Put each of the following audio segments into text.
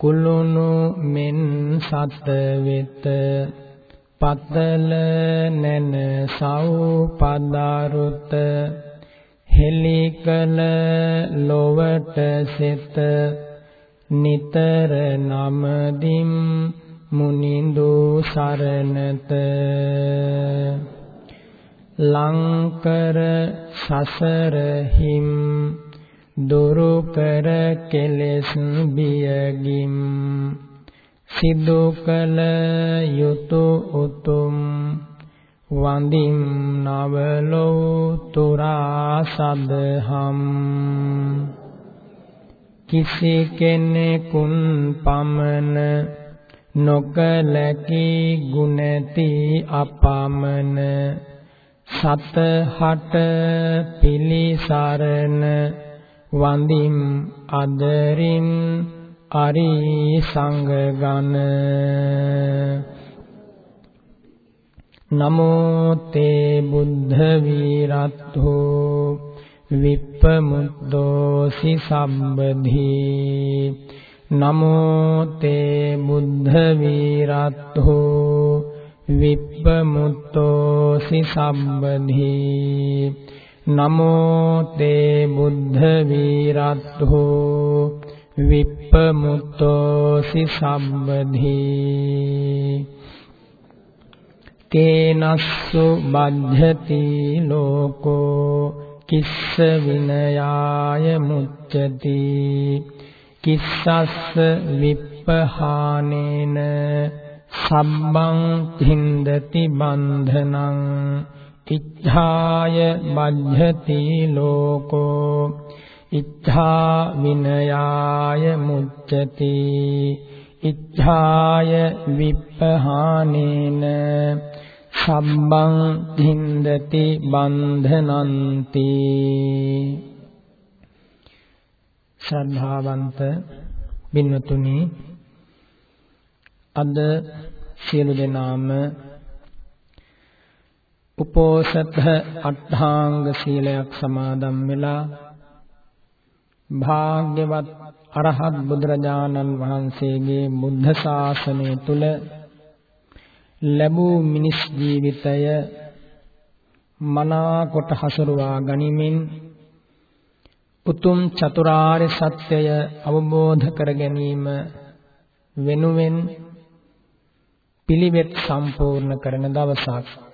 කුළුණු මෙන් සත වෙත පතල නැන සව් පදාරුත හෙලිකල ලොවට සිත නිතර නමදිම් මුනිඳු සරණත. ලංකර සසර හිම් දුරු කර කෙලෙස් බියගිම් සිදු කළ යුතු උතුම් වඳිම් නවලෝ තුරා සදහම්. කිසි කෙනෙකුන් පමන නොකලකි ගුණති අපමන සතහට පිලිසරණ වඳිම් අදරින් අරි සංගගන නමෝ තේ බුද්ධ වීරත්හෝ විප්පමුද්දෝසි සම්බධී. නමෝ තේ බුද්ධ වීරත්හෝ විප්පමුත්තෝසි සම්බධී. නමෝ තේ බුද්ධ වීරත්හෝ විප්පමුත්තෝසි සම්බධී තේනස්සු බද්ධති ලෝකෝ කිස්ස විනයාය මුච්චති කිස්සස්ස විප්පහානේන සම්බං හින්දති බන්ධනං ඉච්ඡාය බද්ධති ලෝකෝ ඉච්ඡා විනයාය මුච්චති ඉච්ඡාය විප්පහානේන සම්බං හින්දති බන්ධනන්ති ශ්‍රද්ධාවන්ත බින්නතුනි අද සියලු දෙනාම උපෝසත අට්ඨාංග සීලයක් සමාදන් වෙලා භාග්‍යවත් අරහත් බුදුරජාණන් වහන්සේගේ බුද්ධ ශාසනය තුල ලැබූ මිනිස් ජීවිතය මනා කොට හසුරුවා ගනිමින් උතුම් චතුරාර්ය සත්‍යය අවබෝධ කර ගැනීම වෙනුවෙන් පිළිවෙත් සම්පූර්ණ කරන දවසක්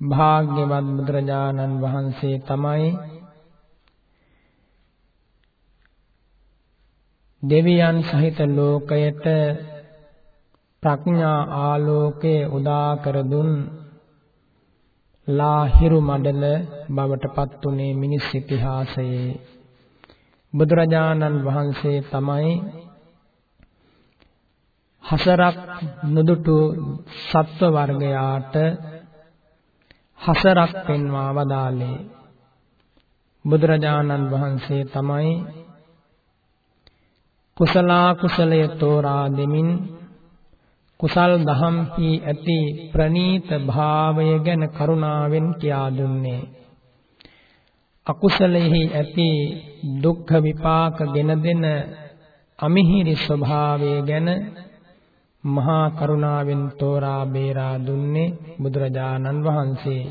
භාග්‍යවත් බුදුරජාණන් වහන්සේ තමයි දෙවියන් සහිත ලෝකයට ප්‍රඥා ආලෝකයේ උදා කර දුන් ලාහිරු මඩල බවට පත් උනේ මිනිස් ඉතිහාසයේ. බුදුරජාණන් වහන්සේ තමයි හසරක් නුදුටු සත්ව වර්ගයාට හසරක් පෙන්වා වදාළේ. බුදුරජාණන් වහන්සේ තමයි කුසලා කුසලය තෝරා දෙමින් කුසල් දහම්හි ඇති ප්‍රනීත භාවය ගැන කරුණාවෙන් කියා දුන්නේ. අකුසලෙහි ඇති දුක්ඛ විපාක ගෙන දෙන අමිහිරි ස්වභාවය ගැන මහා කරුණාවෙන් තෝරා බේරා දුන්නේ බුදුරජාණන් වහන්සේ.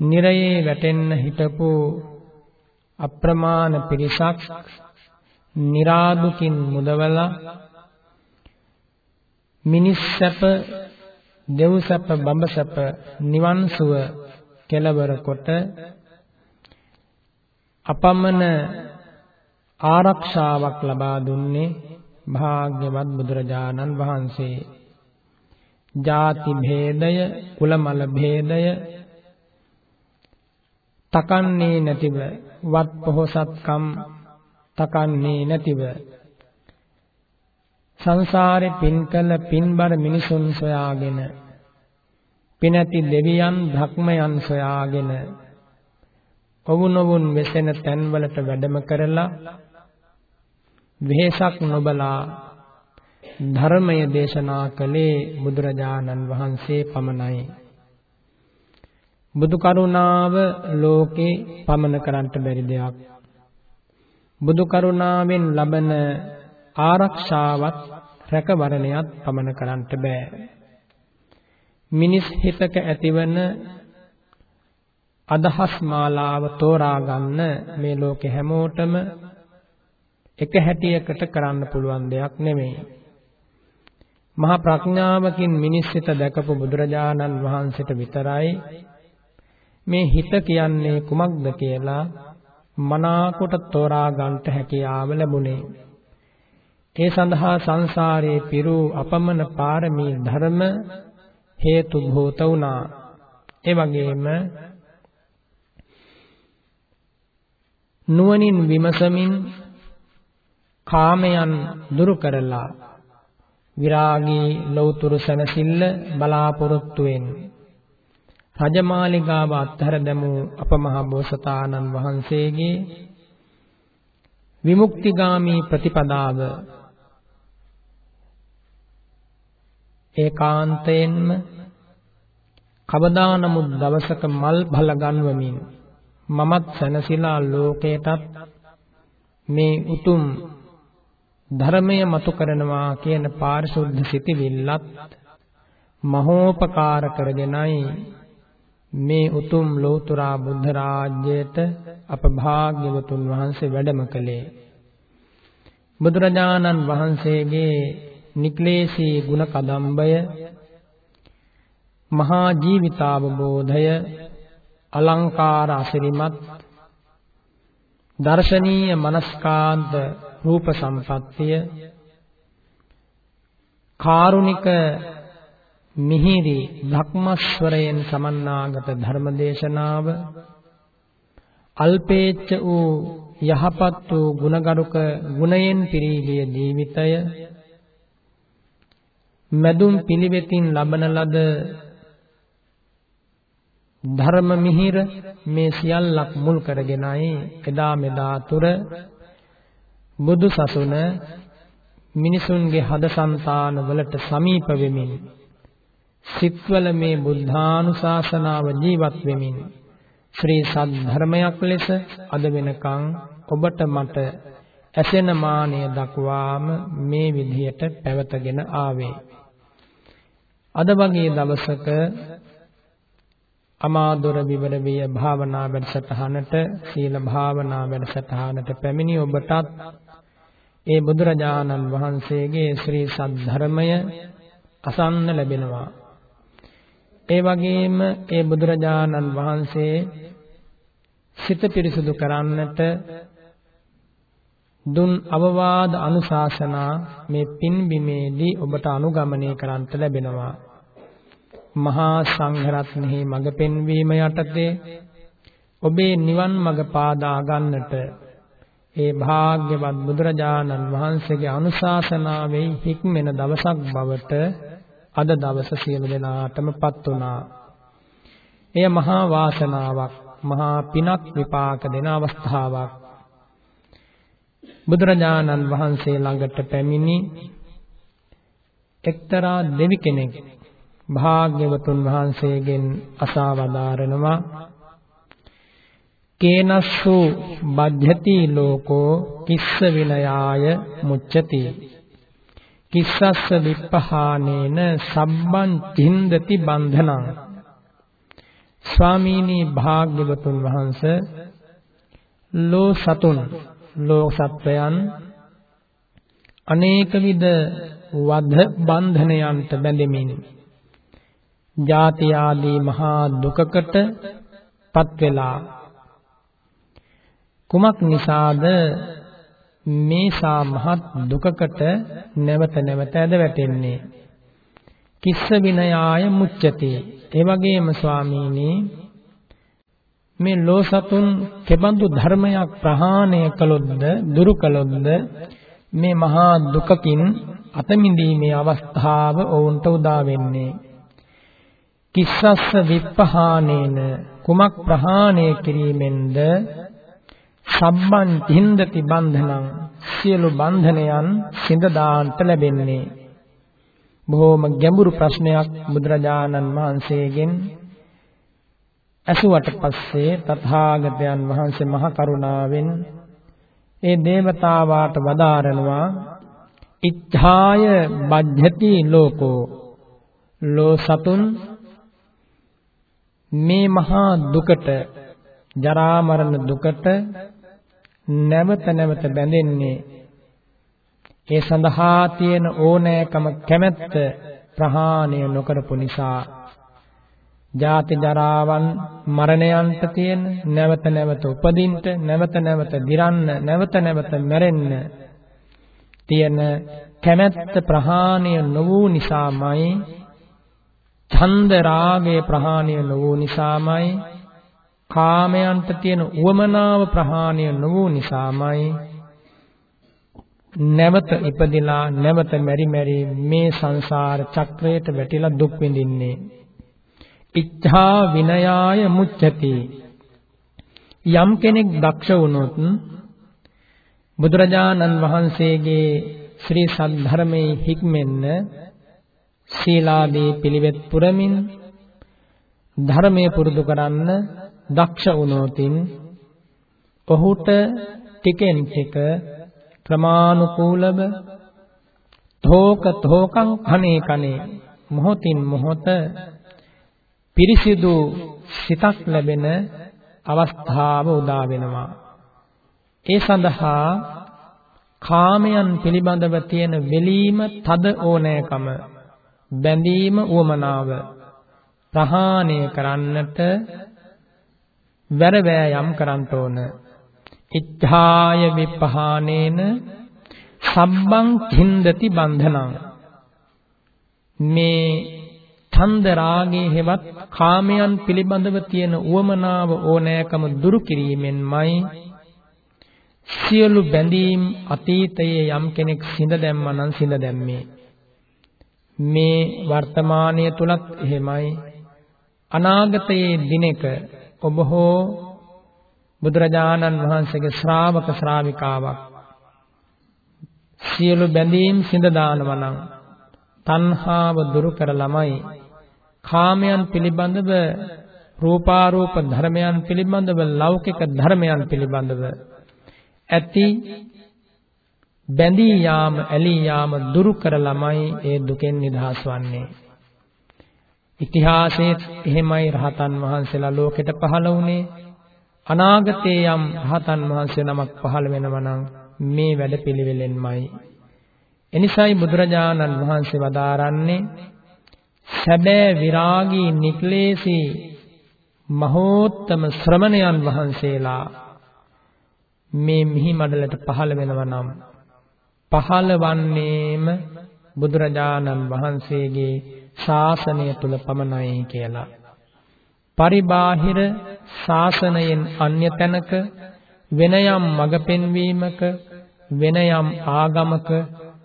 නිරයේ වැටෙන්න හිටපු අප්‍රමාණ පිරිසක් निराදුකින් මුදවලා මිනිස් සැප දෙව් සැප බඹ සැප නිවන් සුව කෙලවර කොට අපමණ ආරක්ෂාවක් ලබා දුන්නේ භාග්‍යවත් බුදුරජාණන් වහන්සේ. ಜಾති භේදය කුලමල භේදය තකන්නේ නැතිව වත් පොහසත්කම් තකන්නේ නැතිව සංසාරේ පින් කළ පින්බර මිනිසුන් සොයාගෙන පිනැති දෙවියන් භක්මයන් සොයාගෙන ඔවුනොවුන් වෙසෙන තැන්වලට වැඩම කරලා වෙහෙසක් නොබලා ධර්මය දේශනා කළේ බුදුරජාණන් වහන්සේ පමණයි. බුදු කරුණාව ලෝකේ පමන කරන්නට බැරි දෙයක්. බුදු කරුණාවෙන් ලබන ආරක්ෂාවත් රැකවරණයත් පමන කරන්නට බෑ. මිනිස් හිතක ඇතිවන අදහස් මාලාව තෝරා ගන්න මේ ලෝකේ හැමෝටම එක හැටියකට කරන්න පුළුවන් දෙයක් නෙමෙයි. මහා ප්‍රඥාවකින් මිනිස් හිත දැකපු බුදුරජාණන් වහන්සේට විතරයි මේ හිත කියන්නේ කුමක්ද කියලා මනාකොට තෝරා ගන්නට හැකියාව ලැබුණේ. ඒ සඳහා සංසාරයේ පිරු අපමණ පාරමී ධර්ම හේතු භූත වුණා. ඒ වගේම නුවණින් විමසමින් කාමයන් දුරු කරලා විරාගී ලෞතුරු සනසිල්ල බලාපොරොත්තු වෙන්නේ රජමාලිගාව අත්හැර දැමූ අපමහා බෝසතාණන් වහන්සේගේ විමුක්තිගාමී ප්‍රතිපදාව ඒකාන්තයෙන්ම කවදා නමුත් දවසක මල් බල ගන්වමින් මමත් සැනසීලා ලෝකයටත් මේ උතුම් ධර්මය මතු කරනවා කියන පාරිශුද්ධ සිටිවිල්ලත් මහෝපකාර කරගෙනයි. මේ උතුම් ලෞතර බුද්ධ රාජ්‍යයට අප භාග්‍යවතුන් වහන්සේ වැඩම කළේ. බුදුරජාණන් වහන්සේගේ නික්ලේශී ගුණ කදම්බය මහා ජීවිතාවබෝධය අලංකාර අසිරිමත් දර්ශනීය මනස්කාන්ත රූප සම්පත්තිය කාරුණික මිහිරි ධක්මස්වරයෙන් සමන්නාගත ධර්මදේශනාව අල්පේච්ඡ වූ යහපත් වූ ගුණගරුක ගුණයෙන් පිරී ගිය ජීවිතය මදුම් පිළිවෙතින් ලබන ලද ධර්ම මිහිර මේ සියල්ලක් මුල් කරගෙනයි එදා මෙදා තුර බුදු සසුන මිනිසුන්ගේ හදසංතාන වලට සමීප වෙමින් සිත්වල මේ බුද්ධානුශාසනාව ජීවත් වෙමින් ශ්‍රී සද්ධර්මයක් ලෙස අද වෙනකන් ඔබට මට ඇසෙන මානය දක්වාම මේ විදියට පැවතගෙන ආවේ. අද වගේ දවසක අමාදොර විවර විය භාවනා වැඩසටහනට සීල භාවනා වැඩසටහනට පැමිණි ඔබටත් ඒ බුදුරජාණන් වහන්සේගේ ශ්‍රී සද්ධර්මය අසන්න ලැබෙනවා. ඒ වගේම ඒ බුදුරජාණන් වහන්සේ සිත පිරිසුදු කරන්නට දුන් අවවාද අනුශාසනා මේ පින්බිමේදී ඔබට අනුගමනය කරන්ට ලැබෙනවා. මහා සංඝරත්නෙහි මඟ පෙන්වීම යටතේ ඔබේ නිවන් මඟ පාදා ගන්නට ඒ භාග්‍යවත් බුදුරජාණන් වහන්සේගේ අනුශාසනාවෙහි හික්මෙන දවසක් බවට අද දවස සියලු දෙනාටමපත් වුණා. එය මහා වාසනාවක්, මහා පිනක් විපාක දෙන අවස්ථාවක්. බුදුරජාණන් වහන්සේ ළඟට පැමිණි එක්තරා දෙවි කෙනෙක් භාග්‍යවතුන් වහන්සේගෙන් අසා වදාරනවා කේනස්සු බද්ධති ලෝකෝ කිස්ස විනයාය මුච්චති කිස්සස්ස විප්පහානේන සම්බන් චින්දති බන්ධනං. ස්වාමීනි භාග්‍යවතුන් වහන්ස ලෝ සතුන් ලෝ සත්වයන් අනේක විද වධ බන්ධනයන්ට බැඳෙමින් ජාති ආදී මහා දුකකට පත් වෙලා කුමක් නිසාද? මේසා මහත් දුකකට නැවත නැවත ඇද වැටෙන්නේ. කිස්ස විනයාය මුච්චති ඒ වගේම ස්වාමීනි මේ ලෝසතුන් කෙබඳු ධර්මයක් ප්‍රහාණය කළොත්ද දුරු කළොත්ද? මේ මහා දුකකින් අතමිදීමේ අවස්ථාව ඔවුන්ට උදා වෙන්නේ. කිස්සස්ස විප්පහානේන කුමක් ප්‍රහාණය කිරීමෙන්ද සම්බන් හින්දති බන්ධනං සියලු බන්ධනයන් සිඳ දාන්නට ලැබෙන්නේ. බොහෝම ගැඹුරු ප්‍රශ්නයක් බුදුරජාණන් වහන්සේගෙන් ඇසුවට පස්සේ තථාගතයන් වහන්සේ මහ කරුණාවෙන් ඒ දේවතාවාට වදාරනවා ඉච්ඡාය බද්ධති ලෝකෝ ලෝ සතුන් මේ මහා දුකට ජරා මරණ දුකට නැවත නැවත බැඳෙන්නේ. ඒ සඳහා තියෙන ඕනෑකම කැමැත්ත ප්‍රහාණය නොකරපු නිසා. ජාති ජරාවන් මරණයන්ට තියෙන නැවත නැවත උපදින්න නැවත නැවත දිරන්න නැවත නැවත මැරෙන්න තියෙන කැමැත්ත ප්‍රහාණය නොවූ නිසාමයි ඡන්ද රාගය ප්‍රහාණය නොවූ නිසාමයි. කාමයන්ට තියෙන උවමනාව ප්‍රහාණය නොවූ නිසාමයි. නැවත ඉපදිලා නැවත මෙරි මෙරි මේ සංසාර චක්‍රයට වැටිලා දුක් විඳින්නේ. ඉච්ඡා විනයාය මුච්ඡති. යම් කෙනෙක් දක්ෂ වුණොත් බුදුරජාණන් වහන්සේගේ ශ්‍රී සද්ධර්මයේ හික්මෙන්න සීලාදී පිළිවෙත් පුරමින් ධර්මයේ පුරුදු කරන්න දක්ෂ වුණොතින් ඔහුට ටිකෙන් ටික ක්‍රමානුකූලව තෝක තෝකං කනේ කනේ මොහොතින් මොහොත පිරිසිදු සිතක් ලැබෙන අවස්ථාව උදා වෙනවා. ඒ සඳහා කාමයන් පිළිබඳව තියෙන වෙලීම තද ඕනෑකම බැඳීම උවමනාව ප්‍රහාණය කරන්නට වැරවැයම් කරන්න ඕන. ඉච්ඡාය විපහානේන සම්බං කින්දති බන්ධනං මේ ඡන්ද රාගේ හෙවත් කාමයන් පිළිබඳව තියෙන උවමනාව ඕනෑකම දුරු කිරීමෙන්මයි සියලු බැඳීම් අතීතයේ යම් කෙනෙක් සිඳ දැම්මා නම් සිඳ දැම්මේ මේ වර්තමානයේ තුලත් එහෙමයි. අනාගතයේ දිනක ඔබ හෝ බුදුරජාණන් වහන්සේගේ ශ්‍රාවක ශ්‍රාවිකාවක් සියලු බැඳීම් සිඳ දානවා නම් තණ්හාව දුරු කරලමයි කාමයන් පිළිබඳව රූපාරූප ධර්මයන් පිළිබඳව ලෞකික ධර්මයන් පිළිබඳව ඇති බැඳී යාම ඇලී යාම දුරු කරලමයි ඒ දුකෙන් නිදහස් වන්නේ. ඉතිහාසයේ එහෙමයි රහතන් වහන්සේලා ලෝකෙට පහළ වුණේ. අනාගතයේ යම් රහතන් වහන්සේ නමක් පහළ වෙනවා නම් මේ වැඩපිළිවෙලෙන්මයි. එනිසායි බුදුරජාණන් වහන්සේ වදාරන්නේ සැබෑ විරාගී නික්ලේශී මහෝත්තම ශ්‍රමණයන් වහන්සේලා මේ මිහි මඩලට පහළ වෙනවා නම් පහළවන්නේම බුදුරජාණන් වහන්සේගේ ශාසනය තුල පමණයි කියලා. පරිබාහිර ශාසනයෙන් අන්‍ය තැනක වෙන යම් මඟ පෙන්වීමක වෙන යම් ආගමක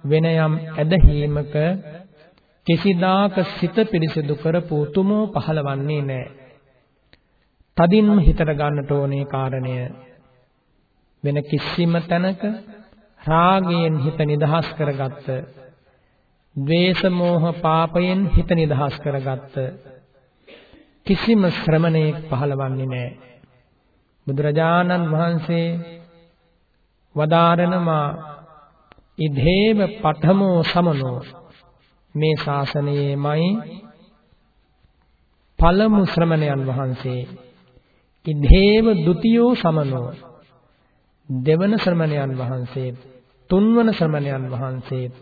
වෙන යම් ඇදහිීමක කිසිදාක සිත පිරිසිදු කරපු උතුමෝ පහළවන්නේ නැහැ. තදින්ම හිතට ගන්නට ඕනේ කාරණය වෙන කිසිම තැනක රාගයෙන් හිත නිදහස් කරගත්ත ද්වේෂ මෝහ පාපයෙන් හිත නිදහස් කරගත්ත කිසිම ශ්‍රමණයෙක් පහළවන්නේ නැහැ. බුදුරජාණන් වහන්සේ වදාරනවා ඉදේව පඨමෝ සමනෝ. මේ ශාසනයේමයි පළමු ශ්‍රමණයන් වහන්සේ ඉදේව ဒ ුතියෝ සමනෝ. දෙවන ශ්‍රමණයන් වහන්සේ තුන්වන ශ්‍රමණයන් වහන්සේත්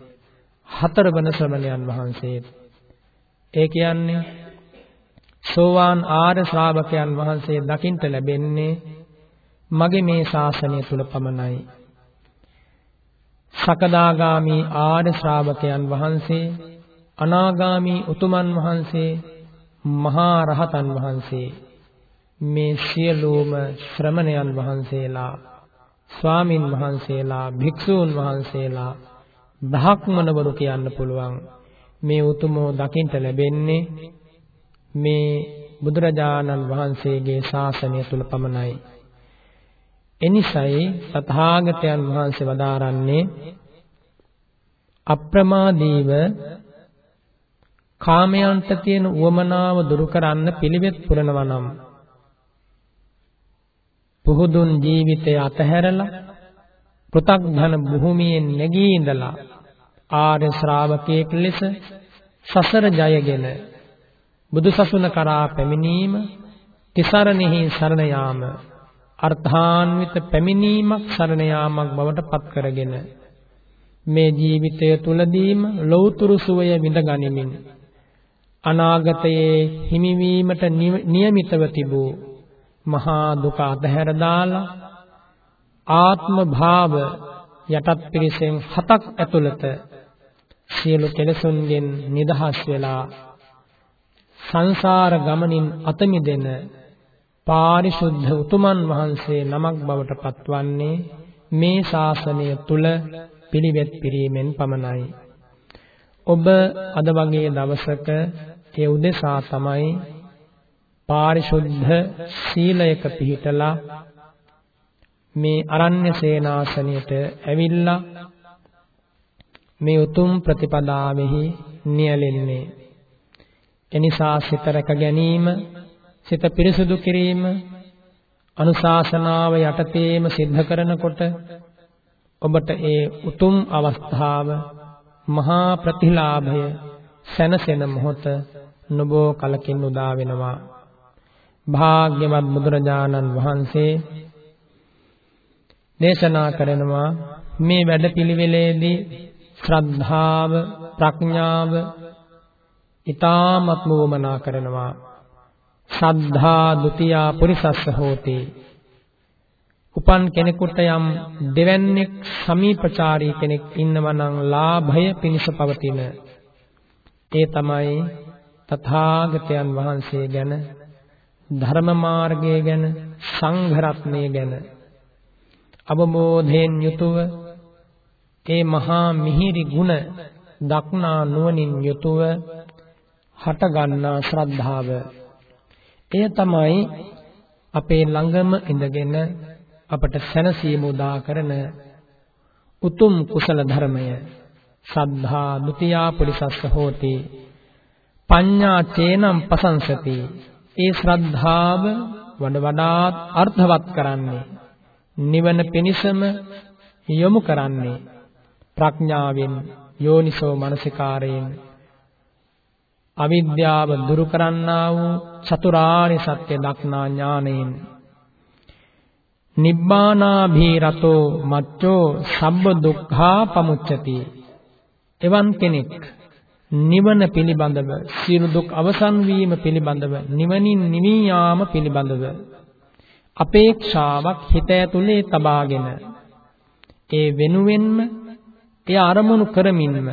හතරවන ශ්‍රමණයන් වහන්සේත් ඒ කියන්නේ සෝවාන් ආර්ය ශ්‍රාවකයන් වහන්සේ දකින්ට ලැබෙන්නේ මගේ මේ ශාසනය තුල පමණයි. සකදාගාමි ආර්ය ශ්‍රාවකයන් වහන්සේ අනාගාමි උතුමන් වහන්සේ මහා රහතන් වහන්සේ මේ සියලුම ශ්‍රමණයන් වහන්සේලා ස්වාමින් වහන්සේලා භික්ෂූන් වහන්සේලා බ්‍රහ්මණවරු කියන්න පුළුවන් මේ උතුමෝ දකින්ට ලැබෙන්නේ මේ බුදුරජාණන් වහන්සේගේ ශාසනය තුල පමණයි. එනිසයි තථාගතයන් වහන්සේ වදාරන්නේ අප්‍රමාදීව කාමයන්ට තියෙන උවමනාව දුරු කරන්න පිළිවෙත් පුරනවා නම් පුහුදුන් ජීවිතය අතහැරලා පෘථග්ධන භූමියෙන් නැගී ඉඳලා ආර්ය ශ්‍රාවකයෙක් ලෙස සසර ජයගෙන බුදුසසුන කරා පැමිණීම තිසරණෙහි සරණ යාම අර්ථාන්විත පැමිණීමක් සරණ යාමක් බවට පත් කරගෙන මේ ජීවිතය තුලදීම ලෞතුරු සුවය විඳ ගනිමින් අනාගතයේ හිමිවීමට නියමිතව තිබූ මහා දුක අතහැර දාලා ආත්ම භාව යටත් පිරිසෙන් හතක් ඇතුළත සියලු කෙලෙසුන්ගෙන් නිදහස් වෙලා සංසාර ගමනින් අත මිදෙන පාරිශුද්ධ උතුමන් වහන්සේ නමක් බවට පත්වන්නේ මේ ශාසනය තුල පිළිවෙත් පිරීමෙන් පමණයි. ඔබ අද වගේ දවසක ඒ උදෙසා තමයි පාරිශුද්ධ සීලයක පිහිටලා මේ අරණ්‍ය සේනාසනයට ඇවිල්ලා මේ උතුම් ප්‍රතිපදාවෙහි නියැලෙන්නේ. එනිසා සිත රැක ගැනීම සිත පිරිසුදු කිරීම අනුශාසනාව යටතේම සිද්ධ කරනකොට ඔබට ඒ උතුම් අවස්ථාව මහා ප්‍රතිලාභය සැනසෙන මොහොත නොබෝ කලකින් උදා වෙනවා. භාග්‍යවත් බුදුරජාණන් වහන්සේ දේශනා කරනවා මේ වැඩපිළිවෙලේදී ශ්‍රද්ධාව ප්‍රඥාව ඊ타මත් වමනා කරනවා. සද්ධා ဒ ුතියා පුරිසස්ස හෝති. උපන් කෙනෙකුට යම් දෙවන්නේක් සමීපචාරී කෙනෙක් ඉන්නවා නම් ලාභය පිණිස පවතින. ඒ තමයි තථාගතයන් වහන්සේ ගැන ධර්ම මාර්ගය ගැන සංඝ රත්නය ගැන අවබෝධයෙන් යුතුව ඒ මහා මිහිරි ගුණ දක්නා නුවණින් යුතුව හටගන්නා ශ්‍රද්ධාව. එය තමයි අපේ ළඟම ඉඳගෙන අපට සැනසීම උදා කරන උතුම් කුසල ධර්මය. සද්ධා ဒ ුතියා පුරිසස්ස හෝති. පඤ්ඤා චේනම් පසංසති. ඒ ශ්‍රද්ධාව වඩ වඩාත් අර්ථවත් කරන්නේ. නිවන පිණිසම යොමු කරන්නේ. ප්‍රඥාවෙන් යෝනිසෝ මනසිකාරයෙන්. අවිද්‍යාව දුරු කරන්නා වූ චතුරාර්ය සත්‍ය දක්නා ඥාණයෙන් නිබ්බානාභී රතෝ මච්චෝ සබ්බ දුක්ඛා පමුච්චති එවන් කෙනෙක් නිවන පිළිබඳව සියලු දුක් අවසන් වීම පිළිබඳව නිවනින් නිවී යාම පිළිබඳව අපේක්ෂාවක් හිත ඇතුලේ තබාගෙන ඒ වෙනුවෙන්ම එය අරමුණු කරමින්ම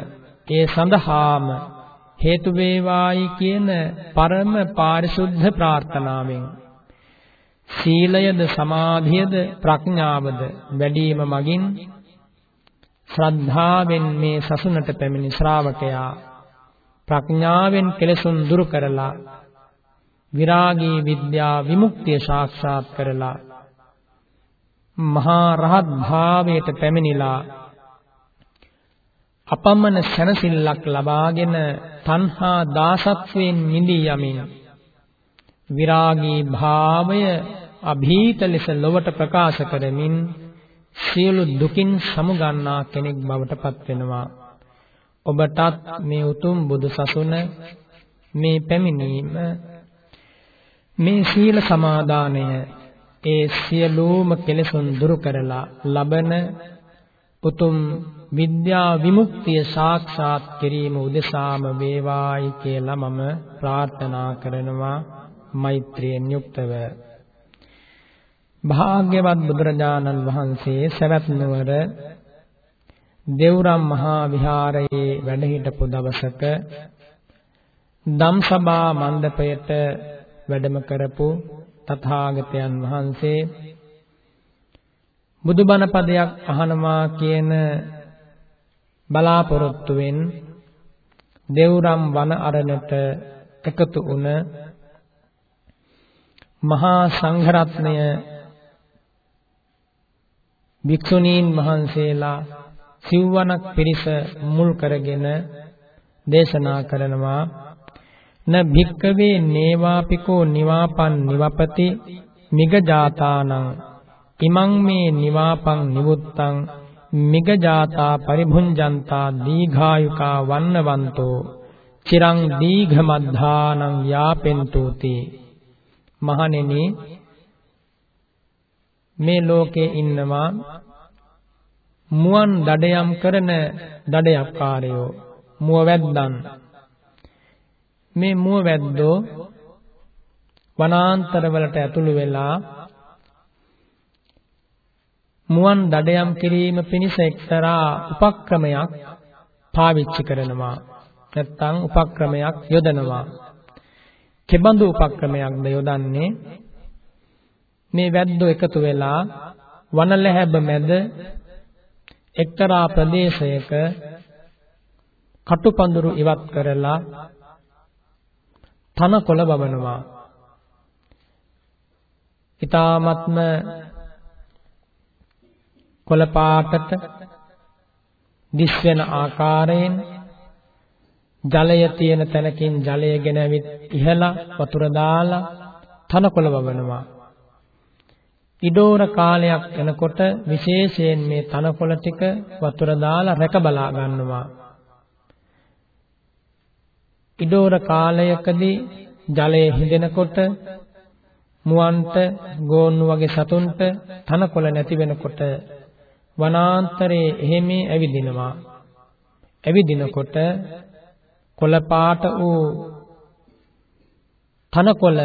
ඒ සඳහාම හේතු වේවායි කියන පරම පාරිශුද්ධ ප්‍රාර්ථනාවෙන් සීලයද සමාධියද ප්‍රඥාවද වැඩිම මගින් ශ්‍රද්ධාවෙන් මේ සසුනට පැමිණි ශ්‍රාවකයා ප්‍රඥාවෙන් කෙලසුන් දුරු කරලා විරාගී විද්‍යා විමුක්තිය සාක්ෂාත් කරලා මහා රහත් භාවයට පැමිණිලා අපමණ සැනසෙල්ලක් ලබාගෙන තණ්හා දාසත්වයෙන් මිදී යමින් විරාගී භාවය અભීත ලෙස ලොවට ප්‍රකාශ කරමින් සියලු දුකින් සමුගන්නා කෙනෙක් බවට පත් වෙනවා ඔබටත් මේ උතුම් බුදු සසුන මේ පැමිණීම මේ සීල සමාදානය ඒ සියලුම කෙලෙසුන් දුරු කරලා ලබන උතුම් විද්‍යා විමුක්තිය සාක්ෂාත් කිරීම උදෙසාම වේවායි කියලා මම ප්‍රාර්ථනා කරනවා. මෛත්‍රියෙන් යුක්තව. භාග්‍යවත් බුදුරජාණන් වහන්සේ සවැත් නුවර දෙව්රම් මහා විහාරයේ වැඩ හිටපු දවසක ධම්සභා මණ්ඩපයට වැඩම කරපු තථාගතයන් වහන්සේ බුදුබණ පදයක් අහනවා කියන බලාපොරොත්තුවෙන් දෙව්රම් වන අරණට එකතු වුණ මහා සංඝරත්නය භික්ෂුණීන් වහන්සේලා සිව්වනක් පිරිස මුල් කරගෙන දේශනා කරනවා. න භික්කවේ නේවාපිකෝ නිවාපන් නිවපති මිගජාතානං. ඉමං මේ නිවාපං නිවුත්තං මිගජාතා පරිභුංජන්තා දීඝායුකා වන්නවන්තෝ. චිරං දීඝමද්ධානං යාපෙන්තුති. මහණෙනි මේ ලෝකේ ඉන්නවා මුවන් දඩයම් කරන දඩයක්කාරයෝ. මුව වැද්දන්. මේ මුව වැද්දෝ වනාන්තරවලට ඇතුළු වෙලා මුවන් දඩයම් කිරීම පිණිස එක්තරා උපක්‍රමයක් පාවිච්චි කරනවා. නැත්නම් උපක්‍රමයක් යොදනවා. කෙබඳු උපක්‍රමයක්ද යොදන්නේ? මේ වැද්දෝ එකතු වෙලා වනලැහැබ මැද එක්තරා ප්‍රදේශයක කටුපඳුරු ඉවත් කරලා තනකොළ වවනවා. ඊ타මත්ම කොළ පාටට දිස් වෙන ආකාරයෙන් ජලය තියෙන තැනකින් ජලය ගෙනවිත් ඉහලා වතුර දාලා තනකොළ වවනවා. ඉඩෝර කාලයක් එනකොට විශේෂයෙන් මේ තනකොළ ටික වතුර දාලා රැක බලා ගන්නවා. ඉඩෝර කාලයකදී ජලය හිඳෙනකොට මුවන්ට ගෝන්නු වගේ සතුන්ට තනකොළ නැති වෙනකොට වනාන්තරයේ එහෙමේ ඇවිදිනවා. ඇවිදිනකොට කොළ පාට වූ තනකොළ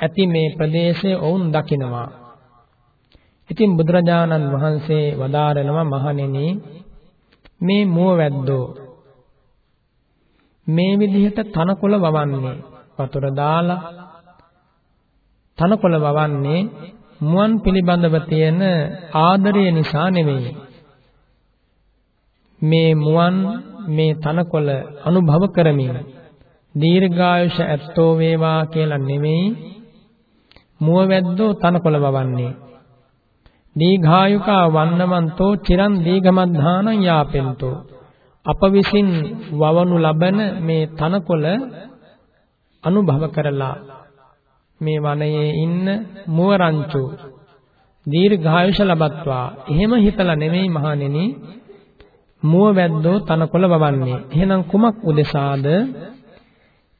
ඇති මේ ප්‍රදේශයේ ඔවුන් දකිනවා. ඉතින් බුදුරජාණන් වහන්සේ වදාරනවා මහණෙනි මේ මුව වැද්දෝ මේ විදිහට තනකොළ වවන්නේ වතුර දාලා තනකොළ වවන්නේ මුවන් පිළිබඳව තියෙන ආදරය නිසා නෙවෙයි. මේ මුවන් මේ තනකොළ අනුභව කරමින් දීර්ඝායුෂ ඇත්තෝ වේවා කියලා නෙමෙයි මුව වැද්දෝ තනකොළ වවන්නේ. දීඝායුකා වන්නමන්තෝ චිරන් දීඝමද්ධානං යාපෙන්තෝ. අප විසින් වවනු ලබන මේ තනකොළ අනුභව කරලා මේ වනයේ ඉන්න මුවරංචු දීර්ඝායුෂ ලබත්වා. එහෙම හිතලා නෙමෙයි මහණෙනි මුව වැද්දෝ තනකොළ වවන්නේ. එහෙනම් කුමක් උදෙසාද?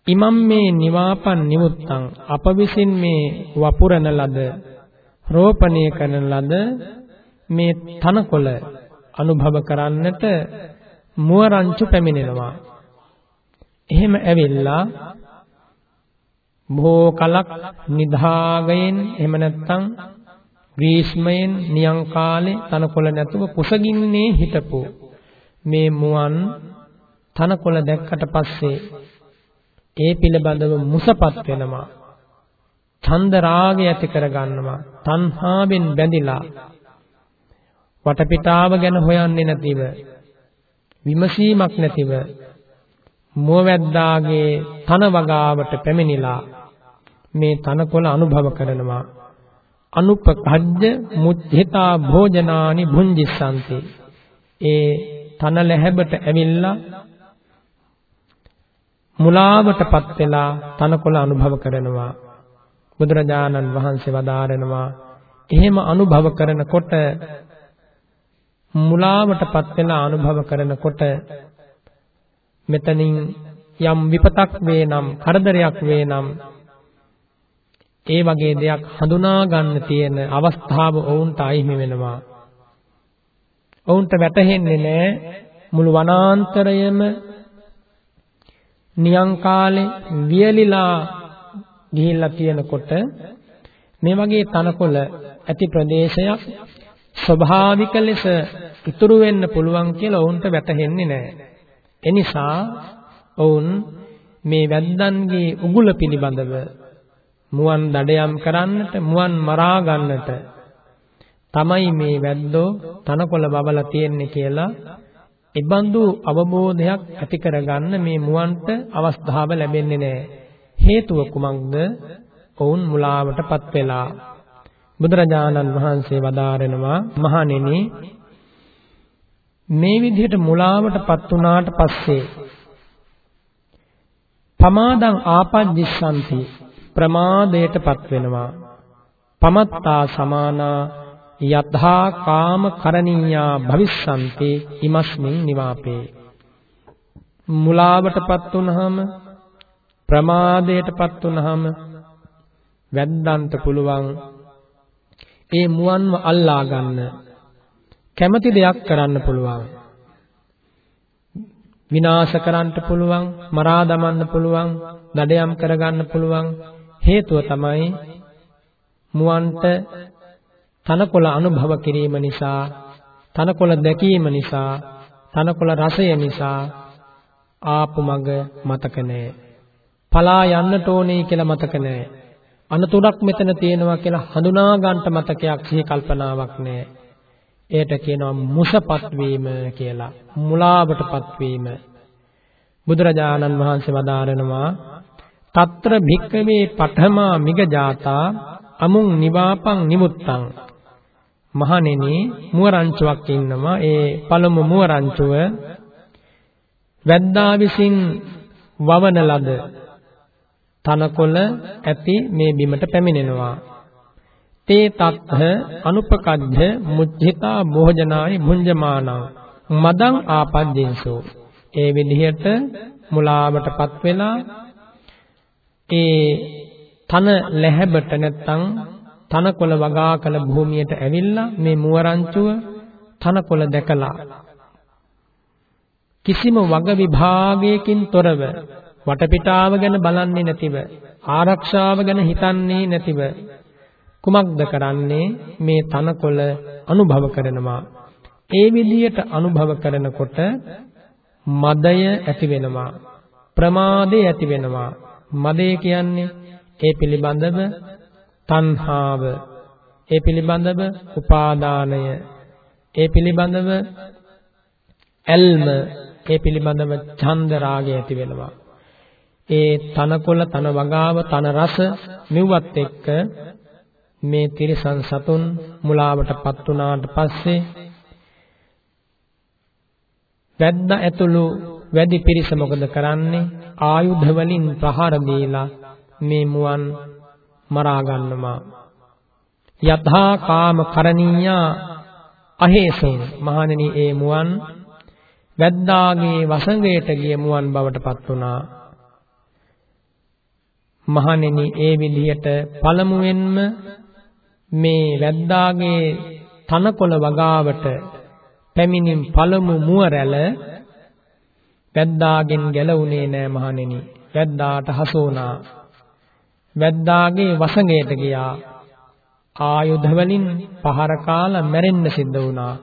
ඉමම් මේ නිවාපන් නිමුත්තං අප විසින් මේ වපුරන ලද රෝපණය කරන ලද මේ තනකොළ අනුභව කරන්නට මුව රංචු පැමිණෙනවා. එහෙම ඇවිල්ලා බොහෝ කලක් නිදාගයෙන් එහෙම නැත්නම් ග්‍රීෂ්මයෙන් නියං කාලේ තනකොළ නැතුව කුසගින්නේ හිටපු මේ මුවන් තනකොළ දැක්කට පස්සේ ඒ පිළිබඳව මුසපත් වෙනවා ඡන්ද රාගය ඇති කරගන්නවා. තණ්හාවෙන් බැඳිලා. වටපිටාව ගැන හොයන්නේ නැතිව. විමසීමක් නැතිව. මුවවැද්දාගේ තන වගාවට පැමිණිලා මේ තනකොළ අනුභව කරනවා. අනුපකජ්ජ මුද්ධිතා භෝජනානි භුංජිස්සanti ඒ තන ලැහැබට ඇවිල්ලා මුලාවටපත් වෙලා තනකොළ අනුභව කරනවා. බුදුරජාණන් වහන්සේ වදාරනවා එහෙම අනුභව කරනකොට මුලාවටපත් වෙලා අනුභව කරනකොට මෙතනින් යම් විපතක් වේ නම් කරදරයක් වේ නම් ඒ වගේ දෙයක් හඳුනා ගන්න තියෙන අවස්ථාව ඔවුන්ට අයිමි වෙනවා. ඔවුන්ට වැටහෙන්නේ නැහැ මුළු වනාන්තරයම නියං කාලේ වියලිලා ගිහිල්ලා තියෙනකොට මේ වගේ තනකොළ ඇති ප්‍රදේශයක් ස්වභාවික ලෙස ඉතුරු වෙන්න පුළුවන් කියලා ඔවුන්ට වැටහෙන්නේ නැහැ. එනිසා ඔවුන් මේ වැද්දන්ගේ උගුල පිළිබඳව මුවන් දඩයම් කරන්නට මුවන් මරා ගන්නට තමයි මේ වැද්දෝ තනකොළ බබලා තියෙන්නේ කියලා ඉබඳු අවබෝධයක් ඇති කරගන්න මේ මුවන්ට අවස්ථාව ලැබෙන්නේ නැහැ. හේතුව කුමක්ද? ඔවුන් මුලාවටපත් වෙලා. බුදුරජාණන් වහන්සේ වදාරනවා මහණෙනි මේ විදිහට මුලාවටපත් වුණාට පස්සේ පමාදං ආපජ්ජිස්සanti ප්‍රමාදයටපත් වෙනවා පමත්තා සමානා යතහා කාම කරණීයා භවිස්සanti ඉමස්මින් නිවාපේ මුලාවටපත් වුනහම ප්‍රමාදයටපත් වුනහම වැද්දන්ට පුළුවන් ඒ මුවන්ව අල්ලා ගන්න කැමති දෙයක් කරන්න පුළුවන් විනාශ කරන්න පුළුවන් මරා දමන්න පුළුවන් දඩයම් කරගන්න පුළුවන් හේතුව තමයි මුවන්ට තනකොළ අනුභව කිරීම නිසා තනකොළ දැකීම නිසා තනකොළ රසය නිසා ආපු මග මතක නැහැ. පලා යන්නට ඕනේ කියලා මතක නැහැ. අනතුරක් මෙතන තියෙනවා කියලා හඳුනා ගන්නට මතකයක් සිහි කල්පනාවක් නැහැ. එයට කියනවා මුසපත් වීම කියලා. මුලාවටපත් වීම. බුදුරජාණන් වහන්සේ වදාරනවා తත්‍ර භික්කවේ පඨමා මිගජාතා අමුං නිවාපං නිමුත්තං මහණෙනි මුවරංචුවක් ඉන්නවා ඒ පළමු මුවරංචුව වැද්දා විසින් වවන ලද තනකොළ ඇති මේ බිමට පැමිණෙනවා. තේ තත්හ අනුපකද්ධ මුච්චිතා භෝජනායි භුංජමානං. මදං ආපජ්ජින්සෝ ඒ විදිහට මුලාවටපත් වෙලා ඒ තන ලැහැබට නැත්තම් තනකොළ වගා කළ භූමියට ඇවිල්ලා මේ මුවරංචුව තනකොළ දැකලා. කිසිම වග විභාගයකින් තොරව වටපිටාව ගැන බලන්නේ නැතිව ආරක්ෂාව ගැන හිතන්නේ නැතිව කුමක්ද කරන්නේ? මේ තනකොළ අනුභව කරනවා. ඒ විදියට අනුභව කරනකොට මදය ඇති වෙනවා ප්‍රමාදය ඇති වෙනවා. මදය කියන්නේ ඒ පිළිබඳව තණ්හාව ඒ පිළිබඳව උපාදානය ඒ පිළිබඳව ඇල්ම ඒ පිළිබඳව ඡන්ද රාගය ඇති වෙනවා. ඒ තනකොළ තන වගාව තන රස මෙව්වත් එක්ක මේ තිරිසන් සතුන් මුලාවටපත් වුණාට පස්සේ වැද්ද ඇතුළු වැඩි පිරිස මොකද කරන්නේ? ආයුධ වලින් ප්‍රහාර දීලා මේ මුවන් මරා ගන්නවා. යථා කාම කරණීයා අහේසෙන් මහණෙනි ඒ මුවන් වැද්දාගේ වසඟයට ගිය මුවන් බවට පත් වුණා. මහණෙනි ඒ විදිහට පළමුවෙන්ම මේ වැද්දාගේ තනකොළ වගාවට පැමිණින් පළමු මුව රැළ වැද්දාගෙන් ගැලවුණේ නෑ මහණෙනි. වැද්දාට හසු වුණා. වැද්දාගේ වසඟයට ගියා. ආයුධ වලින් පහර කාලා මැරෙන්න සිද්ධ වුණා.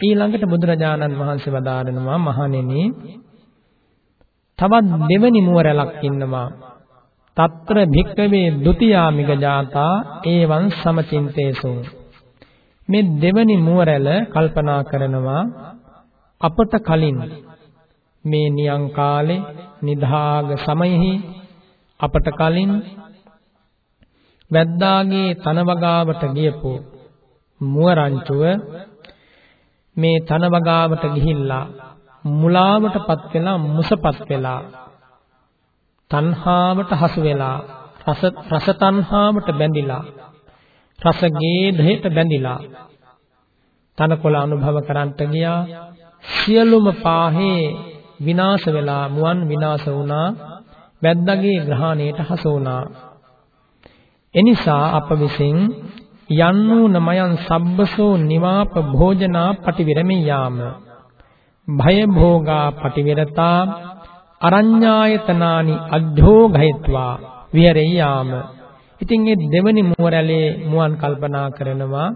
ඊළඟට බුදුරජාණන් වහන්සේ වදාරනවා මහණෙනි තවත් දෙවනි මුව රැලක් ඉන්නවා. తත්‍ර භික්කවේ ဒ ුතියාමික ජාතා ඒවං සමචින්තේසු මේ දෙවනි මුවරැල කල්පනා කරනවා අපට කලින් මේ නියං කාලේ නිදාග සමයෙහි අපට කලින් වැද්දාගේ තනවගාවට ගියපු මුවරංචුව මේ තනවගාවට ගිහිල්ලා මුලාවටපත් වෙලා මුසපත් වෙලා තණ්හාවට හසු වෙලා රස රස තණ්හාවට බැඳිලා රස ගේධයට බැඳිලා තනකොළ අනුභව කරන්ට ගියා. සියලුම පාහේ විනාශ වෙලා මුවන් විනාශ වුණා. වැද්දාගේ ග්‍රහණයට හසු වුණා. එනිසා අප විසින් යන්නු නමයන් සබ්බසෝ නිවාප භෝජනා පටිවිරමේ යාම. භය භෝගා පටිවිරතා අරඤ්ඤායතනානි අද්ධෝඝයත්වා විහෙරෙයාම ඉතින් මේ දෙවනි මුවරැලේ මුවන් කල්පනා කරනවා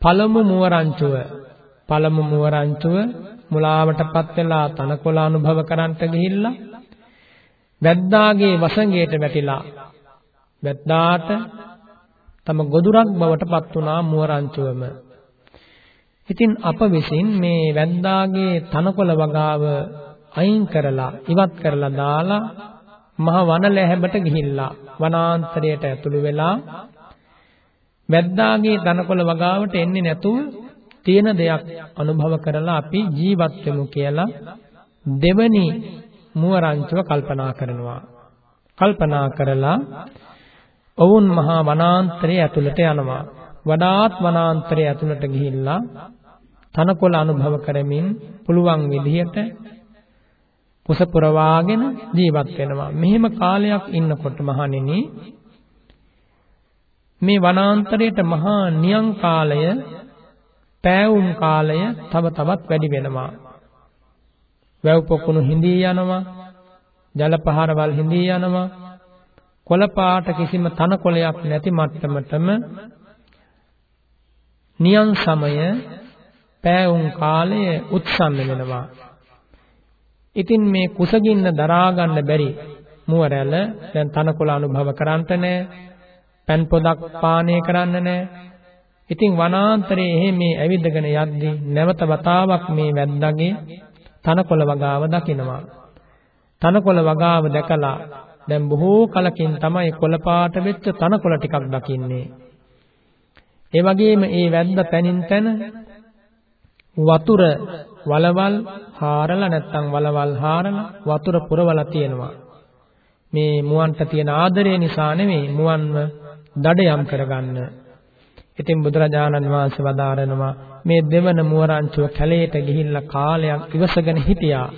පළමු මුවරංචුව පළමු මුවරංචුව මුලාවටපත් වෙලා තනකොළ අනුභව කරන්ට ගිහිල්ලා වැද්දාගේ වසඟයට වැටිලා වැද්දාට තම ගොදුරක් බවට පත් වුණා මුව රංචුවම. ඉතින් අප විසින් මේ වැද්දාගේ තනකොළ වගාව අයින් කරලා ඉවත් කරලා දාලා මහ වන ලැහැබට ගිහිල්ලා වනාන්තරයට ඇතුළු වෙලා වැද්දාගේ තනකොළ වගාවට එන්නේ නැතුව තියෙන දෙයක් අනුභව කරලා අපි ජීවත් වෙමු කියලා දෙවනි මුව රංචුව කල්පනා කරනවා. කල්පනා කරලා ඔවුන් මහා වනාන්තරයේ ඇතුළට යනවා. වඩාත් වනාන්තරයේ ඇතුළට ගිහිල්ලා තනකොළ අනුභව කරමින් පුළුවන් විදිහට කුස පුරවාගෙන ජීවත් වෙනවා. මෙහෙම කාලයක් ඉන්නකොට මහණෙනි මේ වනාන්තරයේට මහා නියං කාලය පෑවුම් කාලය තව තවත් වැඩි වෙනවා. වැව් පොකුණු හිඳී යනවා. ජල පහරවල් හිඳී යනවා. කොළ පාට කිසිම තනකොළයක් නැති මට්ටමටම නියං සමය පෑවුම් කාලය උත්සන්න වෙනවා. ඉතින් මේ කුසගින්න දරා ගන්න බැරි මුව රැළ දැන් තනකොළ අනුභව කරන්ට නැහැ. පන් පොදක් පානය කරන්න නැහැ. ඉතින් වනාන්තරයේ එහෙ මේ ඇවිදගෙන යද්දී නැවත වතාවක් මේ වැද්දාගේ තනකොළ වගාව දකිනවා. තනකොළ වගාව දැකලා දැන් බොහෝ කලකින් තමයි කොළ පාට වෙච්ච තනකොළ ටිකක් දකින්නේ. ඒ වගේම ඒ වැද්ද පැනින් පැන වතුර වලවල් හාරලා නැත්නම් වලවල් හාරලා වතුර පුරවලා තියෙනවා. මේ මුවන්ට තියෙන ආදරය නිසා නෙමෙයි මුවන්ව දඩයම් කරගන්න. ඉතින් බුදුරජාණන් වහන්සේ වදාරනවා මේ දෙවන මුවරංචුව කැලේට ගිහිල්ලා කාලයක් ඉවසගෙන හිටියා.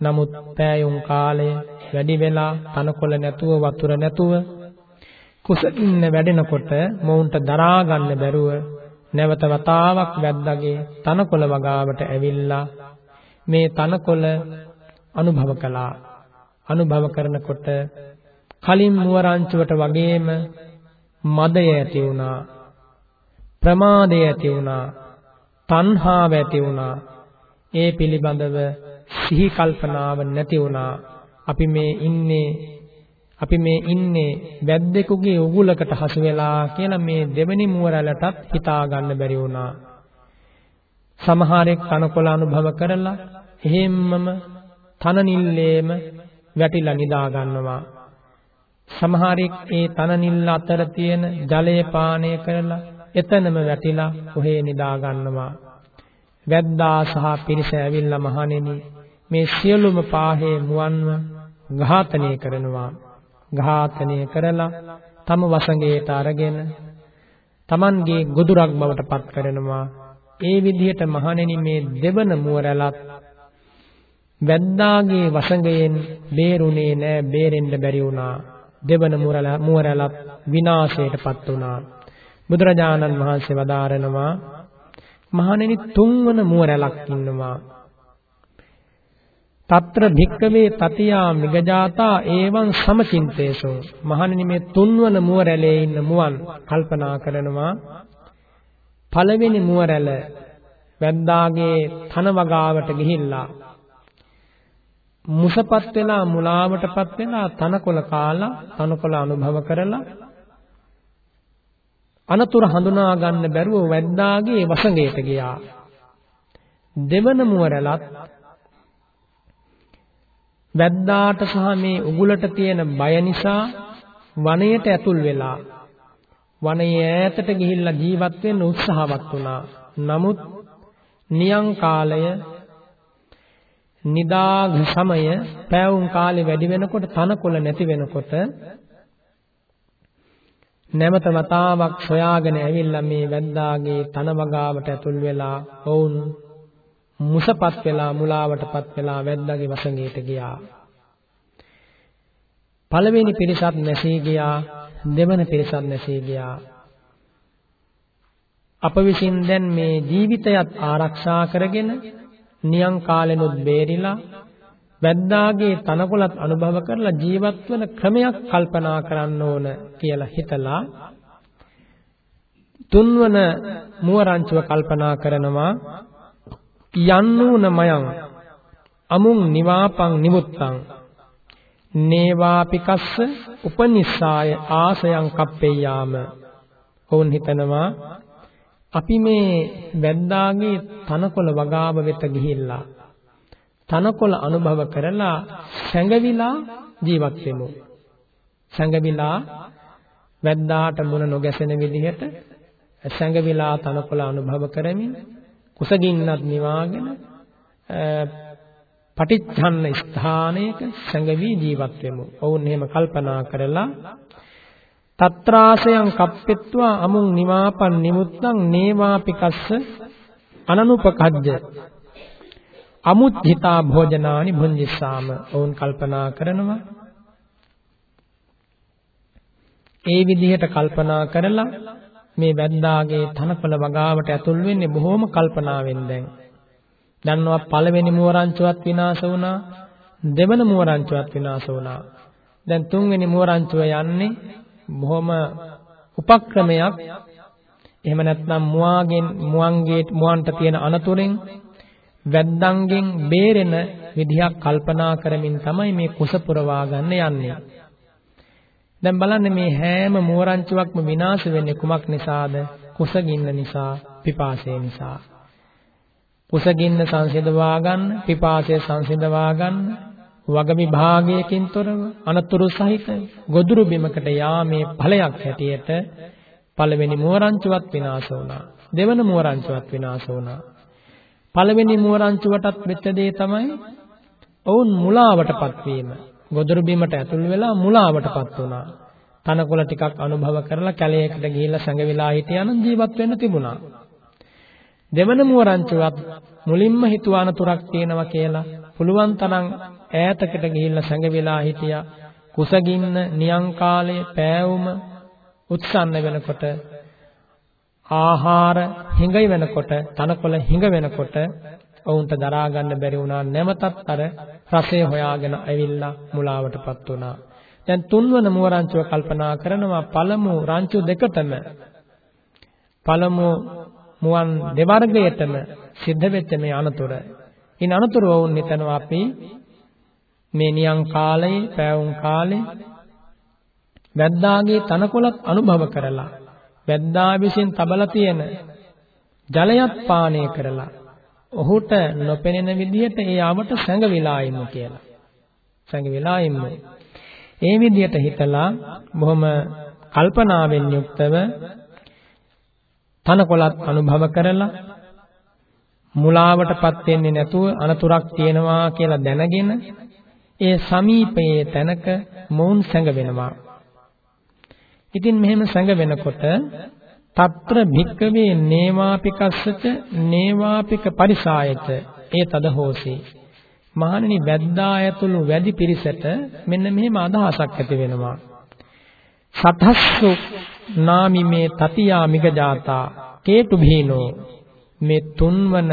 නමුත් පෑයුම් කාලය වැඩි වෙලා තනකොළ නැතුව වතුර නැතුව කුසින්න වැඩෙනකොට මොවුන්ට දරා ගන්න බැරුව නැවත වතාවක් වැද්දාගේ තනකොළ වගාවට ඇවිල්ලා මේ තනකොළ අනුභව කළා. අනුභව කරනකොට කලින් මුවරංචුවට වගේම මදය ඇති වුණා. ප්‍රමාදය ඇති වුණා. තණ්හාව ඇති වුණා. ඒ පිළිබඳව සිහි කල්පනාව නැති වුණා. අපි මේ ඉන්නේ අපි මේ ඉන්නේ වැද්දෙකුගේ උගුලකට හසු වෙලා කියලා මේ දෙවෙනි මුවරලටත් හිතා ගන්න බැරි වුණා. සමහරෙක් තනකොළ අනුභව කරලා එහෙම්මම තන නිල්ලේම වැටිලා නිදා ගන්නවා. සමහරෙක් ඒ තන නිල්ල අතර තියෙන ජලය පානය කරලා එතනම වැටිලා කොහේ නිදා ගන්නවා. වැද්දා සහ පිරිස ඇවිල්ලා මහණෙනි මේ සියලුම පාහේ මුවන්ව ඝාතනය කරනවා. ඝාතනය කරලා තම වසඟයට අරගෙන Tamanගේ ගොදුරක් බවට පත් කරනවා. ඒ විදිහට මහණෙනි මේ දෙවන මුවරලත් වැද්දාගේ වසඟයෙන් බේරුණේ නෑ බේරෙන්න බැරි වුණා. දෙවන මුවරලත් විනාශයටපත් වුණා. බුදුරජාණන් වහන්සේ වදාරනවා මහණෙනි තුන්වන මුවරැලක් ඉන්නවා తත්‍ර භික්කවේ තතියා මිගජාතා ඒවං සමචින්තේසෝ මහණෙනි මේ තුන්වන මුවරැලේ ඉන්න මුවන් කල්පනා කරනවා පළවෙනි මුවරැල වැද්දාගේ තන වගාවට ගිහිල්ලා මුසපත් වෙලා මුලාවටපත් වෙලා තනකොළ කාලා තනකොළ අනුභව කරලා අනතුරු හඳුනා ගන්න බැරුව වැද්දාගේ වසඟයට ගියා. දෙවන මුවරලත් වැද්දාට සහ මේ උගුලට තියෙන බය නිසා වනයේට ඇතුල් වෙලා වනයේ ඈතට ගිහිල්ලා ජීවත් වෙන්න උත්සාහවත් වුණා. නමුත් නියං කාලය නිදාග සමය පෑවුම් කාලේ වැඩි වෙනකොට තනකොළ නැති වෙනකොට නැවත වතාවක් සොයාගෙන ඇවිල්ලා මේ වැද්දාගේ තන වගාවට ඇතුල් වෙලා ඔවුන් මුසපත් වෙලා මුලාවටපත් වෙලා වැද්දාගේ වසඟයට ගියා. පළවෙනි පිරිසත් නැසී ගියා දෙවන පිරිසත් නැසී ගියා. අප විසින් දැන් මේ ජීවිතයත් ආරක්ෂා කරගෙන නියං කාලෙනුත් බේරිලා වැද්දාගේ තනකොළත් අනුභව කරලා ජීවත් වෙන ක්‍රමයක් කල්පනා කරන්න ඕන කියලා හිතලා තුන්වන මුවරංචුව කල්පනා කරනවා යන්නූන මයං අමුං නිවාපං නිමුත්තං. නේවාපිකස්ස උපනිස්සාය ආසයන් කප්පෙයාම. ඔවුන් හිතනවා අපි මේ වැද්දාගේ තනකොළ වගාව වෙත ගිහිල්ලා තනකොළ අනුභව කරලා සැඟවිලා ජීවත් වෙමු. සැඟවිලා වැද්දාට මුණ නොගැසෙන විදිහට සැඟවිලා තනකොළ අනුභව කරමින් කුසගින්නත් නිවාගෙන පටිච්චන්න ස්ථානයක සැඟවි ජීවත් වෙමු. ඔවුන් එහෙම කල්පනා කරලා తත්‍රාසයන් කප්පෙත්වා අමුං නිමාපන් නිමුත්තං නේවාපිකස්ස අනනුපකජ්ජ අමුත්‍ථිතා භෝජනානි භුංජිස්සාම ඔවුන් කල්පනා කරනවා ඒ විදිහට කල්පනා කරලා මේ වැද්දාගේ තනකොළ වගාවට ඇතුල් වෙන්නේ බොහොම කල්පනාවෙන් දැන්. දන්නවා පළවෙනි මුවරංචුවත් විනාශ වුණා. දෙවන මුවරංචුවත් විනාශ වුණා. දැන් තුන්වෙනි මුවරංචුව යන්නේ බොහොම උපක්‍රමයක්. එහෙම නැත්නම් මුවාගෙන් මුවන්ගේ මුවන්ට තියෙන අනතුරෙන් වැද්දන්ගෙන් බේරෙන විදිහක් කල්පනා කරමින් තමයි මේ කුස පුරවා ගන්න යන්නේ. දැන් බලන්න මේ හැම මෝරංචුවක්ම විනාශ වෙන්නේ කුමක් නිසාද? කුසගින්න නිසා, පිපාසය නිසා. කුසගින්න සංසිඳවා ගන්න, පිපාසය සංසිඳවා ගන්න, වග විභාගයකින් තොරව අනතුරු සහිත ගොදුරු බිමකට යාමේ ඵලයක් හැටියට පළවෙනි මෝරංචුවත් විනාශ වුණා. දෙවන මෝරංචුවත් විනාශ වුණා. පළවෙනි මෝරංචුවටත් වෙච්ච දේ තමයි ඔවුන් මුලාවටපත් වීම. ගොදුරු බිමට ඇතුල් වෙලා මුලාවටපත් වුණා. තනකොළ ටිකක් අනුභව කරලා කැලයකට ගිහිල්ලා සැඟවිලා හිටියානම් ජීවත් වෙන්න තිබුණා. දෙවන මුවරංචුවත් මුලින්ම හිතුවානතුරක් තියෙනවා කියලා පුළුවන් තරම් ඈතකට ගිහිල්ලා සැඟවිලා හිටියා. කුසගින්න, නියං කාලයේ පෑවුම උත්සන්න වෙනකොට ආහාර හිඟයි වෙනකොට තනකොළ හිඟ වෙනකොට ඔවුන්ට දරා ගන්න බැරි වුණා නැවතත් අර රසය හොයාගෙන ඇවිල්ලා මුලාවටපත් වුණා. දැන් තුන්වන මුව රංචුව කල්පනා කරනවා පළමු රංචු දෙකටම පළමු මුවන් දෙවර්ගයටම සිද්ධ වෙච්ච මේ අනතුර. ඉන් අනතුර වුන් හිතනවා අපි මේ නියං කාලයේ පෑවුම් කාලේ වැද්දාගේ තනකොළත් අනුභව කරලා වැද්දා විසින් තබලා තියෙන ජලයත් පානය කරලා ඔහුට නොපෙනෙන විදිහට ඒ ආවට සැඟවිලා ඉමු කියලා. සැඟවිලා ඉමු. ඒ විදිහට හිතලා බොහොම කල්පනාවෙන් යුක්තව තනකොළත් අනුභව කරලා මුලාවටපත් වෙන්නේ නැතුව අනතුරක් තියෙනවා කියලා දැනගෙන ඒ සමීපයේ තැනක මොවුන් සැඟවෙනවා. ඉතින් මෙහෙම සැඟවෙනකොට తත්‍ර භික්කවේ නේවාපිකස්සච නේවාපික පරිසායත ඒ තද හෝසි මහණෙනි වැද්දා ඇතුළු වැඩි පිරිසට මෙන්න මෙහෙම අදහසක් ඇති වෙනවා සතස්සු නාමි මේ තතියා මිගජාතා කේතු භීනෝ මේ තුන්වන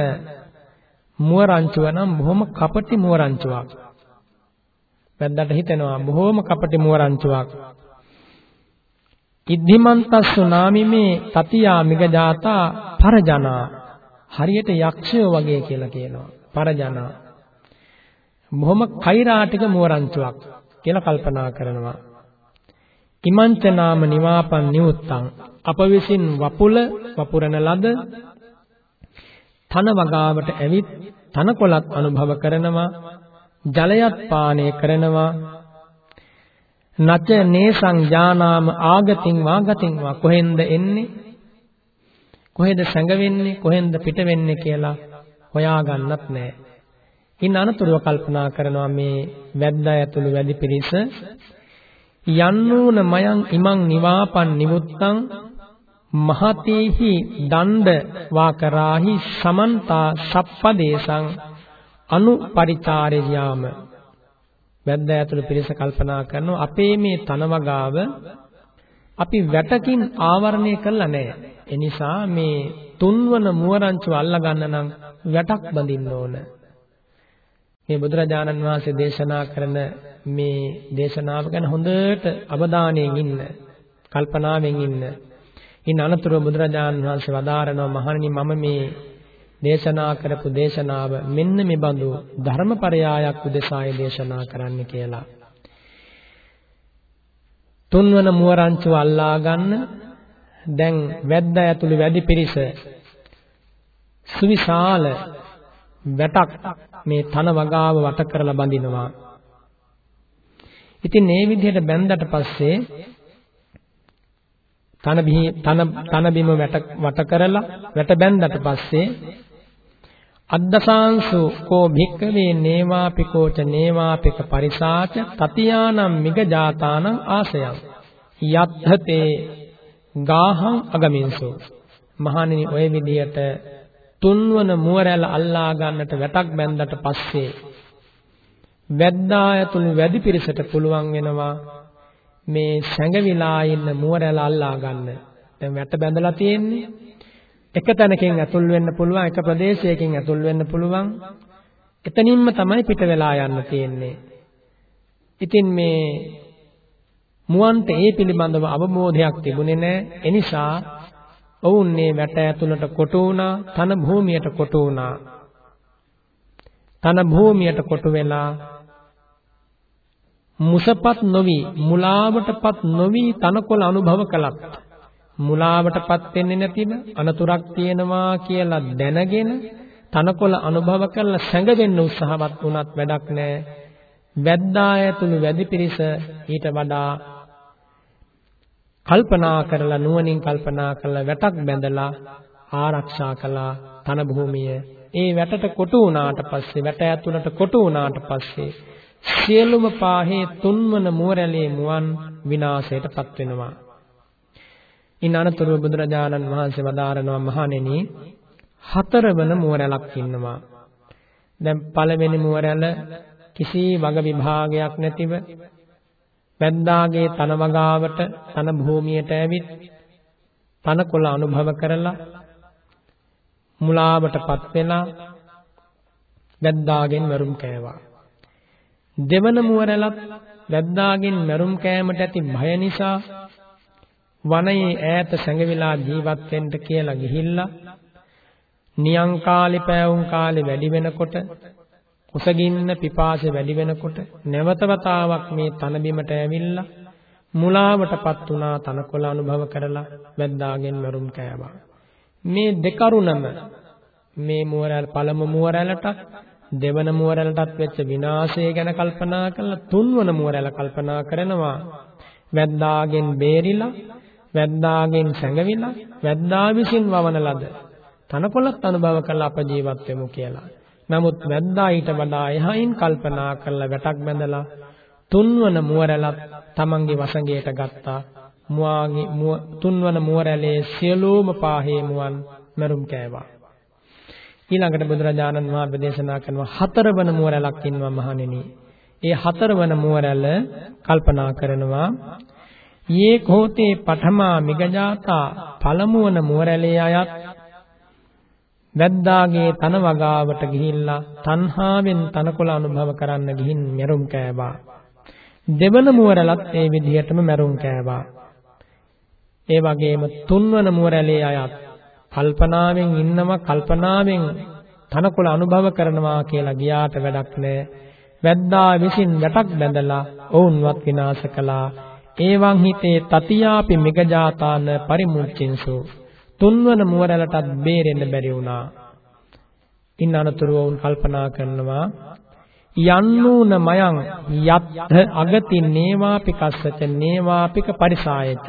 මුව රංචුව නම් බොහොම කපටි මුව රංචුවක් වැද්දාට හිතෙනවා බොහොම කපටි මුව රංචුවක් ඉද්ධිමන්තස්සු නාමිමේ තතියා මිගජාතා පරජනා. හරියට යක්ෂයෝ වගේ කියලා කියනවා. පරජනා. බොහොම කෛරාටික මුවරංචුවක් කියලා කල්පනා කරනවා. ඉමංච නාම නිවාපන් නිවුත්තං. අප විසින් වපුල වපුරන ලද තන වගාවට ඇවිත් තනකොළත් අනුභව කරනවා. ජලයත් පානය කරනවා. නච නේසං ඥානාම ආගතින් වාගතින් වා කොහෙන්ද එන්නේ? කොහෙද සැඟවෙන්නේ? කොහෙන්ද පිට වෙන්නේ කියලා හොයාගන්නත් නැහැ. ඉන් අනතුරුව කල්පනා කරනවා මේ වැද්දා ඇතුළු වැඩි පිරිස යන්නූන මයං ඉමං නිවාපන් නිමුත්තං මහතේහි දණ්ඩ වාකරාහි සමන්තා සප්පදේශං අනුපරිචාරයාම වැද්ද ඇතුළු පිරිස කල්පනා කරනවා අපේ මේ තනවගාව අපි වැටකින් ආවරණය කරලා නැහැ. ඒ නිසා මේ තුන්වන මුවරංචුව අල්ලා ගන්න නම් වැටක් බඳින්න ඕන. මේ බුදුරජාණන් වහන්සේ දේශනා කරන මේ දේශනාව ගැන හොඳට අවධානයෙන් ඉන්න, කල්පනාවෙන් ඉන්න. ඉන් අනතුරුව බුදුරජාණන් වහන්සේ වදාරනවා මහණනි මම මේ දේශනා කරපු දේශනාව මෙන්න මේ බඳු ධර්මපරයායක් උදෙසාය දේශනා කරන්න කියලා. තුන්වන මුවරංචුව අල්ලා ගන්න දැන් වැද්දා ඇතුළු වැඩි පිරිස සුවිශාල වැටක් මේ තන වගාව වට කරලා බඳිනවා. ඉතින් මේ විදිහට බැන්දට පස්සේ තන තන තන බිම වැට වට කරලා වැට බැන්දට පස්සේ අද්දසාංසු කෝ භික්කවේ නේවාපිකෝච නේවාපික පරිසාච තතියානම් මිග ජාතානං ආසයං යත්ථතේ ගාහං අගමින්සු මහණෙනි ඔය විදියට තුන්වන මුවරැල අල්ලා ගන්නට වැටක් බැන්දට පස්සේ වැද්දා ඇතුළු වැඩි පිරිසට පුළුවන් වෙනවා මේ සැඟවිලා ඉන්න මුවරැල අල්ලා ගන්න. දැන් වැට බැඳලා තියෙන්නේ එක තැනකින් ඇතුල් වෙන්න පුළුවන් එක ප්‍රදේශයකින් ඇතුල් වෙන්න පුළුවන් එතනින්ම තමයි පිට වෙලා යන්න තියෙන්නේ. ඉතින් මේ මුවන්ට ඒ පිළිබඳව අවබෝධයක් තිබුණේ නැහැ. එනිසා ඔවුන් මේ වැට ඇතුළට කොටු වුණා, තන භූමියට කොටු වුණා. තන භූමියට කොටු වෙලා මුසපත් නොවි, මුලාවටපත් නොවි තනකොළ අනුභව කළත් මුලාවටපත් වෙන්නේ නැතිව අනතුරක් තියෙනවා කියලා දැනගෙන තනකොළ අනුභව කරලා සැඟවෙන්න උත්සාහවත් වුණත් වැඩක් නැහැ. වැද්දා ඇතුළු වැඩි පිරිස ඊට වඩා කල්පනා කරලා නුවණින් කල්පනා කරලා වැටක් බැඳලා ආරක්ෂා කළා තන භූමිය. ඒ වැටට කොටු වුණාට පස්සේ වැට ඇතුළට කොටු වුණාට පස්සේ සියලුම පාහේ තුන්වන මුවරැළේ මුවන් විනාශයටපත් වෙනවා. ඉන් අනතුරුව බුදුරජාණන් වහන්සේ වදාරනවා මහණෙනි හතරවන මුවරැලක් ඉන්නවා. දැන් පළවෙනි මුවරැල කිසි වග විභාගයක් නැතිව වැද්දාගේ තන වගාවට තන භූමියට ඇවිත් තනකොළ අනුභව කරලා මුලාවටපත් වෙලා වැද්දාගෙන් මරුම් කෑවා. දෙවන මුවරැලත් වැද්දාගෙන් මරුම් කෑමට ඇති භය නිසා වනයේ ඈත සැඟවිලා ජීවත් වෙන්න කියලා ගිහිල්ලා නියං කාලේ පෑවුම් කාලේ වැඩි වෙනකොට කුසගින්න පිපාසය වැඩි වෙනකොට නැවත වතාවක් මේ තන බිමට ඇවිල්ලා මුලාවටපත් වුණා තනකොළ අනුභව කරලා වැද්දාගෙන් වරුම් කෑවා. මේ දෙකරුණම මේ මුවරැල් පළමු මුවරැලට දෙවන මුවරැලටත් වෙච්ච විනාශය ගැන කල්පනා කරලා තුන්වන මුවරැල කල්පනා කරනවා. වැද්දාගෙන් බේරිලා වැද්දාගෙන් සැඟවිලා වැද්දා විසින් වවන ලද තනකොළත් අනුභව කරලා අප ජීවත් වෙමු කියලා. නමුත් වැද්දා ඊට වඩා එහයින් කල්පනා කරලා වැටක් බැඳලා තුන්වන මුවරැලත් තමන්ගේ වසඟයට ගත්තා. මුවාගේ තුන්වන මුවරැලේ සියලුම පාහේ මුවන් මරුම් කෑවා. ඊළඟට බුදුරජාණන් වහන්සේ දේශනා කරනවා හතරවන මුවරැලක් ඉන්නවා මහණෙනි. ඒ හතරවන මුවරැල කල්පනා කරනවා යේ කෝතේ පඨමා මිගජාතා පළමුවන මුවරැලේ අයත් වැද්දාගේ තන වගාවට ගිහිල්ලා තණ්හාවෙන් තනකොළ අනුභව කරන්න ගිහින් මරුම් කෑවා. දෙවන මුවරලත් ඒ විදිහටම මරුම් කෑවා. ඒ වගේම තුන්වන මුවරැලේ අයත් කල්පනාවෙන් ඉන්නවා කල්පනාවෙන් තනකොළ අනුභව කරනවා කියලා ගියාට වැඩක් නැහැ. වැද්දා විසින් වැටක් බැඳලා ඔවුන්වත් විනාශ කළා. ඒවං හිතේ තතියාපි මිගජාතාන පරිමුච්චින්සු තුන්වන මුවරැලටත් බේරෙන්න බැරි වුණා. ඉන් අනතුරුව වුන් කල්පනා කරනවා යන්නූන මයං යත්ථ අගති නේවාපිකස්සච නේවාපික පරිසායච.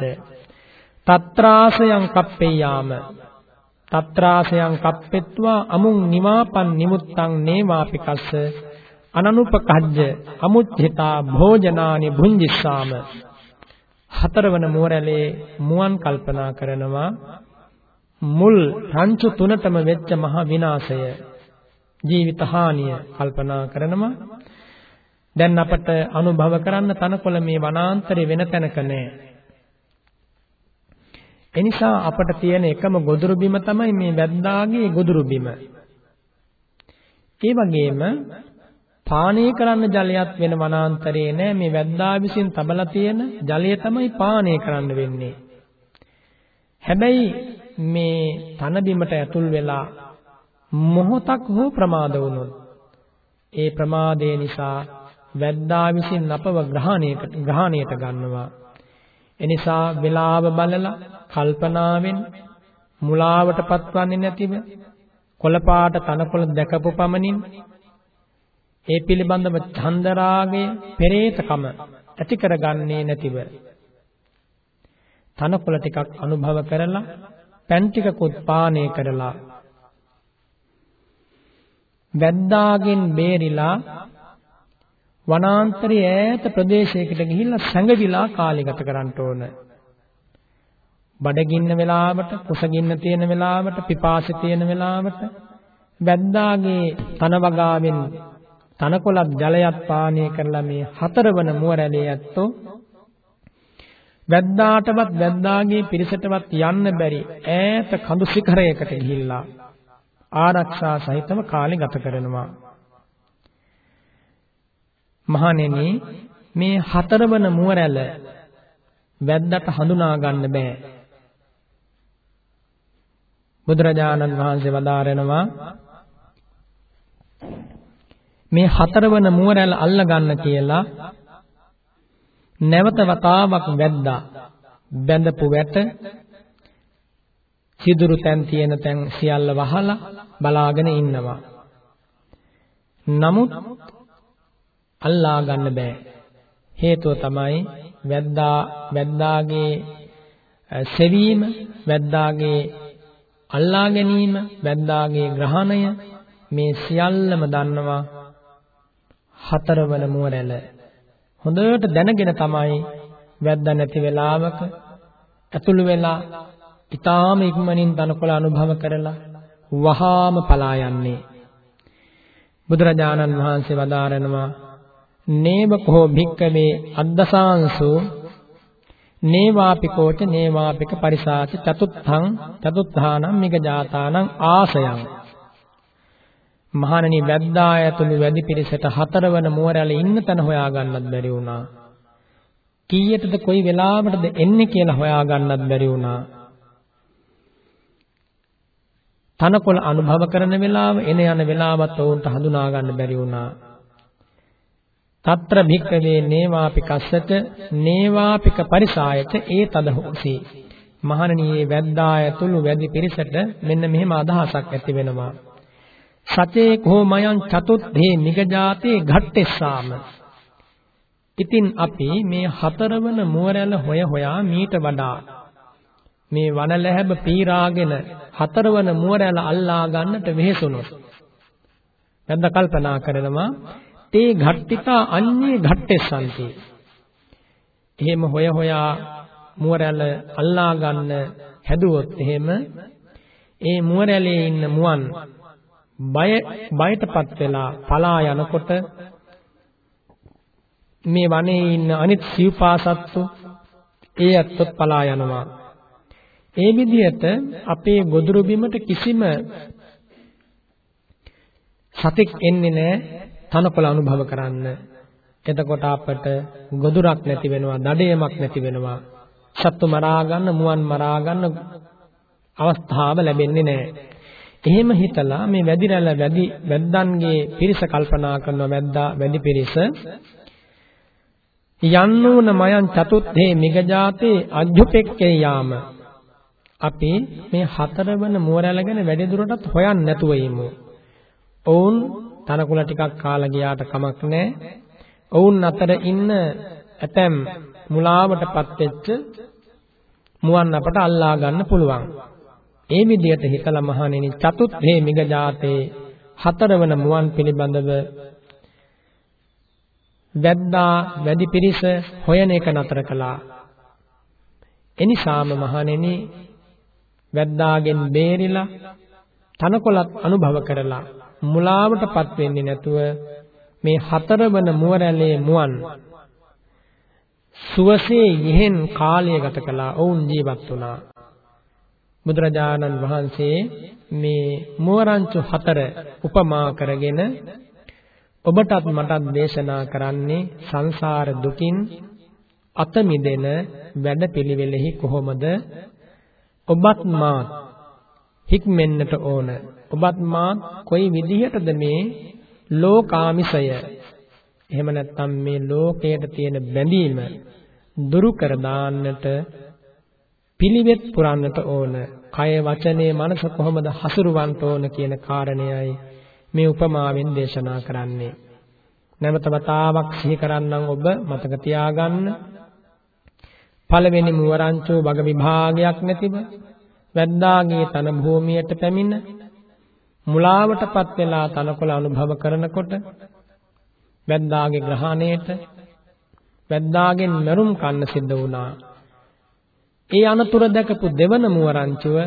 තත්‍රාසයන් කප්පේයාම. තත්‍රාසයන් කප්පෙත්වා අමුං නිමාපන් නිමුත්තං නේවාපිකස්ස. අනනුපකජ්ජ අමුච්චිතා භෝජනානි භුංජිස්සාම. හතරවන මුවරැලේ මුවන් කල්පනා කරනවා මුල් රංචු තුනටම වෙච්ච මහ විනාශය. ජීවිත හානිය කල්පනා කරනවා. දැන් අපට අනුභව කරන්න තනකොළ මේ වනාන්තරේ වෙන තැනක නැහැ එනිසා අපට තියෙන එකම ගොදුරු බිම තමයි මේ වැද්දාගේ ගොදුරු බිම ඒ වගේම පානය කරන්න ජලයක් වෙන වනාන්තරේ නෑ මේ වැද්දා විසින් තබලා තියෙන ජලය තමයි පානය කරන්න වෙන්නේ. හැබැයි මේ තන බිමට ඇතුල් වෙලා මොහොතක් හෝ ප්‍රමාද වුණොත් ඒ ප්‍රමාදය නිසා වැද්දා විසින් අපව ග්‍රහණයට ග්‍රහණයට ගන්නවා. එනිසා වේලාව බලලා කල්පනාවෙන් මුලාවට පත්වන්නේ නැතිව කොළපාට තනකොළ දැකපු පමණින් ඒ පිළිබඳව ඡන්දරාගය පෙරේතකම ඇති කරගන්නේ නැතිව තනකොළ ටිකක් අනුභව කරලා පැන් ටිකකුත් පානය කරලා වැද්දාගෙන් බේරිලා වනාන්තරයේ ඈත ප්‍රදේශයකට ගිහිල්ලා සැඟවිලා කාලය ගත කරන්න ඕන. බඩගින්න වෙලාවට, කුසගින්න තියෙන වෙලාවට, පිපාසය තියෙන වෙලාවට වැද්දාගේ තන වගාවෙන් තනකොළක් ජලයක් පානය කරලා මේ හතරවන මුවරැළේ ඇත්තෝ වැද්දාටවත් වැද්දාගේ පිරිසටවත් යන්න බැරි ඈත කඳු ශිඛරයකට ගිහිල්ලා ආරක්ෂා සහිතව කාලය ගත කරනවා. මහණෙනි මේ හතරවන මුවරැළ වැද්දට හඳුනා ගන්න බෑ. බුදුරජාණන් වහන්සේ වදාරනවා මේ හතරවන මුවරැළ අල්ල ගන්න කියලා නැවත වතාවක් වැද්දා බැඳපු වැට සිදුරු තැන් තියෙන තැන් සියල්ල වහලා බලාගෙන ඉන්නවා. නමුත් අල්ලා ගන්න බෑ. හේතුව තමයි වැද්දා වැද්දාගේ සෙවීම, වැද්දාගේ අල්ලා ගැනීම, වැද්දාගේ ග්‍රහණය මේ සියල්ලම දන්නවා හතරවන මුවරැළ. හොඳට දැනගෙන තමයි වැද්දා නැති වෙලාවක ඇතුළු වෙලා ඊටාම ඉක්මනින් තනකොළ අනුභව කරලා වහාම පලා යන්නේ බුදුරජාණන් වහන්සේ වදාරනවා නේව කෝ භික්කමේ අද්දසාංසු නේවාපිකෝච නේවාපික පරිසාච චතුත්ථං චතුත්ථානම් මිගජාතානම් ආසයං මහණනි වැද්දා ඇතුළු වැඩි පිරිසට හතරවන මුවරැළ ඉන්න තැන හොයාගන්නත් බැරි වුණා කීයටද කොයි වෙලාවටද එන්නේ කියලා හොයාගන්නත් බැරි වුණා තනකොළ අනුභව කරන වෙලාව එන යන වෙලාවත් ඔවුන්ට හඳුනා ගන්න බැරි වුණා. తත්‍ර භික්කවේ නේවාපිකස්සත නේවාපික පරිසායත ඒ තද හොසි. මහණණියේ වැද්දා ඇතුළු වැඩි පිරිසට මෙන්න මෙහෙම අදහසක් ඇති වෙනවා. සතේ කොමයන් චතුත්ථේ නිගජාතේ ඝට්ටෙස්සාම. ඉතින් අපි මේ හතරවන මුවරැළ හොය හොයා මීට වඩා මේ වනලැහැබ පීරාගෙන හතරවන මුවරැළ අල්ලා ගන්නට වෙහෙසුනොත් නැද්ද කල්පනා කරනවා තේ ඝට්ටිකා අඤ්ඤේ ඝට්ටෙස්සන්ති එහෙම හොය හොයා මුවරැළ අල්ලා ගන්න හැදුවොත් එහෙම ඒ මුවරැළේ ඉන්න මුවන් බය බයටපත් වෙලා පලා යනකොට මේ වනයේ ඉන්න අනිත් සිව්පාසත්තු ඒ ඇත්තොත් පලා යනවා ඒ විදිහට අපේ ගොදුරු බිමට කිසිම සතෙක් එන්නේ නැහැ තනකොළ අනුභව කරන්න. එතකොට අපට ගොදුරක් නැති වෙනවා, දඩයමක් නැති වෙනවා. සත්තු මරා ගන්න, මුවන් මරා ගන්න අවස්ථාව ලැබෙන්නේ නැහැ. එහෙම හිතලා මේ වැඩිරැළ වැඩි වැද්දන්ගේ පිරිස කල්පනා කරන වැද්දා වැඩි පිරිස යන්නෝන මයන් චතුත්ථේ මිගජාතේ අජ්ජුපෙක්කේ යාම අපි මේ හතරවන මුවරැළ ගැන වැඩි දුරටත් හොයන්න නැතුව ඉමු. ඔවුන් තනකුල ටිකක් කාලා ගියාට කමක් නැහැ. ඔවුන් අතර ඉන්න ඇතැම් මුලාවටපත් වෙච්ච මුවන් අපට අල්ලා ගන්න පුළුවන්. ඒ විදිහට හිතලා මහණෙනි චතුත්ථේ මිගජාතේ හතරවන මුවන් පිළිබඳව වැද්දා වැඩි පිරිස හොයන එක නතර කළා. එනිසාම මහණෙනි වැද්දාගෙන් බේරිලා තනකොළත් අනුභව කරලා මුලාවටපත් වෙන්නේ නැතුව මේ හතරවන මුවරැළේ මුවන් සුවසේ යෙහෙන් කාලය ගත කළා ඔවුන් ජීවත් වුණා බුදුරජාණන් වහන්සේ මේ මුවරංචු හතර උපමා කරගෙන ඔබටත් මටත් දේශනා කරන්නේ සංසාර දුකින් අත මිදෙන වැඩපිළිවෙලෙහි කොහොමද ඔබත් මාත් හික්මෙන්නට ඕන. ඔබත් මාත් කොයි විදිහටද මේ ලෝකාමිසය එහෙම නැත්නම් මේ ලෝකයට තියෙන බැඳීම දුරු කර දාන්නට පිළිවෙත් පුරන්නට ඕන. කය වචනේ මනස කොහොමද හසුරවන්න ඕන කියන කාරණයයි මේ උපමාවෙන් දේශනා කරන්නේ. නැවත වතාවක් සිහි කරන්නම් ඔබ මතක තියාගන්න. පළවෙනි මුවරංචෝ වග විභාගයක් නැතිව වැද්දාගේ තන භූමියට පැමිණ මුලාවටපත් වෙලා තනකොළ අනුභව කරනකොට වැද්දාගේ ග්‍රහණයට වැද්දාගෙන් මරුම් කන්න සිද්ධ වුණා. ඒ අනතුර දැකපු දෙවන මුවරංචුව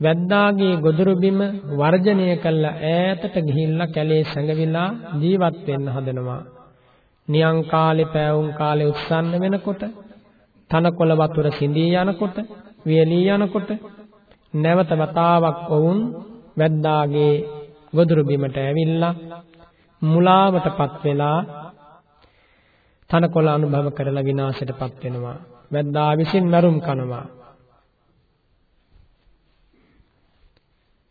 වැද්දාගේ ගොදුරු බිම වර්ජනය කළ ඈතට ගිහිල්ලා කැලේ සැඟවිලා ජීවත් වෙන්න හදනවා. නියං කාලේ පෑවුම් කාලේ උත්සන්න වෙනකොට තනකොළ වතුර සිඳී යනකොට වියලී යනකොට නැවත වතාවක් වුන් වැද්දාගේ ගොදුරු බිමට ඇවිල්ලා මුලාවටපත් වෙලා තනකොළ අනුභව කරලා විනාශයටපත් වෙනවා. වැද්දා විසින් මරුම් කනවා.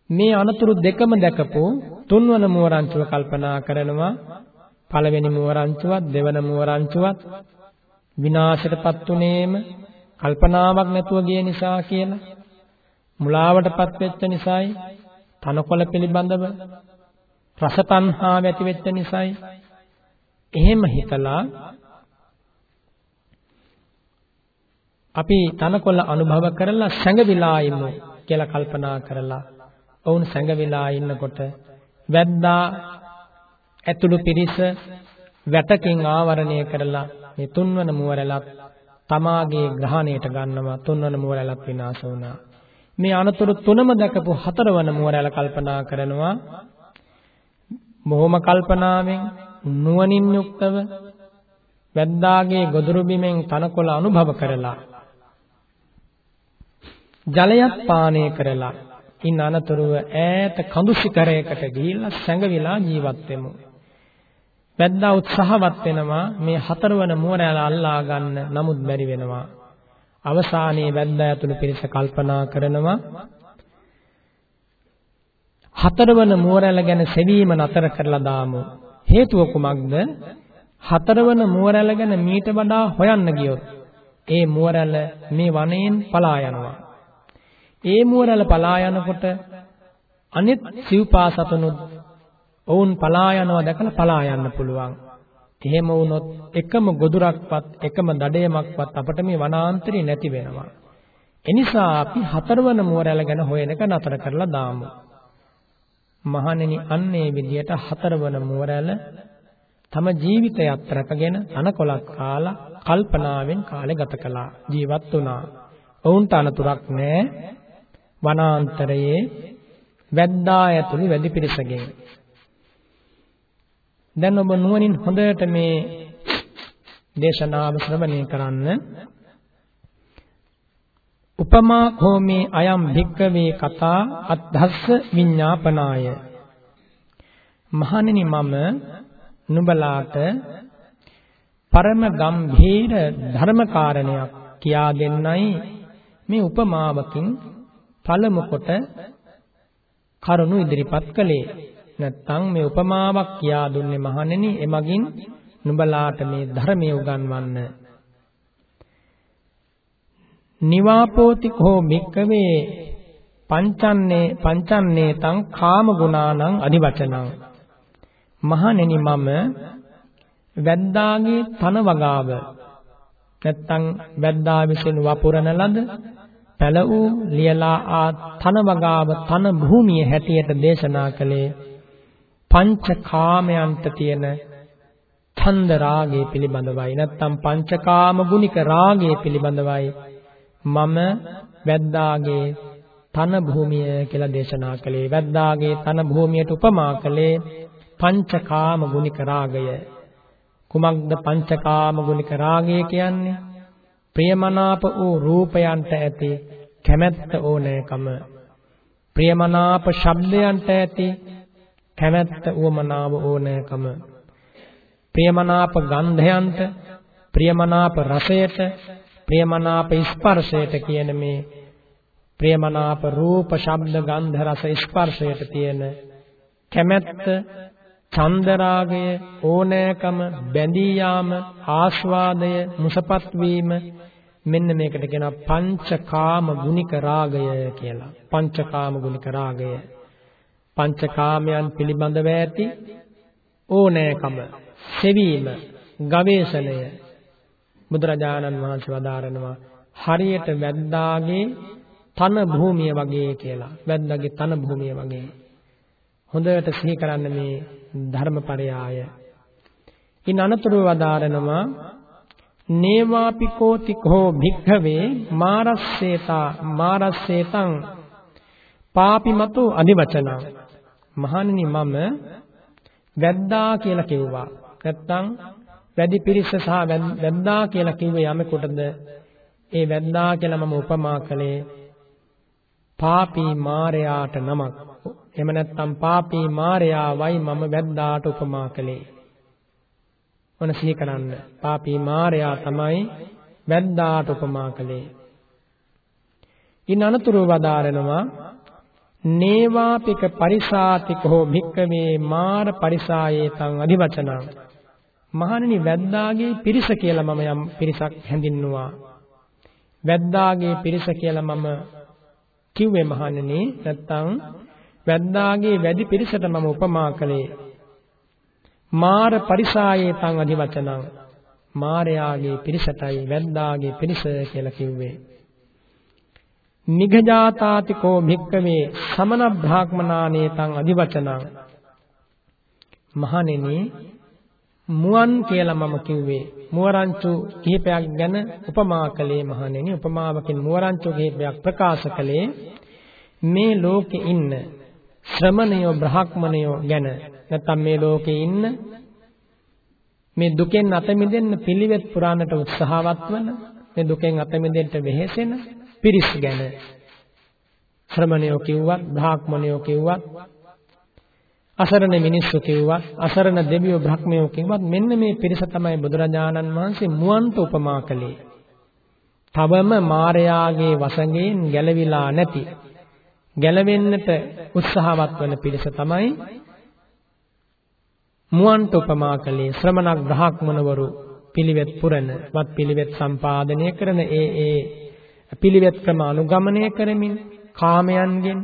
මේ අනතුරු දෙකම දැකපු තුන්වන මුවරංචුව කල්පනා කරනවා පළවෙනි මුවරංචුවත් දෙවන මුවරංචුවත් විනාශයටපත් උනේම කල්පනාවක් නැතුව ගිය නිසා කියලා මුලාවටපත් වෙච්ච නිසායි තනකොළ පිළිබඳව රස තණ්හාව ඇති වෙච්ච නිසායි එහෙම හිතලා අපි තනකොළ අනුභව කරලා සැඟවිලා ඉමු කියලා කල්පනා කරලා. ඔවුන් සැඟවිලා ඉන්නකොට වැද්දා ඇතුළු පිරිස වැටකින් ආවරණය කරලා මේ තුන්වන මුවරැලත් තමාගේ ග්‍රහණයට ගන්නවා. තුන්වන මුවරැලත් විනාශ වුණා. මේ අනතුරු තුනම දැකපු හතරවන මුවරැල කල්පනා කරනවා. මොහොම කල්පනාවෙන් නුවණින් යුක්තව වැද්දාගේ ගොදුරු බිමෙන් තනකොළ අනුභව කරලා ජලයත් පානය කරලා ඉන් අනතුරුව ඈත කඳු ශිඛරයකට ගිහිල්ලා සැඟවිලා ජීවත් වෙමු. වැද්දා උත්සාහවත් වෙනවා මේ හතරවන මුවරැල අල්ලා ගන්න නමුත් බැරි වෙනවා. අවසානයේ වැද්දා ඇතුළු පිරිස කල්පනා කරනවා හතරවන මුවරැල ගැන සෙවීම නතර කරලා දාමු. හේතුව කුමක්ද? හතරවන මුවරැල ගැන මීට වඩා හොයන්න ගියොත් ඒ මුවරැල මේ වනයෙන් පලා යනවා. ඒ මුවරැල පලා යනකොට අනිත් සිව්පා සතුනුත් ඔවුන් පලා යනවා දැකලා පලා යන්න පුළුවන්. එහෙම වුණොත් එකම ගොදුරක්වත් එකම දඩයමක්වත් අපට මේ වනාන්තරේ නැති වෙනවා. එනිසා අපි හතරවන මුවරැල ගැන හොයන එක නතර කරලා දාමු. මහණෙනි අන්නේ විදියට හතරවන මුවරැල තම ජීවිතයත් රැකගෙන අනකොලක් කාලා කල්පනාවෙන් කාලය ගත කළා ජීවත් වුණා. ඔවුන්ට අනතුරක් නැහැ. වනාන්තරයේ වැද්දා ඇතුළු වැඩි පිරිසගෙන් දැන් ඔබ නුවණින් හොඳට මේ දේශනාව ශ්‍රවණය කරන්න. උපමා කෝමේ අයම් භික්කවේ කතා අත්ධස්ස විඤ්ඤාපනාය. මහණෙනි මම නුඹලාට පරම ගම්භීර ධර්ම කාරණයක් කියා දෙන්නයි මේ උපමාවකින් පළමු කොට කරුණු ඉදිරිපත් කළේ. නැත්තම් මේ උපමාවක් කියා දුන්නේ මහණෙනි එමගින් නුඹලාට මේ ධර්මය උගන්වන්න. නිවාපෝති කෝ මික්කවේ පංචන්නේ පංචන්නේ තං කාම ගුණානං අනිවචනං මහණෙනි මම වැද්දාගේ තන වගාව නැත්තම් වැද්දා විසින් වපුරන ලද පැල වූ ලියලා ආ තන වගාව තන භූමිය හැටියට දේශනා කළේ පංච කාමයන්ට තියෙන ඡන්ද රාගය පිළිබඳවයි. නැත්නම් පංචකාම ගුණික රාගය පිළිබඳවයි මම වැද්දාගේ තන භූමිය කියලා දේශනා කළේ. වැද්දාගේ තන භූමියට උපමා කළේ පංචකාම ගුණික රාගය. කුමක්ද පංචකාම ගුණික රාගය කියන්නේ? ප්‍රියමනාප වූ රූපයන්ට ඇති කැමැත්ත ඕනෑකම. ප්‍රියමනාප ශබ්දයන්ට ඇති කැමැත්ත උවමනාව ඕනෑකම. ප්‍රියමනාප ගන්ධයන්ට ප්‍රියමනාප රසයට ප්‍රියමනාප ස්පර්ශයට කියන මේ ප්‍රියමනාප රූප ශබ්ද ගන්ධ රස ස්පර්ශයට තියෙන කැමැත්ත චන්දරාගය ඕනෑකම බැඳී යාම ආස්වාදය මුසපත් වීම මෙන්න මේකට කියනවා පංචකාම ගුණික රාගය කියලා. පංචකාම ගුණික රාගය. පංචකාමයන් පිළිබඳව ඇති ඕනෑකම සෙවීම ගවේෂණය බුදුරජාණන් වහන්සේ වදාරනවා හරියට වැද්දාගේ තන භූමිය වගේ කියලා. වැද්දාගේ තන භූමිය වගේ. හොඳට සිහි කරන්න මේ ධර්මපරයාය. ඉන් අනතුරුව වදාරනවා නේවාපිකෝති කෝ භික්ඛවේ මාරස්සේතා මාරස්සේතං පාපිමතු අදිවචනං මහණෙනි මම වැද්දා කියලා කිව්වා. නැත්තම් වැඩි පිරිස සහ වැද්දා කියලා කිව්වේ යමෙකුටද? ඒ වැද්දා කියලා මම උපමා කළේ පාපී මාරයාට නමක්. එහෙම නැත්නම් පාපී මාරයාවයි මම වැද්දාට උපමා කළේ. ඔන්න සිහි කරන්න. පාපී මාරයා තමයි වැද්දාට උපමා කළේ. ඉන් අනතුරු වදාරනවා නේවාපික පරිසාතිකෝ භික්කවේ මාර පරිසායේ තං අධිවචනං මහණනි වැද්දාගේ පිරිස කියලා මම යම් පිරිසක් හැඳින්නුවා වැද්දාගේ පිරිස කියලා මම කිව්වේ මහණනි නැත්තම් වැද්දාගේ වැඩි පිරිසට මම උපමා කළේ මාර පරිසායේ තං අධිවචනං. මාරයාගේ පිරිසටයි වැද්දාගේ පිරිස කියලා කිව්වේ. නිගජාතාතිකෝ භික්කවේ සමන බ්‍රාහ්මනානේ තං අධිවචනං. මහණෙනි මුවන් කියලා මම කිව්වේ. මුවරංචු කිහිපයක් ගැන උපමා කළේ මහණෙනි. උපමාවකින් මුවරංචු කිහිපයක් ප්‍රකාශ කළේ මේ ලෝකේ ඉන්න ශ්‍රමණයෝ බ්‍රහ්මණයෝ ගැන නැත්නම් මේ ලෝකේ ඉන්න මේ දුකෙන් අත මිදෙන්න පිළිවෙත් පුරාණට උත්සාහවත් වන මේ දුකෙන් අත මිදෙන්න වෙහෙසෙන පිරිස් ගැන ශ්‍රමණයෝ කිව්වත් බ්‍රහ්මණයෝ කිව්වත් අසරණ මිනිස්සු කිව්වත් අසරණ දෙවියෝ බ්‍රහ්මයෝ කිව්වත් මෙන්න මේ පිරිස තමයි බුදුරජාණන් වහන්සේ මුවන්ට උපමා කළේ. තවම මාරයාගේ වසඟයෙන් ගැලවිලා නැති ගැලවෙන්නට උත්සාහවත් වන පිරිස තමයි මුවන්ට උපමා කළේ ශ්‍රමණක් බ්‍රහ්මණවරු පිළිවෙත් පුරන වත් පිළිවෙත් සම්පාදනය කරන ඒ ඒ පිළිවෙත් ක්‍රම අනුගමනය කරමින් කාමයන්ගෙන්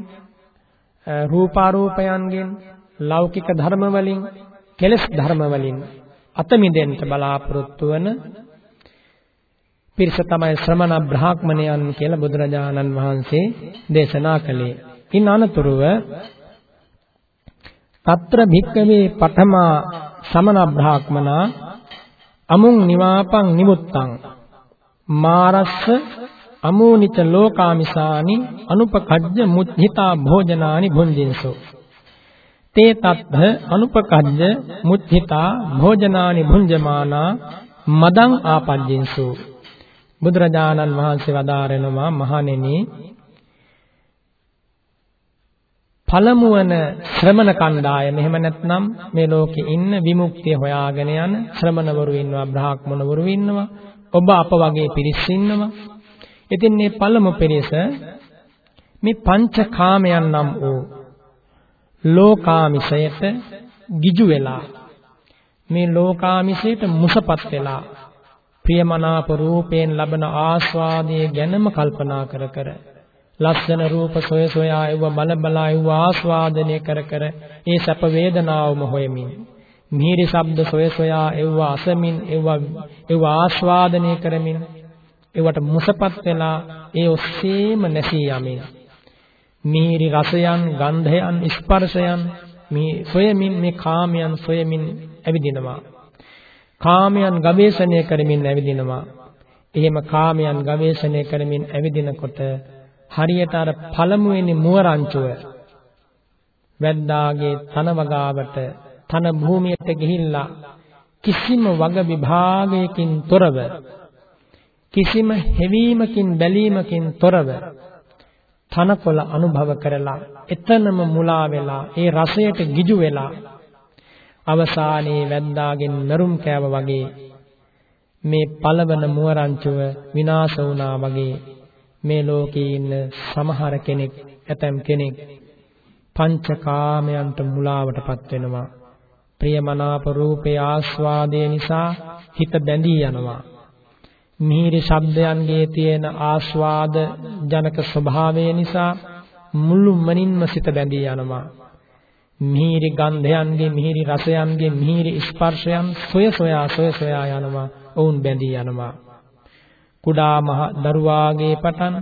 රූපාරූපයන්ගෙන් ලෞකික ධර්ම වලින් කෙලස් ධර්ම වලින් අත මිදෙන්න බලාපොරොත්තු වන පිරිස තමයි ශ්‍රමණ බ්‍රාහ්මණයන් කියලා බුදුරජාණන් වහන්සේ දේශනා කළේ. ඉන් අනතුරුව తත්‍ර භික්කවේ පඨමා සමන බ්‍රාහ්මනා අමුං නිවාපං නිමුත්තං මාරස්ස අමෝනිත ලෝකාමිසානි අනුපකජ්ජ මුච්ඡිතා භෝජනානි භුංජින්සෝ තේ තත්ථ අනුපකජ්ජ මුච්ඡිතා භෝජනානි භුංජමානා මදං ආපජ්ජින්සෝ බුදුරජාණන් වහන්සේ වදාරනවා මහණෙනි පළමු වන ශ්‍රමණ කණ්ඩායම. එහෙම නැත්නම් මේ ලෝකේ ඉන්න විමුක්තිය හොයාගෙන යන ශ්‍රමණවරු ඉන්නවා බ්‍රාහ්මණවරු ඉන්නවා ඔබ අප වගේ පිරිස් ඉන්නවා. ඉතින් මේ පළමු පිරිස මේ පංචකාමයන් නම් වූ ලෝකාමිසයට ගිජු වෙලා මේ ලෝකාමිසයට මුසපත් වෙලා ප්‍රියමනාප රූපයෙන් ලබන ආස්වාදයේ ගැනම කල්පනා කර කර ලස්සන රූප සොය සොයා ඒව බල බලා ඒව ආස්වාදනය කර කර ඒ සැප වේදනාවම හොයමින් මිහිරි ශබ්ද සොය සොයා ඒව අසමින් ඒව ඒව ආස්වාදනය කරමින් ඒවට මුසපත් වෙලා ඒ ඔස්සේම නැසී යමින් මිහිරි රසයන් ගන්ධයන් ස්පර්ශයන් මේ සොයමින් මේ කාමයන් සොයමින් ඇවිදිනවා කාමයන් ගවේෂණය කරමින් ඇවිදිනවා. එහෙම කාමයන් ගවේෂණය කරමින් ඇවිදිනකොට හරියට අර පළමුවෙනි මුවරංචුව වැද්දාගේ තන වගාවට තන භූමියට ගිහිල්ලා කිසිම වග විභාගයකින් තොරව කිසිම හෙවීමකින් බැලීමකින් තොරව තනකොළ අනුභව කරලා එතනම මුලා වෙලා ඒ රසයට ගිජු වෙලා අවසානයේ වැද්දාගෙන් මරුම් කෑව වගේ මේ පළවන මුවරංචුව විනාශ වුණා වගේ මේ ලෝකේ ඉන්න සමහර කෙනෙක් ඇතම් කෙනෙක් පංචකාමයන්ට මුලාවටපත් වෙනවා ප්‍රියමනාප රූපේ ආස්වාදය නිසා හිත බැඳී යනවා. මිහිරි ශබ්දයන්ගේ තියෙන ආස්වාද ජනක ස්වභාවය නිසා මුළු මනින්ම සිත බැඳී යනවා. මිහිරි ගන්ධයන්ගේ මිහිරි රසයන්ගේ මිහිරි ස්පර්ශයන් සොය සොයා සොය සොයා යනවා. ඔවුන් බැඳී යනවා. කුඩා මහ දරුවාගේ පටන්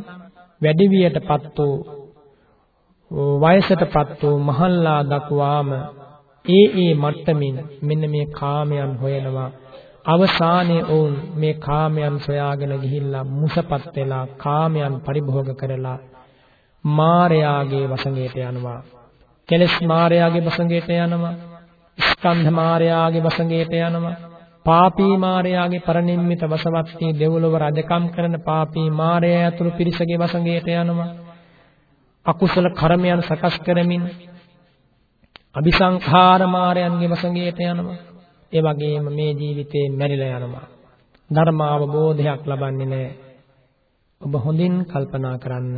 වැඩි වියටපත් වූ වයසටපත් වූ මහල්ලා දක්වාම ඒ ඒ මට්ටමින් මෙන්න මේ කාමයන් හොයනවා. අවසානයේ ඔවුන් මේ කාමයන් සොයාගෙන ගිහිල්ලා මුසපත් වෙලා කාමයන් පරිභෝග කරලා මායාගේ වසඟයට යනවා. කෙලස් මායාගේ වසඟයට යනවා. ස්කන්ධ මායාගේ වසඟයට යනවා. පාපී මායාගේ පරිනිම්මිත වසවත්ති දෙව්ලොව රජකම් කරන පාපී මායя ඇතුළු පිරිසගේ වසඟයට යනවා. අකුසල කර්මයන් සකස් කරමින් අபிසංඛාර මායයන්ගේ වසඟයට යනවා. ඒ වගේම මේ ජීවිතේ මැරිලා යනවා. ධර්ම අවබෝධයක් ලබන්නේ නැහැ. ඔබ හොඳින් කල්පනා කරන්න.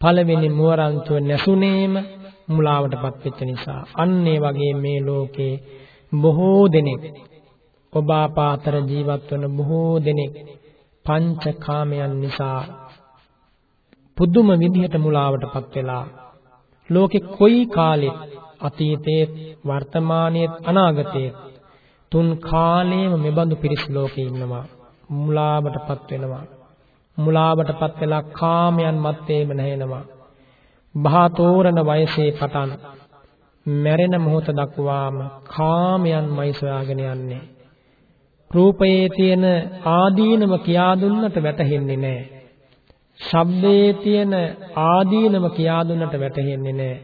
පළවෙනි මුවරන්තුව නැසුනේම මුලාවටපත් වෙච්ච නිසා අන්න ඒ වගේ මේ ලෝකේ බොහෝ දෙනෙක් ඔබ ආපාතර ජීවත් වන බොහෝ දෙනෙක් පංචකාමයන් නිසා පුදුම විදිහට මුලාවටපත් වෙලා ලෝකේ කොයි කාලෙත් අතීතයේ වර්තමානයේ අනාගතයේ තුන් කාලයේම මෙබඳු පිරිස් ලෝකේ ඉන්නවා. මුලාවටපත් වෙනවා. මුලාවටපත් වෙලා කාමයන් මැත්තේම නැහෙනවා. බහතෝරණ වයසේ පටන් මැරෙන මොහොත දක්වාම කාමයන්මයි සොයාගෙන යන්නේ. රූපයේ තියෙන ආදීනම කියා දුන්නට වැටහෙන්නේ නැහැ. ශබ්දයේ තියෙන ආදීනම කියා දුන්නට වැටහෙන්නේ නැහැ.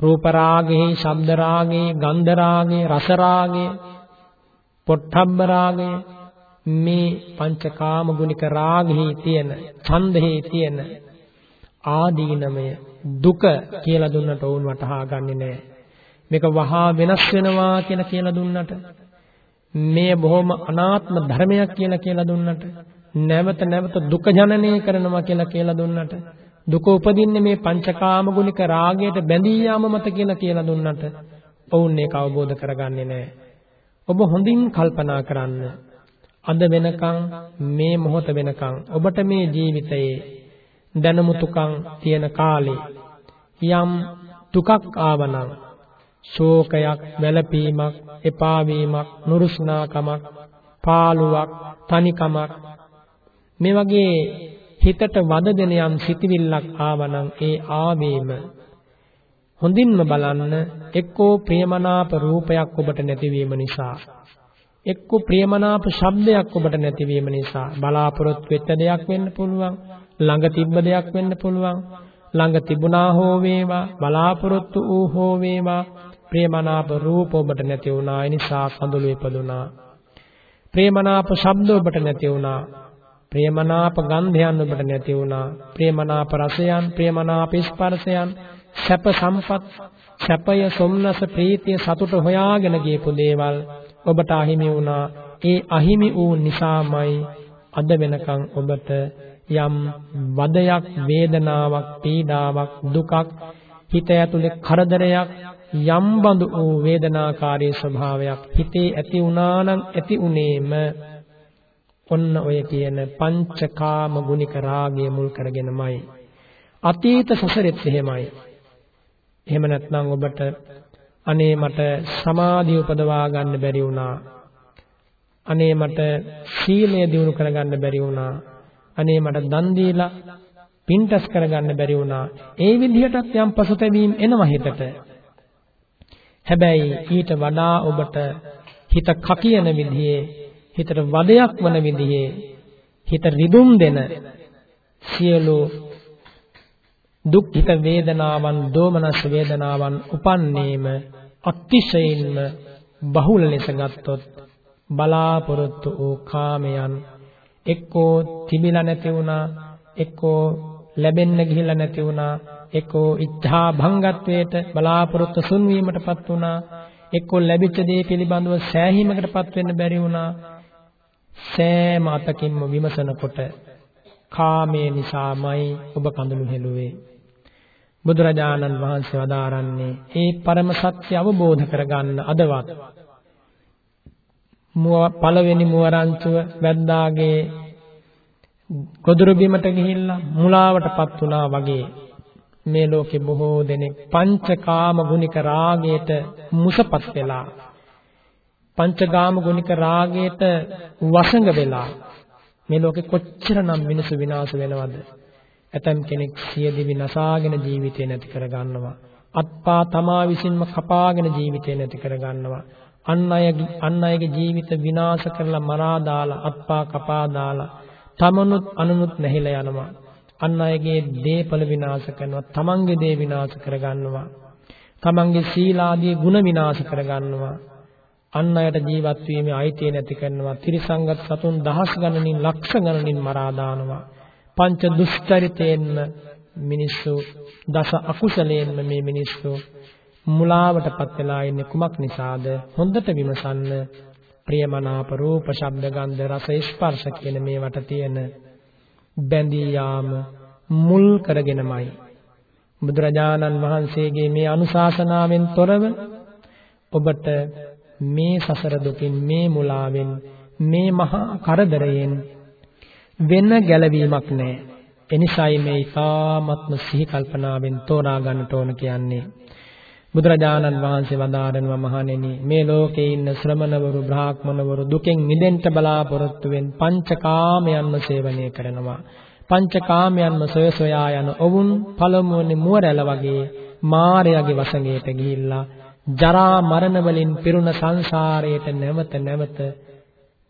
රූප රාගේ, ශබ්ද රාගේ, ගන්ධ රාගේ, රස රාගේ, පොට්ටබ්බ රාගේ මේ පංචකාම ගුණික රාගෙහි තියෙන, ඡන්දෙහි තියෙන ආදීනමය දුක කියලා දුන්නට වුන් වටහා ගන්නෙ නැහැ. මේක වහා වෙනස් වෙනවා කියලා කියලා දුන්නට මේ බොහොම අනාත්ම ධර්මයක් කියලා කියලා දුන්නට නැවත නැවත දුක ජනනය කරනවා කියලා කියලා දුන්නට දුක උපදින්නේ මේ පංචකාම ගුණික රාගයට බැඳී යාම මත කියලා කියලා දුන්නට ඔවුන් ඒක අවබෝධ කරගන්නේ නැහැ. ඔබ හොඳින් කල්පනා කරන්න. අද වෙනකන් මේ මොහොත වෙනකන් ඔබට මේ ජීවිතයේ දැනුමුතුකම් තියෙන කාලේ යම් දුකක් ආවනම් ශෝකයක්, වැළපීමක්, එපා වීමක්, නුරුස්නාකමක්, පාළුවක්, තනිකමක්. මේ වගේ හිතට වද දෙන යම් සිතිවිල්ලක් ආවනම් ඒ ආවේම. හොඳින්ම බලන්න එක්කෝ ප්‍රියමනාප රූපයක් ඔබට නැතිවීම නිසා. එක්කෝ ප්‍රියමනාප ශබ්දයක් ඔබට නැතිවීම නිසා. බලාපොරොත්තු වෙච්ච දෙයක් වෙන්න පුළුවන් ළඟ තිබ්බ දෙයක් වෙන්න පුළුවන්. ළඟ තිබුණා හෝ වේවා බලාපොරොත්තු වූ හෝ වේවා. ප්‍රේමනාප රූප ඔබට නැති වුණා. ඒ නිසා කඳුළු ඉපදුනා. ප්‍රේමනාප ශබ්ද ඔබට නැති වුණා. ප්‍රේමනාප ගන්ධයන් ඔබට නැති වුණා. ප්‍රේමනාප රසයන්, ප්‍රේමනාප ස්පර්ශයන්, සැප සම්පත්, සැපය, සොම්නස, ප්‍රීතිය, සතුට හොයාගෙන ගියපු දේවල් ඔබට අහිමි වුණා. ඒ අහිමි වූ නිසාමයි අද වෙනකන් ඔබට යම් වදයක්, වේදනාවක්, පීඩාවක්, දුකක් හිත ඇතුලේ කරදරයක් යම් බඳු වූ වේදනාකාරී ස්වභාවයක් හිතේ ඇති වුණා නම් ඇති උනේම ඔන්න ඔය කියන පංචකාම ගුණික රාගය මුල් කරගෙනමයි අතීත සසරෙත් එහෙමයි එහෙම නැත්නම් ඔබට අනේ මට සමාධිය උපදවා ගන්න බැරි වුණා අනේ මට සීලය දිනු කරගන්න බැරි වුණා අනේ මට දන් දීලා පින්ටස් කරගන්න බැරි වුණා. ඒ විදිහටත් යම් පසුතැවීම් එනවා හිතට. හැබැයි ඊට වඩා ඔබට හිත කකියන විදිහේ හිතට වදයක් වන විදිහේ හිත රිදුම් දෙන සියලු දුක් හිත වේදනාවන් දෝමනස් වේදනාවන් උපන්නේම අතිශයින්ම බහුල ලෙස ගත්තොත් බලාපොරොත්තු වූ කාමයන් එක්කෝ තිබිලා නැති වුණා එක්කෝ ලැබෙන්න ගිහිල්ලා නැති වුණා එක්කෝ ඉච්ඡා භංගත්වයට බලාපොරොත්තු සුන්වීමටපත් වුණා. එක්කෝ ලැබිච්ච දේ පිළිබඳව සෑහීමකටපත් වෙන්න බැරි වුණා. සෑම අතකින්ම විමසනකොට කාමයේ නිසාමයි ඔබ කඳුළු හෙළුවේ. බුදුරජාණන් වහන්සේ වදාරන්නේ ඒ පරම සත්‍ය අවබෝධ කරගන්න අදවත්. මුව පළවෙනි මුවරංචුව වැද්දාගේ ගොදුරු බිමට ගිහිල්ලා මුලාවටපත් වුණා වගේ. මේ ලෝකේ බොහෝ දෙනෙක් පංචකාම ගුණික රාගයට මුසපත් වෙලා පංචකාම ගුණික රාගයට වසඟ වෙලා මේ ලෝකේ කොච්චරනම් මිනිසු විනාශ වෙනවද? ඇතම් කෙනෙක් සියදිවි නසාගෙන ජීවිතේ නැති කර ගන්නවා අත්පා තමා විසින්ම කපාගෙන ජීවිතේ නැති කර ගන්නවා අන් අය අන් අයගේ ජීවිත විනාශ කරලා මරා දාලා අත්පා කපා දාලා තමනුත් අනුනුත් නැහිලා යනවා. අන් අයගේ දේපල විනාශ කරනවා තමන්ගේ දේ විනාශ කරගන්නවා තමන්ගේ සීලාදී ගුණ විනාශ කරගන්නවා. අන් අයට ජීවත් වීමේ අයිතිය නැති කරනවා ත්‍රිසංගත සතුන් දහස් ගණනින් ලක්ෂ ගණනින් මරා දානවා. පංච දුෂ්චරිතයෙන්ම මිනිස්සු දස අකුසලයෙන්ම මේ මිනිස්සු මුලාවටපත් වෙලා ඉන්නේ කුමක් නිසාද? හොඳට විමසන්න. ප්‍රියමනාප රූප ශබ්ද ගන්ධ රස ස්පර්ශ කියන මේවට තියෙන බැඳී යාම මුල් කරගෙනමයි බුදුරජාණන් වහන්සේගේ මේ අනුශාසනාවෙන් තොරව ඔබට මේ සසර දුකින් මේ මුලාවෙන් මේ මහා කරදරයෙන් වෙන ගැලවීමක් නැහැ. එනිසායි මේ ඊ타ත්ම සිහි කල්පනාවෙන් තෝරා ගන්නට ඕන කියන්නේ. බුදුරජාණන් වහන්සේ වදාරනවා මහණෙනි මේ ලෝකේ ඉන්න ශ්‍රමණවරු බ්‍රාහ්මණවරු දුකෙන් මිදෙන්න බලාපොරොත්තු වෙන පංචකාමයන්ම සේවනය කරනවා. පංචකාමයන්ම සොය සොයා යන ඔවුන් පළමුවනේ මුවරැළ වගේ මායාවේ වසඟයට ගිහිල්ලා ජරා මරණ වලින් පිරුණ සංසාරයට නැවත නැවත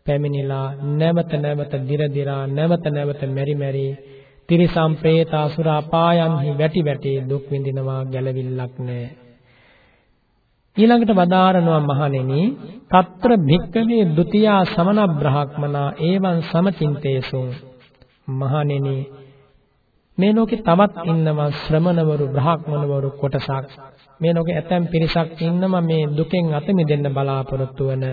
පැමිණිලා නැවත නැවත දිර දිරා නැවත නැවත මෙරි මෙරි තිරිසම් പ്രേත අසුර අපායන්හි වැටි වැටි දුක් විඳිනවා ගැලවිල්ලක් නැහැ. ඊළඟට වදාරනවා මහණෙනි తත්‍ර භික්කවේ ဒ ුතියා සමන බ්‍රහ්මනා ඒවං සමචින්තේසු. මහණෙනි මේ ලෝකේ තවත් ඉන්නවා ශ්‍රමණවරු බ්‍රහ්මණවරු කොටසක්. මේ ලෝකේ ඇතැම් පිරිසක් ඉන්නවා මේ දුකෙන් අත මිදෙන්න බලාපොරොත්තු වෙන.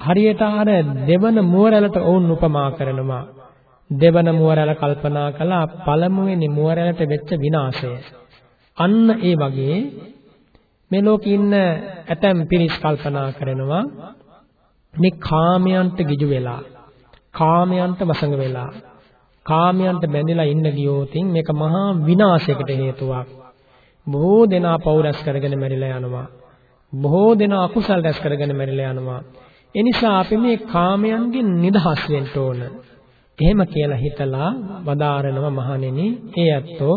හරියට අර දෙවන මුවරැලට ඔවුන් උපමා කරනවා. දෙවන මුවරැල කල්පනා කළා පළමුවෙනි මුවරැලට වෙච්ච විනාශය. අන්න ඒ වගේ මේ ලෝකේ ඉන්න ඇතැම් පිරිස් කල්පනා කරනවා මේ කාමයන්ට ගිජු වෙලා කාමයන්ට වසඟ වෙලා කාමයන්ට බැඳිලා ඉන්න ගියොතින් මේක මහා විනාශයකට හේතුවක්. බොහෝ දෙනා පව් රැස් කරගෙන මැරිලා යනවා. බොහෝ දෙනා අකුසල් රැස් කරගෙන මැරිලා යනවා. ඒ නිසා අපි මේ කාමයන්ගෙන් නිදහස් වෙන්න ඕන. එහෙම කියලා හිතලා වදාරනවා මහණෙනි ඒ ඇත්තෝ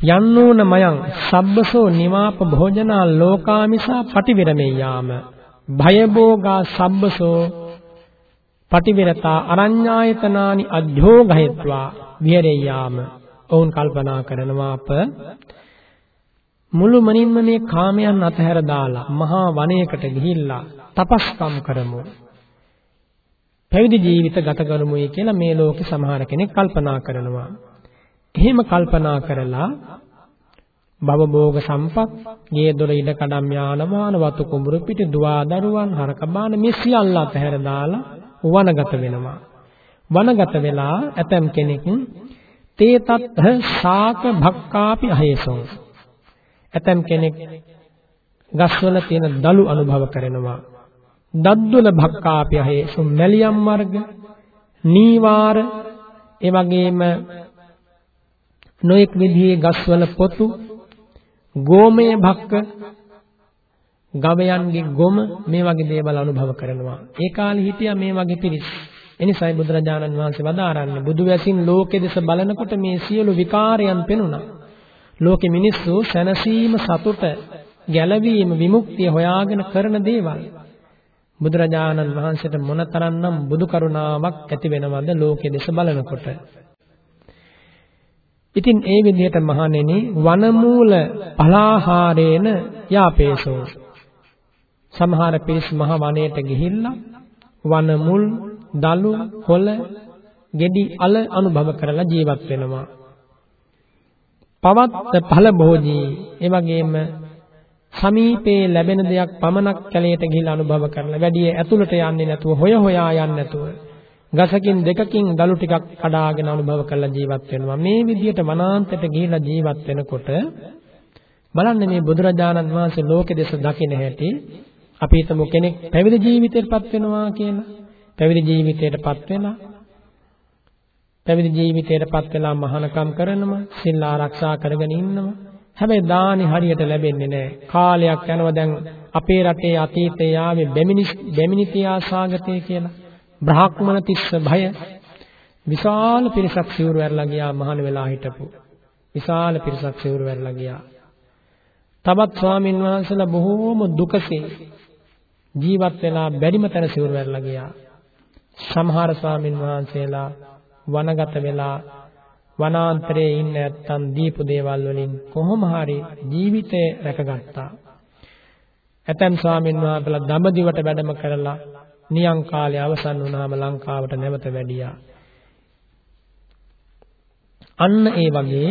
යන්නෝන මයං සබ්බසෝ නිවාප භෝජනා ලෝකාමිසා පටිවිරමෙය්‍යාම. භයභෝගා සබ්බසෝ පටිවිරතා අරඤ්ඤායතනානි අධ්‍යෝගහෙත්වා විහෙරෙය්‍යාම. ඔවුන් කල්පනා කරනවා අප මුළු මනින්ම මේ කාමයන් අතහැර දාලා මහා වනයේකට ගිහිල්ලා තපස්කම් කරමු. පැවිදි ජීවිත ගත කරමුයි කියලා මේ ලෝකේ සමහර කෙනෙක් කල්පනා කරනවා. එහෙම කල්පනා කරලා භවභෝග සම්පත්, ගේ දොර ඉඩ කඩම් යාන වාහන වතු කුඹුරු පිට දුවා දරුවන් හරක බාන මේ සියල්ල අතහැර දාලා වනගත වෙනවා. වනගත වෙලා ඇතම් කෙනෙක් තේ තත් ශාක භක්කාපි අහේසෝ. ඇතම් කෙනෙක් ගස්වල තියෙන දලු අනුභව කරනවා. දද්දුල භක්කාපි අහේසෝ මැලියම් වර්ග, නීවාර, ඒ වගේම නොඑක් විදිහේ ගස්වල පොතු ගෝමය භක්ක ගවයන්ගේ ගොම මේ වගේ දේවල් අනුභව කරනවා. ඒ කාලේ හිටියා මේ වගේ පිරිස්. එනිසායි බුදුරජාණන් වහන්සේ වදාරන්නේ බුදු වැසින් ලෝකෙ දෙස බලනකොට මේ සියලු විකාරයන් පෙනුණා. ලෝකෙ මිනිස්සු සැනසීම සතුට ගැලවීම විමුක්තිය හොයාගෙන කරන දේවල්. බුදුරජාණන් වහන්සේට මොනතරම්නම් බුදු කරුණාවක් ඇති වෙනවද ලෝකෙ දෙස බලනකොට? ඉතින් ඒ විදිහට මහණෙනි වනමූල පලාහාරේන යාපේසෝ. සමහර පිරිස් මහ වනයේට ගිහිල්ලා වනමුල් දලු කොළ ගෙඩි අල අනුභව කරලා ජීවත් වෙනවා. පවත් ඵල භෝජී. ඒ වගේම සමීපේ ලැබෙන දෙයක් පමණක් කැලයට ගිහිල්ලා අනුභව කරලා වැඩි ඇතුළට යන්නේ නැතුව හොය හොයා යන්නේ නැතුව ගසකින් දෙකකින් දලු ටිකක් කඩාගෙන අනුභව කරලා ජීවත් වෙනවා. මේ විදිහට වනාන්තයට ගිහිලා ජීවත් වෙනකොට බලන්න මේ බුදුරජාණන් වහන්සේ ලෝකෙ දෙස දකින හැටි අපි හිතමු කෙනෙක් පැවිදි ජීවිතයටපත් වෙනවා කියලා. පැවිදි ජීවිතයටපත් වෙලා පැවිදි ජීවිතයටපත් වෙලා මහානකම් කරනවා, සිල් ආරක්ෂා කරගෙන ඉන්නවා. හැබැයි දානි හරියට ලැබෙන්නේ නැහැ. කාලයක් යනවා දැන් අපේ රටේ අතීතයේ ආවේ බැමිනි බැමිනිතියා සාගතය කියලා. බ්‍රාහ්මණ තිස්ස භය විශාල පිරිසක් සිවුරු වැරලා ගියා මහාන වෙලා හිටපු. විශාල පිරිසක් සිවුරු වැරලා ගියා. තවත් ස්වාමින් වහන්සේලා බොහෝම දුකසේ ජීවත් වෙලා බැරිම තැන සිවුරු වැරලා ගියා. සමහර ස්වාමින් වහන්සේලා වනගත වෙලා වනාන්තරයේ ඉන්න නැත්තම් දීපු දේවල් වලින් කොහොම හරි ජීවිතේ රැකගත්තා. ඇතැම් ස්වාමින් වහන්සේලා දඹදිවට වැඩම කරලා නියං කාලය අවසන් වුණාම ලංකාවට නැවත වැඩියා. අන්න ඒ වගේ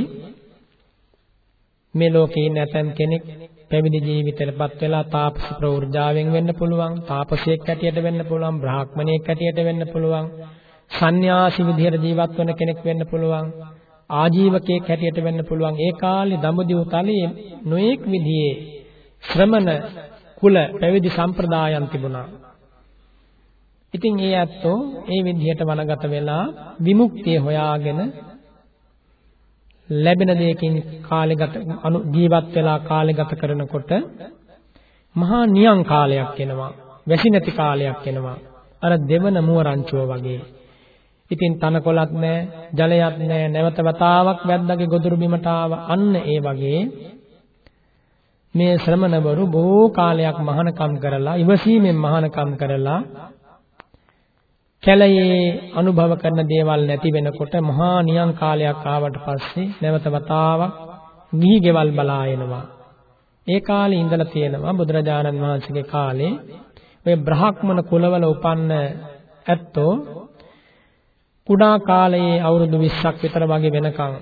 මේ ලෝකේ ඉන්න ඇතැම් කෙනෙක් පැවිදි ජීවිතයටපත් වෙලා තාපස ප්‍රවෘජාවෙන් වෙන්න පුළුවන්, තාපසයෙක් හැටියට වෙන්න පුළුවන්, බ්‍රාහ්මණයෙක් හැටියට වෙන්න පුළුවන්, සන්‍යාසි විදිහට ජීවත් වෙන කෙනෙක් වෙන්න පුළුවන්, ආජීවකයෙක් හැටියට වෙන්න පුළුවන්. ඒ කාලේ දඹදිව තලයේ නොඑක් විදිහේ ශ්‍රමණ කුල පැවිදි සම්ප්‍රදායන් තිබුණා. ඉතින් ඒ ඇත්තෝ ඒ විදිහට වනගත වෙලා විමුක්තිය හොයාගෙන ලැබෙන දෙයකින් කාලය ගත ජීවත් වෙලා කාලය ගත කරනකොට මහා නියං කාලයක් එනවා. වැසි නැති කාලයක් එනවා. අර දෙවන මුව රංචුව වගේ. ඉතින් තනකොළක් නැහැ, ජලයක් නැහැ, නැවත වතාවක් වැද්දාගේ ගොදුරු බිමට අන්න ඒ වගේ මේ ශ්‍රමණවරු බොහෝ කාලයක් මහානකම් කරලා ඉවසීමෙන් මහානකම් කරලා කැලයේ අනුභව කරන දේවල් නැති වෙනකොට මහා නියං කාලයක් ආවට පස්සේ නැවත වතාවක් ගිහි ගෙවල් බලා එනවා. ඒ කාලේ ඉඳලා තියෙනවා බුදුරජාණන් වහන්සේගේ කාලේ ඔය බ්‍රහ්මණ කුලවල උපන්න ඇත්තෝ කුඩා කාලයේ අවුරුදු 20ක් විතර වගේ වෙනකන්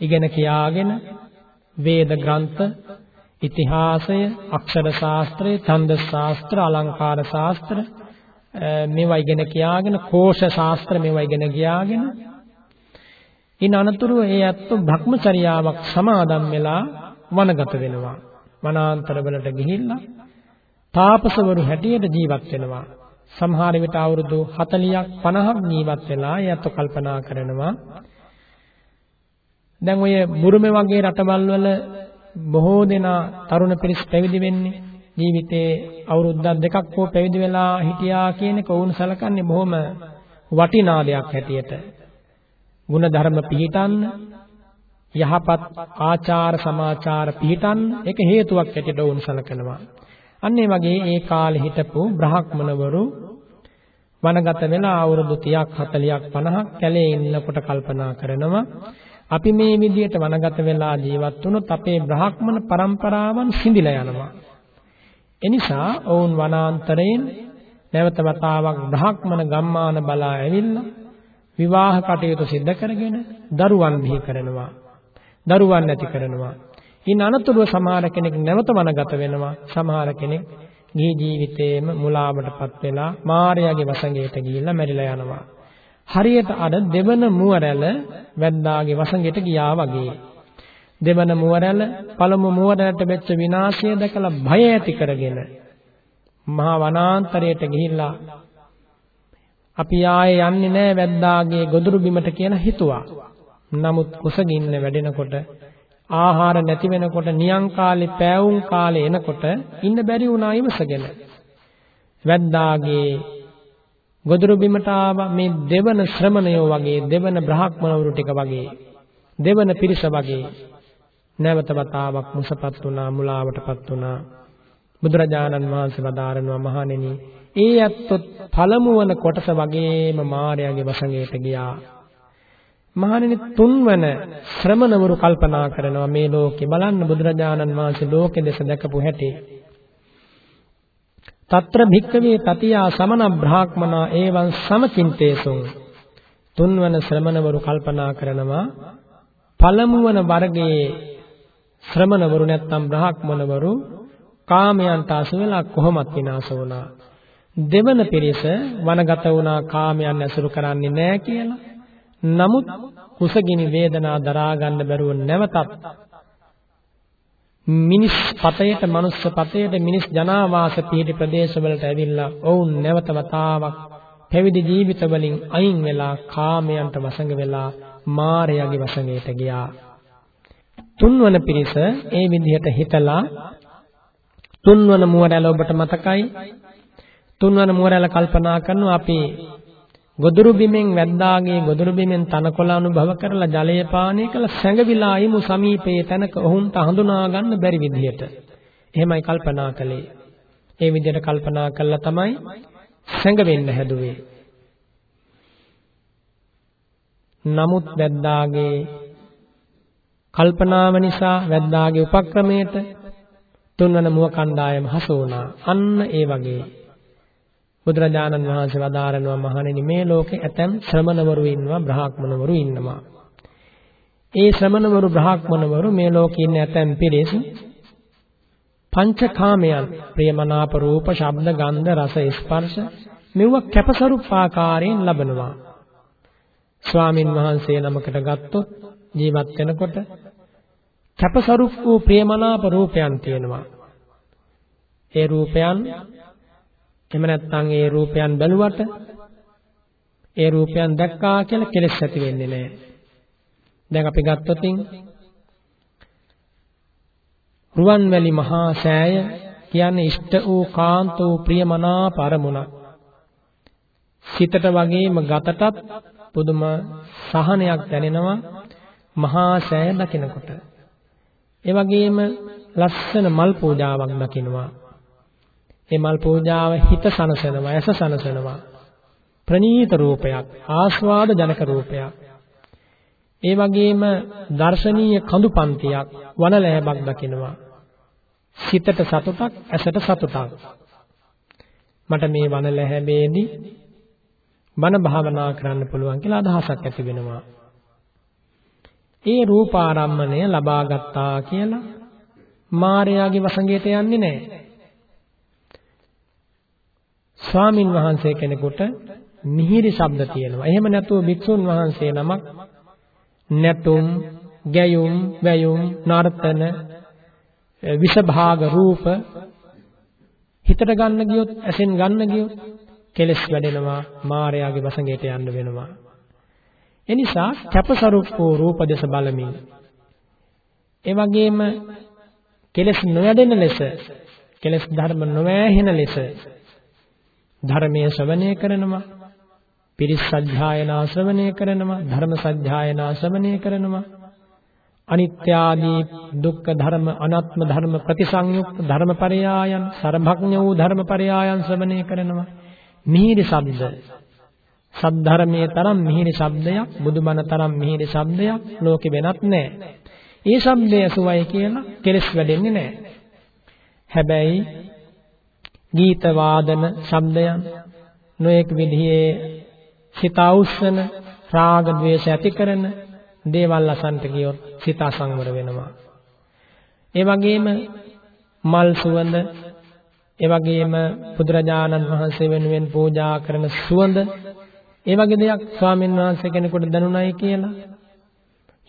ඉගෙන කියාගෙන වේද ග්‍රන්ථ ඉතිහාසය අක්ෂර ශාස්ත්‍රය ඡන්ද ශාස්ත්‍ර අලංකාර ශාස්ත්‍ර මේවා ඉගෙන කියාගෙන කෝෂ ශාස්ත්‍ර මේවා ඉගෙන කියාගෙන ඉන් අනතුරුව ඒ අත්තු භ්‍රමචර්යාවක් සමාදන් වෙලා වනගත වෙනවා. වනාන්තරවලට ගිහිල්ලා තාපසවරු හැටියට ජීවත් වෙනවා. සමහර විට අවුරුදු 40ක් 50ක් ජීවත් වෙලා ඒ අත්තු කල්පනා කරනවා. දැන් ඔය බුරුමේ වගේ රටවල් වල බොහෝ දෙනා තරුණ පිරිස් පැවිදි වෙන්නේ ජීවිතේ අවුරුද්දක් දෙකක් හෝ පැවිදි වෙලා හිටියා කියන එක වුණ සලකන්නේ බොහොම වටිනා දෙයක් හැටියට. ගුණ ධර්ම පිහිටන්න යහපත් ආචාර සමාචාර පිහිටන්න ඒක හේතුවක් හැටියට වුණ සලකනවා. අන්න ඒ වගේ ඒ කාලේ හිටපු බ්‍රහ්මණවරු වනගත වෙලා අවුරුදු 30ක් 40ක් 50ක් කැලේ ඉන්නකොට කල්පනා කරනවා අපි මේ විදියට වනගත වෙලා ජීවත් වුණොත් අපේ බ්‍රාහ්මණ પરම්පරාවන් සිඳිලා යනවා. එනිසා ඔවුන් වනාන්තරයෙන් නැවත වතාවක් බ්‍රාහ්මණ ගම්මාන බලා ඇවිල්ලා විවාහ කටයුතු සිද්ධ කරගෙන දරුවන් බිහි කරනවා. දරුවන් නැති කරනවා. ඉන් අනතුරුව සමහර කෙනෙක් නැවත වනගත වෙනවා. සමහර කෙනෙක් ගිහි ජීවිතේම මුලාවටපත් වෙලා මායාවේ වසඟයට ගිහිල්ලා මැරිලා යනවා. හරියට අර දෙවන මුවරැළ වැද්දාගේ වසඟයට ගියා වගේ. දෙවන මුවරැළ පළමු මුවරැළට වෙච්ච විනාශය දැකලා භය ඇති කරගෙන මහා වනාන්තරයට ගිහිල්ලා අපි ආයේ යන්නේ නැහැ වැද්දාගේ ගොදුරු බිමට කියලා හිතුවා. නමුත් කුසගින්න වැඩෙනකොට ආහාර නැති වෙනකොට නියං කාලේ පෑවුම් කාලේ එනකොට ඉන්න බැරි වුණා ඉවසගෙන. වැද්දාගේ ගොදුරු බිමට ආවා මේ දෙවන ශ්‍රමණයෝ වගේ දෙවන බ්‍රාහ්මණවරු ටික වගේ දෙවන පිරිස වගේ නැවත වතාවක් මුසපත් වුණා මුලාවටපත් වුණා. බුදුරජාණන් වහන්සේ වදාරනවා මහණෙනි ඒ ඇත්තොත් පළමු වන කොටස වගේම මායාවේ වසඟයට ගියා. මහණෙනි තුන්වන ශ්‍රමණවරු කල්පනා කරනවා මේ ලෝකේ බලන්න බුදුරජාණන් වහන්සේ ලෝකෙ දෙස දැකපු හැටි. తත්‍ර භික්කවේ තතියා සමන බ්‍රාහ්මනා ඒවං සමචින්තේසුං. තුන්වන ශ්‍රමණවරු කල්පනා කරනවා පළමුවන වර්ගයේ ශ්‍රමණවරු නැත්නම් බ්‍රාහ්මණවරු කාමයන්ට අසු වෙලා කොහොමත් විනාශ වුණා දෙවන පිරිස වනගත වුණා කාමයන් ඇසුරු කරන්නේ නැහැ කියලා. නමුත් කුසගිනි වේදනා දරා ගන්න බැරුව නැවතත් මිනිස් පතයට මනුස්ස පතයට මිනිස් ජනාවාස පිහිටි ප්‍රදේශවලට ඇවිල්ලා ඔවුන් නැවත වතාවක් පැවිදි ජීවිත වලින් අයින් වෙලා කාමයන්ට වසඟ වෙලා මායයාගේ වසඟයට ගියා. තුන්වන පිරිස ඒ විදිහට හිතලා තුන්වන මුවරැල ඔබට මතකයි තුන්වන මුවරැල කල්පනා කරනවා අපි ගොදුරු බිමෙන් වැද්දාගේ ගොදුරු බිමෙන් තනකොළ අනුභව කරලා ජලය පානය කළ සැඟවිලා ඉමු සමීපයේ තැනක ඔවුන්ට හඳුනා ගන්න බැරි විදිහට. එහෙමයි කල්පනා කළේ. ඒ විදිහට කල්පනා කළා තමයි සැඟවෙන්න හැදුවේ. නමුත් වැද්දාගේ කල්පනාව නිසා වැද්දාගේ උපක්‍රමයට තුන්වන මුව කණ්ඩායම හසු වුණා. අන්න ඒ වගේ බුදුරජාණන් වහන්සේ වදාරනවා මහණෙනි මේ ලෝකේ ඇතැම් ශ්‍රමණවරු ඉන්නවා බ්‍රාහ්මණවරු ඉන්නවා. ඒ ශ්‍රමණවරු බ්‍රාහ්මණවරු මේ ලෝකේ ඉන්න ඇතැම් පිරිස පංචකාමයන් ප්‍රියමනාප රූප, ශබ්ද, ගන්ධ, රස, ස්පර්ශ මෙව කැපසරුප් ආකාරයෙන් ලබනවා. ස්වාමින් වහන්සේ නමකට ගත්තොත් ජීවත් වෙනකොට කැපසරුප් වූ ප්‍රියමනාප රූපයන් තියෙනවා. ඒ රූපයන් එහෙම නැත්නම් ඒ රූපයන් බැලුවට ඒ රූපයන් දැක්කා කියලා කෙලෙස් ඇති වෙන්නේ නැහැ. දැන් අපි ගත්තොතින් රුවන්වැලි මහා සෑය කියන්නේ ඉෂ්ට වූ කාන්ත වූ ප්‍රියමනාප අරමුණක්. සිතට වගේම ගතටත් පුදුම සහනයක් දැනෙනවා මහා සෑය දකිනකොට. ඒ වගේම ලස්සන මල් පූජාවක් දකිනවා. ඒ මල් පූජාව හිත සනසනවා, ඇස සනසනවා. ප්‍රනීත රූපයක්, ආස්වාද ජනක රූපයක්. ඒ වගේම දර්ශනීය කඳු පන්තියක්, වනලෑබක් දකිනවා. සිතට සතුටක්, ඇසට සතුටක්. මට මේ වනලැහැබේදී බණ භාවනා කරන්න පුළුවන් කියලා අදහසක් ඇති වෙනවා. ඒ රූපාරම්මණය ලබා ගත්තා කියලා මායාගේ වසඟයට යන්නේ නැහැ. ස්වාමින් වහන්සේ කෙනෙකුට මිහිරි ශබ්ද තියෙනවා. එහෙම නැතුව භික්ෂුන් වහන්සේ නමක් නැතුම්, ගැයුම්, වැයුම්, නර්තන, විෂභාග රූප හිතට ගන්න ගියොත්, ඇසෙන් ගන්න ගියොත් කෙලස් වැඩෙනවා, මායාවේ වසඟයට යන්න වෙනවා. එනිසා කැපසරුප් වූ රූප දෙස බලමින් ඒ වගේම කෙලස් නොවැඩෙන ලෙස කෙලස් ධර්ම නොවැහෙන ලෙස ධර්මයේ ශ්‍රවණය කරනවා පිරිස් සජ්ජායනා ශ්‍රවණය කරනවා ධර්ම සජ්ජායනා ශ්‍රවණය කරනවා. අනිත්‍ය ආදී දුක්ඛ ධර්ම අනාත්ම ධර්ම ප්‍රතිසංයුක්ත ධර්මපරයායන් සර්වඥ වූ ධර්මපරයායන් ශ්‍රවණය කරනවා. මිහිරි ශබ්ද සද්ධර්මයේ තරම් මිහිරි ශබ්දයක් බුදුබණ තරම් මිහිරි ශබ්දයක් ලෝකෙ වෙනත් නැහැ. ඒ ශබ්දය ඇසුවයි කියලා කෙලස් වැඩෙන්නේ නැහැ. හැබැයි ගීත වාදන ශබ්දයන් නොඑක් විදිහේ සිත අවුස්සන රාග ద్వේෂ ඇති කරන දේවල් අසන්ට ගියොත් සිත අසංවර වෙනවා. ඒ වගේම මල් සුවඳ ඒ වගේම බුදුරජාණන් වහන්සේ වෙනුවෙන් පූජා කරන සුවඳ ඒ වගේ දෙයක් ස්වාමීන් වහන්සේ කෙනෙකුට දැනුණයි කියලා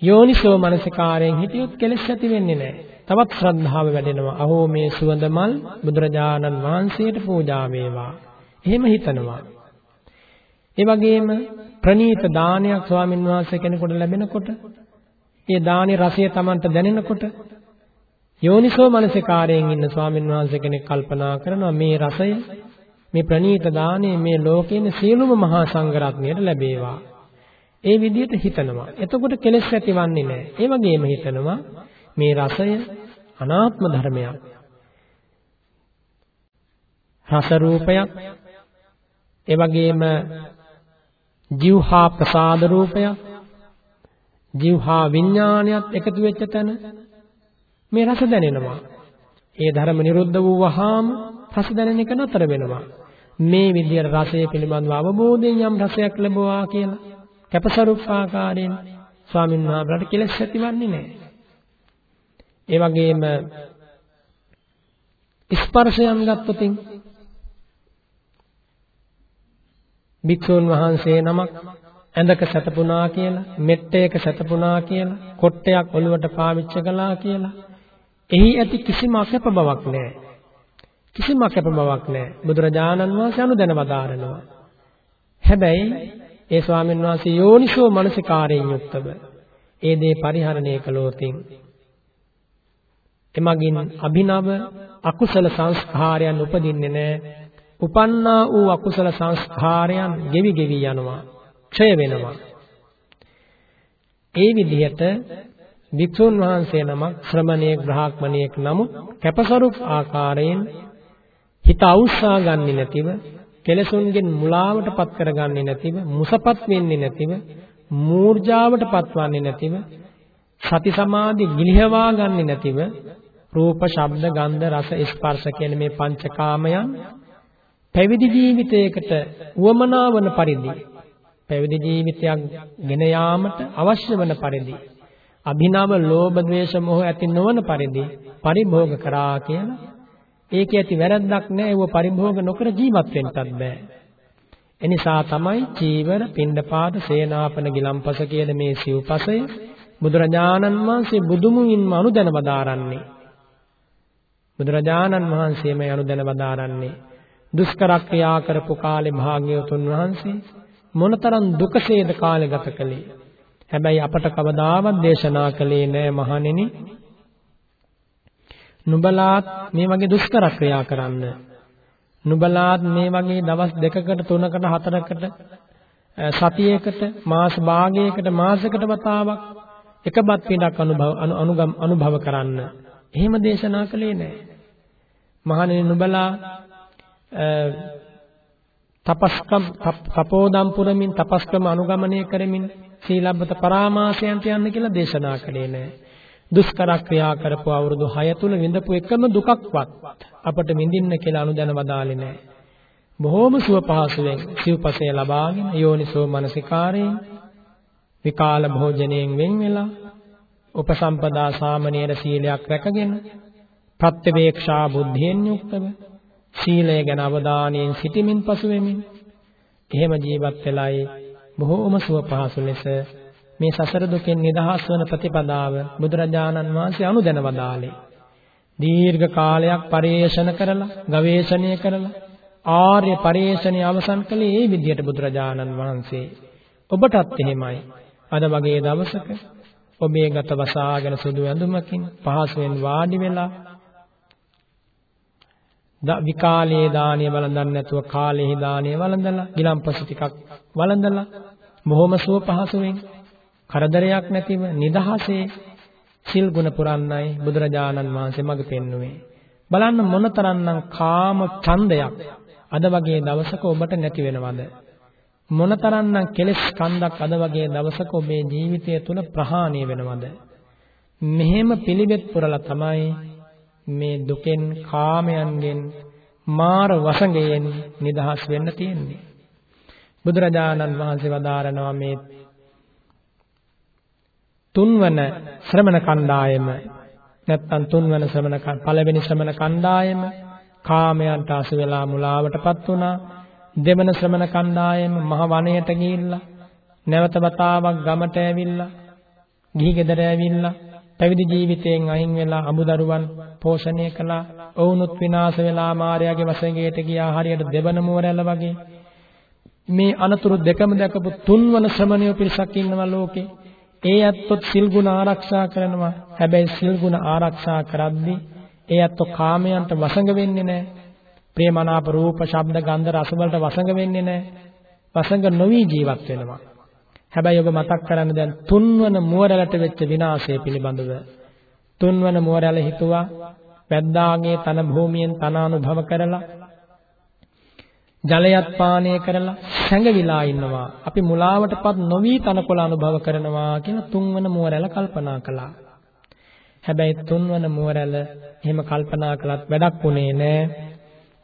යෝනිසෝ මනසිකාරයෙන් හිටියොත් කෙලෙස් ඇති වෙන්නේ නැහැ. තවත් ශ්‍රද්ධාව වැඩෙනවා. අහෝ මේ සුවඳ මල් බුදුරජාණන් වහන්සේට පූජා වේවා. එහෙම හිතනවා. ඒ වගේම ප්‍රණීත දානයක් ස්වාමින් වහන්සේ කෙනෙකුට ලැබෙනකොට ඒ දානේ රසය Tamanට දැනෙනකොට යෝනිසෝ මනසිකාරයෙන් ඉන්න ස්වාමින් වහන්සේ කෙනෙක් කල්පනා කරනවා මේ රසය මේ ප්‍රණීත දානේ මේ ලෝකේන සියලුම මහා සංඝරත්නයට ලැබේවා. ඒ විදිහට හිතනවා. එතකොට කෙලෙස් ඇතිවන්නේ නැහැ. ඒ වගේම හිතනවා මේ රසය අනාත්ම ධර්මයක්. රස රූපයක් ඒ වගේම ජීවහා ප්‍රසාද රූපයක් ජීවහා විඥානයත් එකතු වෙච්ච තැන මේ රස දැනෙනවා. ඒ ධර්ම නිරුද්ධ වූ වහාම රස දැනෙන එක නතර වෙනවා. මේ විදියට රසය පිළිබඳව අවබෝධයෙන් යම් රසයක් ලැබුවා කියලා කැපසරුප් ආකාරයෙන් ස්වාමීන් වහන්සේට කෙලෙස් ඇතිවන්නේ නැහැ. ඒ වගේම ස්පර්ශයන් ගත්තොතින් භික්ෂුන් වහන්සේ නමක් ඇඳක සැතපුණා කියලා, මෙට්ටයක සැතපුණා කියලා, කොට්ටයක් ඔළුවට පාවිච්චි කළා කියලා. එහි ඇති කිසිම අකැප බවක් නැහැ. කිසිම අකැප බවක් නැහැ. බුදුරජාණන් වහන්සේ අනුදැන වදාරනවා. හැබැයි ඒ ස්වාමීන් වහන්සේ යෝනිසෝ මනසිකාරයෙන් යුක්තව ඒ දේ පරිහරණය කළෝතින් එමගින් අභිනව අකුසල සංස්කාරයන් උපදින්නේ නැහැ. උපන්නා වූ අකුසල සංස්කාරයන් ගෙවි ගෙවි යනවා. ක්ෂය වෙනවා. ඒ විදිහට වික්ෂුන් වහන්සේ නමක් ශ්‍රමණේක් බ්‍රාහ්මණයෙක් නමුත් කැපසරුක් ආකාරයෙන් හිත අවුස්සා ගන්නේ නැතිව කෙලසුන්ගෙන් මුලාවටපත් කරගන්නේ නැතිව මුසපත් වෙන්නේ නැතිව මූර්ජාවටපත් වන්නේ නැතිව සති සමාධි ගිලිහවා ගන්නේ නැතිව රූප ශබ්ද ගන්ධ රස ස්පර්ශ කියන මේ පංචකාමයන් පැවිදි ජීවිතයකට උවමනා වන පරිදි පැවිදි ජීවිතයක් ගෙන යාමට අවශ්‍ය වන පරිදි අභිනව ලෝභ ද්වේෂ මොහ ඇති නොවන පරිදි පරිභෝග කරා කියලා ඒකේ ඇති වැරද්දක් නැහැ ඒව පරිභෝග නොකර ජීවත් වෙන්නත් බෑ එනිසා තමයි චීවර පින්ඩපාත සේනාපන ගිලම්පස කියන මේ සිව්පසය බුදුරජාණන් වහන්සේ බුදුමුවින්ම අනුදැන වදාරන්නේ බුදුරජාණන් වහන්සේම අනුදැන වදාරන්නේ දුෂ්කර ක්‍රියා කරපු කාලේ භාග්‍යවතුන් වහන්සේ මොනතරම් දුකසේද කාලය ගත කළේ. හැබැයි අපට කවදාවත් දේශනා කළේ නෑ මහණෙනි. නුඹලාත් මේ වගේ දුෂ්කර ක්‍රියා කරන්න. නුඹලාත් මේ වගේ දවස් දෙකකට තුනකට හතරකට සතියේකට මාස භාගයකට මාසයකට වතාවක් එකපත් පිටක් අනුභව අනුගම් අනුභව කරන්න. එහෙම දේශනා කළේ නෑ. මහණෙනි නුඹලා තපස්කම් තපෝදම් පුරමින් තපස්කම අනුගමනය කරමින් සීලබ්බත පරාමාසයන්ට යන්න කියලා දේශනා කළේ නෑ. දුෂ්කර ක්‍රියා කරපු අවුරුදු 6 තුල විඳපු එකම දුකක්වත් අපට විඳින්න කියලා අනුදැන වදාලේ නෑ. බොහෝම සුව පහසුවෙන් සිව්පසය ලබාගෙන යෝනිසෝ මනසිකාරයෙන් විකාල භෝජනයෙන් වෙන් වෙලා උපසම්පදා සාමණේර සීලයක් රැකගෙන ප්‍රත්‍යවේක්ෂා බුද්ධියෙන් යුක්තව සීලය ගැන අවධානයෙන් සිටමින් පසු වෙමින් එහෙම ජීවත් වෙලයි බොහෝම සුව පහසු ලෙස මේ සසර දුකෙන් නිදහස් වන ප්‍රතිපදාව බුදුරජාණන් වහන්සේ අනුදැන වදාළේ. දීර්ඝ කාලයක් පරිේෂණ කරලා, ගවේෂණය කරලා ආර්ය පරිේෂණය අවසන් කළේ මේ විදිහට බුදුරජාණන් වහන්සේ. ඔබටත් එහෙමයි. අද වගේ දවසක ඔබේ ගත වසාගෙන සුදු ඇඳුමකින් පහසුවෙන් වාඩි වෙලා විකාලයේ දානිය වළඳන්නේ නැතුව කාලයේ දානිය වළඳලා ගිලම්පස ටිකක් වළඳලා බොහොම සුව පහසුවෙන් කරදරයක් නැතිව නිදහසේ සිල් ගුණ පුරන්නයි බුදුරජාණන් වහන්සේ මඟ පෙන්වුවේ. බලන්න මොනතරම්නම් කාම ඡන්දයක් අද වගේ දවසක ඔබට නැති වෙනවද? මොනතරම්නම් කෙලෙස් කන්දක් අද වගේ දවසක ඔබේ ජීවිතය තුළ ප්‍රහාණය වෙනවද? මෙහෙම පිළිවෙත් පුරලා තමයි මේ දුකෙන් කාමයන්ගෙන් මාර වසඟයෙන් නිදහස් වෙන්න තියෙන්නේ. බුදුරජාණන් වහන්සේ වදාරනවා මේ තුන්වන ශ්‍රමණ කණ්ඩායම නැත්තම් තුන්වන ශ්‍රමණ පළවෙනි ශ්‍රමණ කණ්ඩායම කාමයන්ට අසු වෙලා මුලාවටපත් වුණා. දෙවන ශ්‍රමණ කණ්ඩායම මහ වනයට ගිහිල්ලා නැවත වතාවක් ගමට ඇවිල්ලා ගිහි ගෙදර ඇවිල්ලා පැවිදි ජීවිතයෙන් අයින් වෙලා අමුදරුවන් පෝෂණය කළා. ඔවුනුත් විනාශ වෙලා මායාවේ වසඟයට ගියා හරියට දෙවන මුවරැල්ල වගේ. මේ අනතුරු දෙකම දැකපු තුන්වන ශ්‍රමණයෝ පිරිසක් ඉන්නවා ලෝකේ. ඒ ඇත්තොත් සිල් ගුණ ආරක්ෂා කරනවා. හැබැයි සිල් ගුණ ආරක්ෂා කරද්දී ඒ ඇත්තෝ කාමයන්ට වසඟ වෙන්නේ නැහැ. ප්‍රේමනාප රූප, ශබ්ද, ගන්ධ, රස වලට වසඟ වෙන්නේ නැහැ. වසඟ නොවි ජීවත් වෙනවා. හැබැයි ඔබ මතක් කරන්න දැන් තුන්වන මුවරැලට වෙච්ච විනාශය පිළිබඳව තුන්වන මුවරැල හිතුවා වැද්දාගේ තන භූමියෙන් තන අනුභව කරලා ජලයත් පානය කරලා සැඟවිලා ඉන්නවා. අපි මුලාවටපත් නොවි තනකොළ අනුභව කරනවා කියලා තුන්වන මුවරැල කල්පනා කළා. හැබැයි තුන්වන මුවරැල එහෙම කල්පනා කළත් වැඩක් වුණේ නෑ.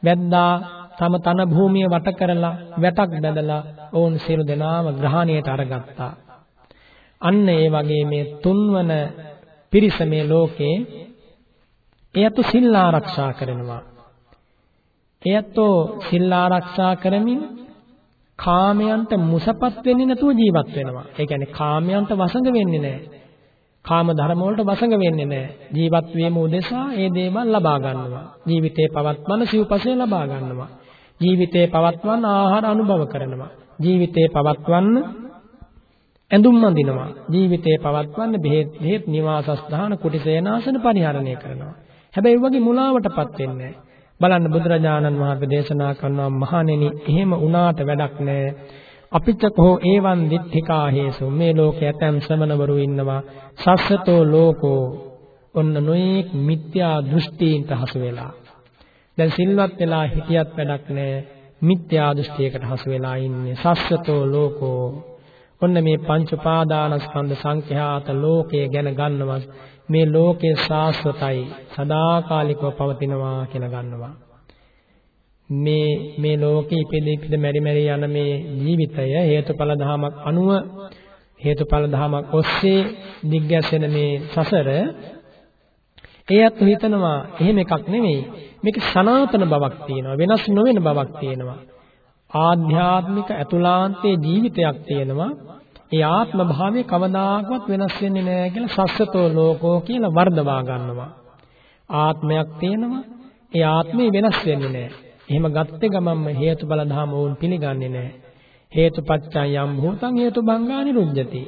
වැද්දා තම තන භූමිය වට කරලා වැටක් බැඳලා ඔවුන් සියලු දෙනාම ග්‍රහණයට අරගත්තා. අන්න ඒ වගේ මේ තුන්වන පිරිස මේ ලෝකේ එයත් සිල් ආරක්ෂා කරනවා. එයත් සිල් ආරක්ෂා කරමින් කාමයන්ට මුසපත් වෙන්නේ නැතුව ජීවත් වෙනවා. ඒ කියන්නේ කාමයන්ට වසඟ වෙන්නේ නැහැ. කාම ධර්ම වලට වසඟ වෙන්නේ නැහැ. ජීවත් වීම උදෙසා ඒ දේවල් ලබා ගන්නවා. ජීවිතේ පවත්වන සිව්පසය ලබා ගන්නවා. ජීවිතේ පවත්වන ආහාර අනුභව කරනවා. ජීවිතේ පවත්වන්න ඇඳුම් අඳිනවා. ජීවිතේ පවත්වන්න බෙහෙත් බෙහෙත් නිවාසස්ථාන කුටිසේනාසන පරිහරණය කරනවා. හැබැයි වගේ මුලාවටපත් වෙන්නේ බලන්න බුදුරජාණන් වහන්සේ දේශනා කරනවා මහණෙනි එහෙම වුණාට වැඩක් නැහැ. අපිච්චකෝ ඒවන් දිත්තිකා හේසු මේ ලෝකයේ ඇතැම් ශ්‍රමණවරු ඉන්නවා. සස්සතෝ ලෝකෝ ඔන්න නොඑක් මිත්‍යා දෘෂ්ටීන්ට හසු වෙලා. දැන් සිල්වත් වෙලා හිටියත් වැඩක් නැහැ මිත්‍යා දෘෂ්ටියකට හසු වෙලා ඉන්නේ. සස්සතෝ ලෝකෝ. ඔන්න මේ පංච උපාදානස්කන්ධ සංඛ්‍යාත ලෝකය ගැන ගන්නවා මේ ලෝකේ శాశ్వතයි සදාකාලිකව පවතිනවා කියලා ගන්නවා. මේ මේ ලෝකේ ඉපදී ඉපද මෙරි මෙරි යන මේ ජීවිතය හේතුඵල ධමයක් අනුව හේතුඵල ධමයක් ඔස්සේ දිග්ගැසෙන මේ සසර ඒත් හිතනවා එහෙම එකක් නෙමෙයි. මේක සනාතන බවක් තියෙනවා වෙනස් නොවන බවක් තියෙනවා. ආධ්‍යාත්මික අතුලාන්තයේ ජීවිතයක් තියෙනවා. ඒ ආත්ම භාවය කවදාකවත් වෙනස් වෙන්නේ නැහැ කියලා සස්සතෝ ලෝකෝ කියලා වර්ධවා ගන්නවා ආත්මයක් තියෙනවා ඒ ආත්මේ වෙනස් වෙන්නේ නැහැ එහෙම ගත්තේ ගමන්ම හේතුඵල ධම වුන් පිළිගන්නේ නැහැ. හේතුපච්චය යම් භූතං හේතුබංගා නිරුද්ධති.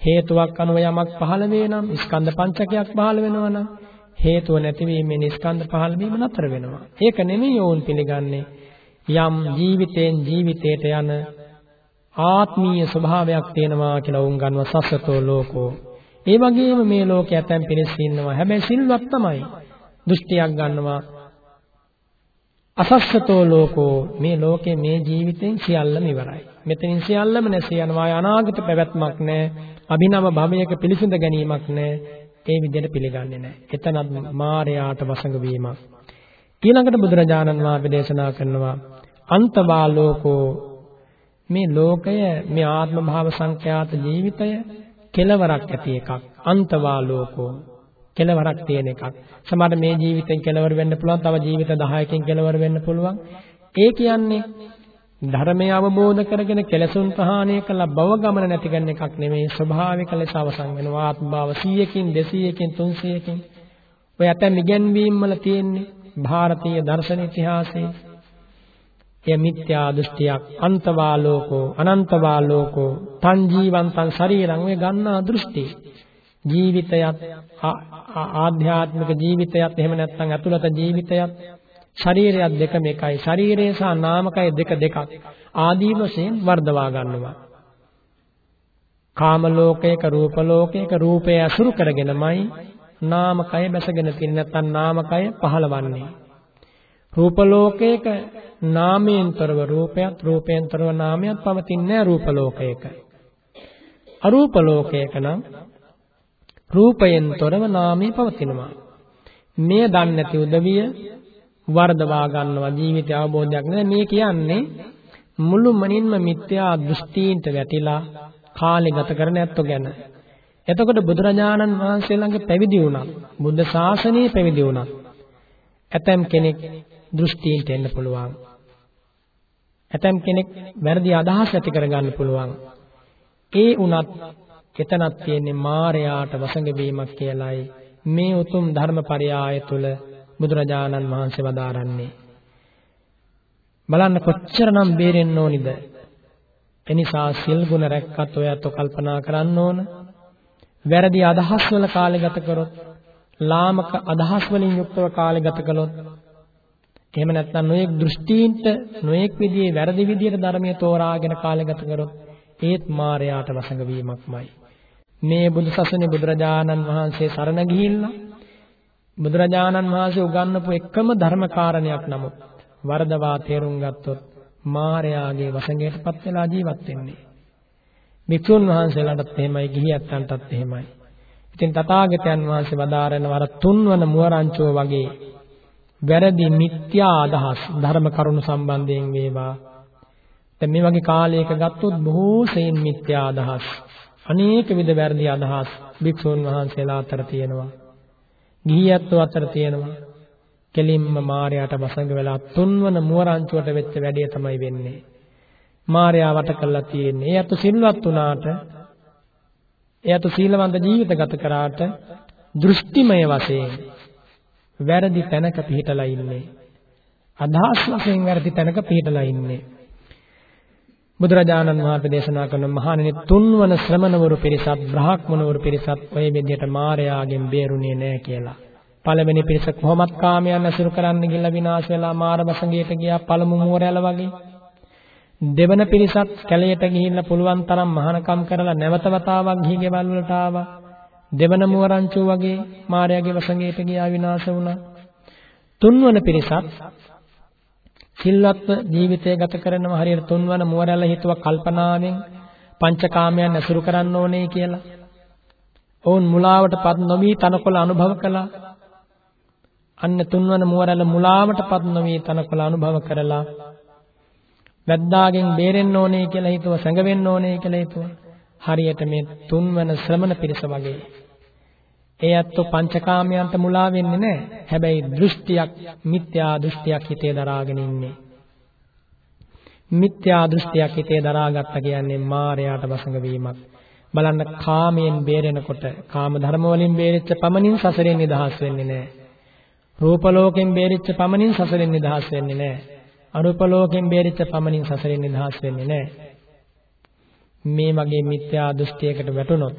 හේතුවක් අනුව යමක් පහළ වේ නම් ස්කන්ධ පංචකයක් පහළ වෙනවා නම් හේතුව නැතිවීමෙන් ස්කන්ධ පහළ වීම නතර වෙනවා. ඒක නෙමෙයි ඕන් පිළිගන්නේ. යම් ජීවිතෙන් ජීවිතයට යන ආත්මීය ස්වභාවයක් තියෙනවා කියලා උන් ගන්නවා සස්සතෝ ලෝකෝ. ඒ වගේම මේ ලෝකයේ ඇතැම් පිරිස් ඉන්නවා. හැබැයි සිල්වත් තමයි. දෘෂ්ටියක් ගන්නවා අසස්සතෝ ලෝකෝ මේ ලෝකේ මේ ජීවිතෙන් සියල්ලම ඉවරයි. මෙතනින් සියල්ලම නැසී යනවා. අනාගත පැවැත්මක් නැහැ. අභිනව භවයක පිළිසිඳ ගැනීමක් නැහැ. ඒ විදිහට පිළිගන්නේ නැහැ. එතනත් මායයාට වසඟ වීමක්. ඊළඟට බුදුරජාණන් වහන්සේ දේශනා කරනවා අන්තවා ලෝකෝ මේ ලෝකය මේ ආත්ම භාව සංඛ්‍යාත ජීවිතය කෙලවරක් ඇති එකක්. අන්තවා ලෝකෝ කෙලවරක් තියෙන එකක්. සමහර මේ ජීවිතෙන් කෙලවර වෙන්න පුළුවන්, තව ජීවිත 10කින් කෙලවර වෙන්න පුළුවන්. ඒ කියන්නේ ධර්මය අවබෝධ කරගෙන කෙලසුන් ප්‍රහාණය කළ බව ගමන නැති කරන එකක් නෙමෙයි ස්වභාවික ලෙස අවසන් වෙනවා ආත්ම භාව 100කින් 200කින් 300කින් ඔය ඇතැම් ඉගැන්වීම් වල තියෙන්නේ ಭಾರತೀಯ දර්ශන ඉතිහාසයේ එය මිත්‍යා දෘෂ්ටියක්. අන්තවා ලෝකෝ අනන්තවා ලෝකෝ තන් ජීවන්තං ශරීරං ඔය ගන්නා දෘෂ්ටි. ජීවිතයත් ආධ්‍යාත්මික ජීවිතයත් එහෙම නැත්නම් අතුලත ජීවිතයත් ශරීරයත් දෙකම එකයි. ශරීරය සහ නාමකය දෙක දෙකක්. ආදී වශයෙන් වර්ධවා ගන්නවා. කාම ලෝකයක රූප ලෝකයක රූපය අසුරු කරගෙනමයි නාමකය බැසගෙන තියෙන නැත්නම් නාමකය පහළවන්නේ. රූප ලෝකයක නාමයෙන් තොරව රූපයත් රූපයෙන් තොරව නාමයක් පවතින්නේ රූප ලෝකයක අරූප ලෝකයක නම් රූපයෙන් තොරව නාමයේ පවතිනවා. මේ දන්නේ නැති උදවිය වර්ධවා ගන්නවා ජීවිත අවබෝධයක් නෑ මේ කියන්නේ මුළු මනින්ම මිත්‍යා දෘෂ්ටීන්ට වැටිලා කාලේ ගත කරන ඇත්තෝ ගැන. එතකොට බුදුරජාණන් වහන්සේ ළඟ පැවිදි වුණා. බුද්ධ ශාසනයේ පැවිදි වුණා. ඇතම් කෙනෙක් දෘෂ්ටීන්ට එන්න පුළුවන්. ඇතම් කෙනෙක් වැරදි අදහස් ඇති කරගන්න පුළුවන්. ඒ උනත් එතනක් තියෙන්නේ මායයාට වසඟ වීමක් කියලයි මේ උතුම් ධර්මපරයාය තුල බුදුරජාණන් වහන්සේ වදාරන්නේ බලන්න කොච්චරනම් බේරෙන්න ඕනිද එනිසා සිල් ගුණ රැක්කත් ඔයත් කල්පනා කරන්න ඕන වැරදි අදහස් වල කාලය ගත කරොත් ලාමක අදහස් වලින් යුක්තව කාලය ගත කළොත් එහෙම නැත්නම් නොයෙක් දෘෂ්ටීන්ට නොයෙක් විදිහේ වැරදි විදිහට ධර්මයේ තෝරාගෙන කාලය ගත කරොත් ඒත් මායයාට වසඟ වීමක්මයි මේ බුදුසසුනේ බුදුරජාණන් වහන්සේ සරණ ගිහිල්ලා බුදුරජාණන් වහන්සේ උගන්වපු එකම ධර්ම කාරණයක් නමුත් වරදවා තේරුම් ගත්තොත් මායාගේ වසඟයටපත් වෙලා ජීවත් වෙන්නේ. භික්ෂුන් වහන්සේලාටත් එහෙමයි ගිහියන්ටත් එහෙමයි. ඉතින් තථාගතයන් වහන්සේ වදාරන වර තුන්වන මුවරංචුව වගේ වැරදි මිත්‍යා අදහස් ධර්ම කරුණු සම්බන්ධයෙන් වේවා. දැන් මේ වගේ කාලයක ගත්තොත් බොහෝ සෙයින් මිත්‍යා අදහස් අනේක විද වැරදි අදහස් භික්ෂුන් වහන්සේලා අතර තියෙනවා. ගිහියත්ව අතර තියෙනවා. කෙලින්ම මායයට වසඟ වෙලා තුන්වන මුවරංචුවට වෙච්ච වැඩේ තමයි වෙන්නේ. මායя වට කරලා තියෙන්නේ. ඒ අත සිල්වත් වුණාට ඒ අත සීලවන්ත ජීවිත ගත කරාට දෘෂ්ටිමය වශයෙන් වැරදි තැනක පිහිටලා ඉන්නේ. අදහස් වශයෙන් වැරදි තැනක පිහිටලා ඉන්නේ. බුදුරජාණන් වහන්සේ දේශනා කරන මහණෙනි තුන්වන ශ්‍රමණවරු පිරිසත් බ්‍රහ්මණවරු පිරිසත් ඔය විදිහට මායාවෙන් බේරුණේ නැහැ කියලා. පළවෙනි පිරිස කොහොමත් කාමයන් ඇසුරු කරන්න ගිහිල්ලා විනාශ වෙලා මාර වසඟයට ගියා පළමු මෝරැල වගේ. දෙවන පිරිසත් කැලයට ගිහිල්ලා පුළුවන් තරම් මහානකම් කරලා නැවත වතාවක් ගිහි ගෙවල් වලට ආවා. දෙවන මුවරංචු වගේ මායාවේ වසඟයට ගියා විනාශ වුණා. තුන්වන පිරිසත් සිල්වත්ව ජීවිතය ගත කරනවා හරියට තුන්වන මුවරැල්ල හිතුව කල්පනාවෙන් පංචකාමයන් ඇසුරු කරන්න ඕනේ කියලා. ඔවුන් මුලාවටපත් නොවි තනකොළ අනුභව කළා. අන්න තුන්වන මුවරැල්ල මුලාවටපත් නොවි තනකොළ අනුභව කරලා වැද්දාගෙන් බේරෙන්න ඕනේ කියලා හිතුව සැඟවෙන්න ඕනේ කියලා හිතුව. හරියට මේ තුන්වන ශ්‍රමණ පිරිස වගේ. ඒ ඇත්තෝ පංචකාමයන්ට මුලා වෙන්නේ නැහැ. හැබැයි දෘෂ්ටියක් මිත්‍යා දෘෂ්ටියක් හිතේ දරාගෙන ඉන්නේ. මිත්‍යා දෘෂ්ටියක් හිතේ දරාගත්ත කියන්නේ මායයට වසඟ වීමක්. බලන්න කාමයෙන් බේරෙනකොට කාම ධර්ම වලින් බේරිච්ච පමණින් සසරෙන් නිදහස් වෙන්නේ නැහැ. රූප ලෝකෙන් බේරිච්ච පමණින් සසරෙන් නිදහස් වෙන්නේ නැහැ. අරූප ලෝකෙන් බේරිච්ච පමණින් සසරෙන් නිදහස් වෙන්නේ නැහැ. මේ වගේ මිත්‍යා දෘෂ්ටියකට වැටුනොත්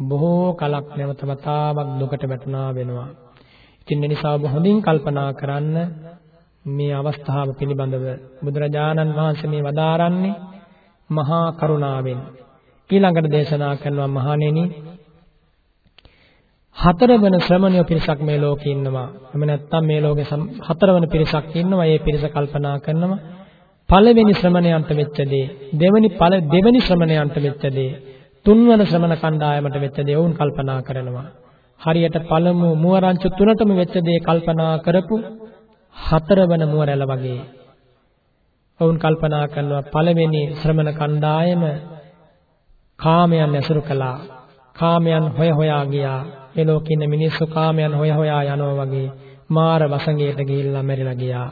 බොහෝ කලක් නැවත වතාවක් දුකට වැටුණා වෙනවා. ඉතින් ඒ නිසා ඔබ හොඳින් කල්පනා කරන්න මේ අවස්ථාව පිළිබඳව බුදුරජාණන් වහන්සේ මේ වදාරන්නේ මහා කරුණාවෙන්. ඊළඟට දේශනා කරනවා මහණෙනි හතරවන ශ්‍රමණිය පිරිසක් මේ ලෝකේ ඉන්නවා. එමෙ නැත්තම් මේ ලෝකේ හතරවන පිරිසක් ඉන්නවා. ඒ පිරිස කල්පනා කරනවා පළවෙනි ශ්‍රමණයන්ට වෙච්ච දේ, දෙවෙනි පළ දෙවෙනි ශ්‍රමණයන්ට වෙච්ච දේ, තුන්වන ශ්‍රමණ කණ්ඩායමට වෙච්ච දේ වුන් කල්පනා කරනවා. හරියට පළමු මුවරංචු තුනටම වෙච්ච දේ කල්පනා කරපු හතරවන මුවරැළ වගේ. වුන් කල්පනා කරනවා පළවෙනි ශ්‍රමණ කණ්ඩායම කාමයන් ඇසුරු කළා. කාමයන් හොය හොයා ගියා. මේ ලෝකේ ඉන්න මිනිස්සු කාමයන් හොය හොයා යනවා වගේ මාර වසඟයට ගිහිල්ලා මැරිලා ගියා.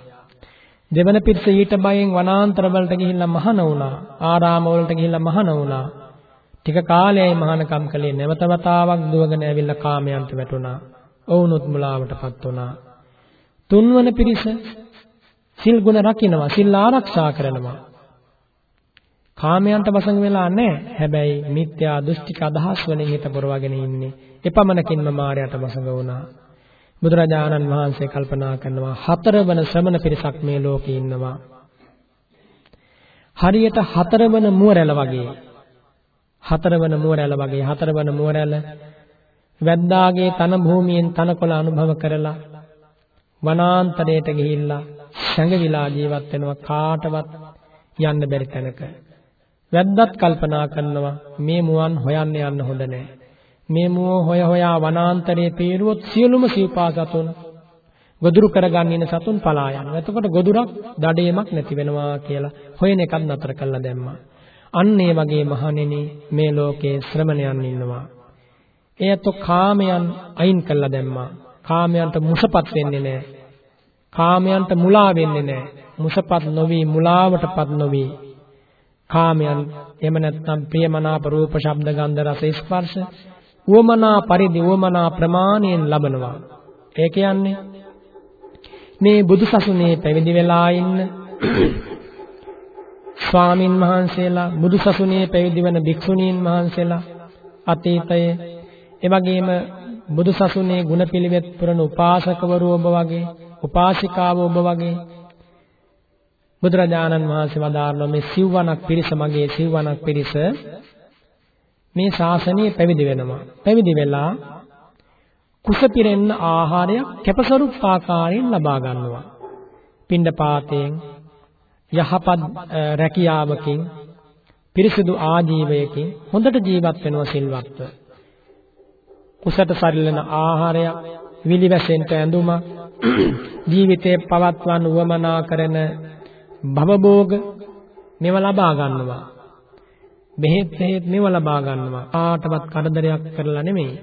දෙවන පිරිස ඊට බයෙන් වනාන්තර වලට ගිහිල්ලා මහාන වුණා. ආරාම වලට ගිහිල්ලා මහාන වුණා. ටික කාලයයි මහානකම් කළේ නැවත වතාවක් දුවගෙන ඇවිල්ලා කාමයන්ට වැටුණා. ඔවුනුත් මුලාවටපත් වුණා. තුන්වන පිරිස සිල් ගුණ රකින්නවා, සිල් ආරක්ෂා කරනවා. කාමයන්ට වසඟ වෙලා නැහැ. හැබැයි මිත්‍යා දෘෂ්ටික අදහස් වලින් හිත පොරවගෙන ඉන්නේ. එපමණකින්ම මායයට වසඟ වුණා. බුදුරජාණන් වහන්සේ කල්පනා කරනවා හතරවන ශ්‍රමණ පිරිසක් මේ ලෝකේ ඉන්නවා. හරියට හතරවන මුවරැළ වගේ. හතරවන මුවරැළ වගේ. හතරවන මුවරැළ වැද්දාගේ තන භූමියෙන් තනකොළ අනුභව කරලා වනාන්තරයට ගිහිල්ලා සැඟවිලා ජීවත් වෙනවා කාටවත් යන්න බැරි තැනක. වැද්දත් කල්පනා කරනවා මේ මුවන් හොයන්න යන්න හොඳ නැහැ මේ මුව හොය හොයා වනාන්තරයේ පීරුවොත් සියලුම සිව්පා සතුන් ගොදුරු කරගන්න ඉන සතුන් පලා යනවා. එතකොට ගොදුරක් දඩේමක් නැති වෙනවා කියලා හොයන එකක් නතර කළා දැම්මා. අන්න ඒ වගේ මහණෙනි මේ ලෝකේ ශ්‍රමණයන් ඉන්නවා. එයත් කාමයන් අයින් කළා දැම්මා. කාමයන්ට මුසපත් වෙන්නේ නැහැ. කාමයන්ට මුලා වෙන්නේ නැහැ. මුසපත් නොවි මුලාවටපත් නොවි කාමයන් එහෙම නැත්නම් ප්‍රියමනාප රූප ශබ්ද ගන්ධ රස ස්පර්ශ උවමනා පරිදි උවමනා ප්‍රමාණයෙන් ලබනවා. ඒ කියන්නේ මේ බුදුසසුනේ පැවිදි වෙලා ඉන්න ස්වාමින් වහන්සේලා බුදුසසුනේ පැවිදි වන භික්ෂුණීන් වහන්සේලා අතීතයේ එවැගේම බුදුසසුනේ ගුණපිළිවෙත් පුරන උපාසකවරු ඔබ වගේ උපාසිකාව ඔබ වගේ බුදුරජාණන් වහන්සේ වදාारण මේ සිව්වණක් පිරිස මගේ සිව්වණක් පිරිස මේ ශාසනය පැවිදි වෙනවා පැවිදි වෙලා කුස පිරෙන්න ආහාරයක් කැපසරුප් ආකාරයෙන් ලබා ගන්නවා පින්ඩපාතයෙන් යහපත් රැකියාවකින් පිරිසිදු ආජීවයකින් හොඳට ජීවත් වෙනවා සිල්වත්ව. කුසට සරිලන ආහාරයක්, විලිවැසෙන්ට ඇඳුමක්, ජීවිතේ පවත්වන්න උවමනා කරන භවභෝග මේව ලබා ගන්නවා. බෙහෙත් හේත් මේව ලබා ගන්නවා. කාටවත් කරදරයක් කරලා නෙමෙයි.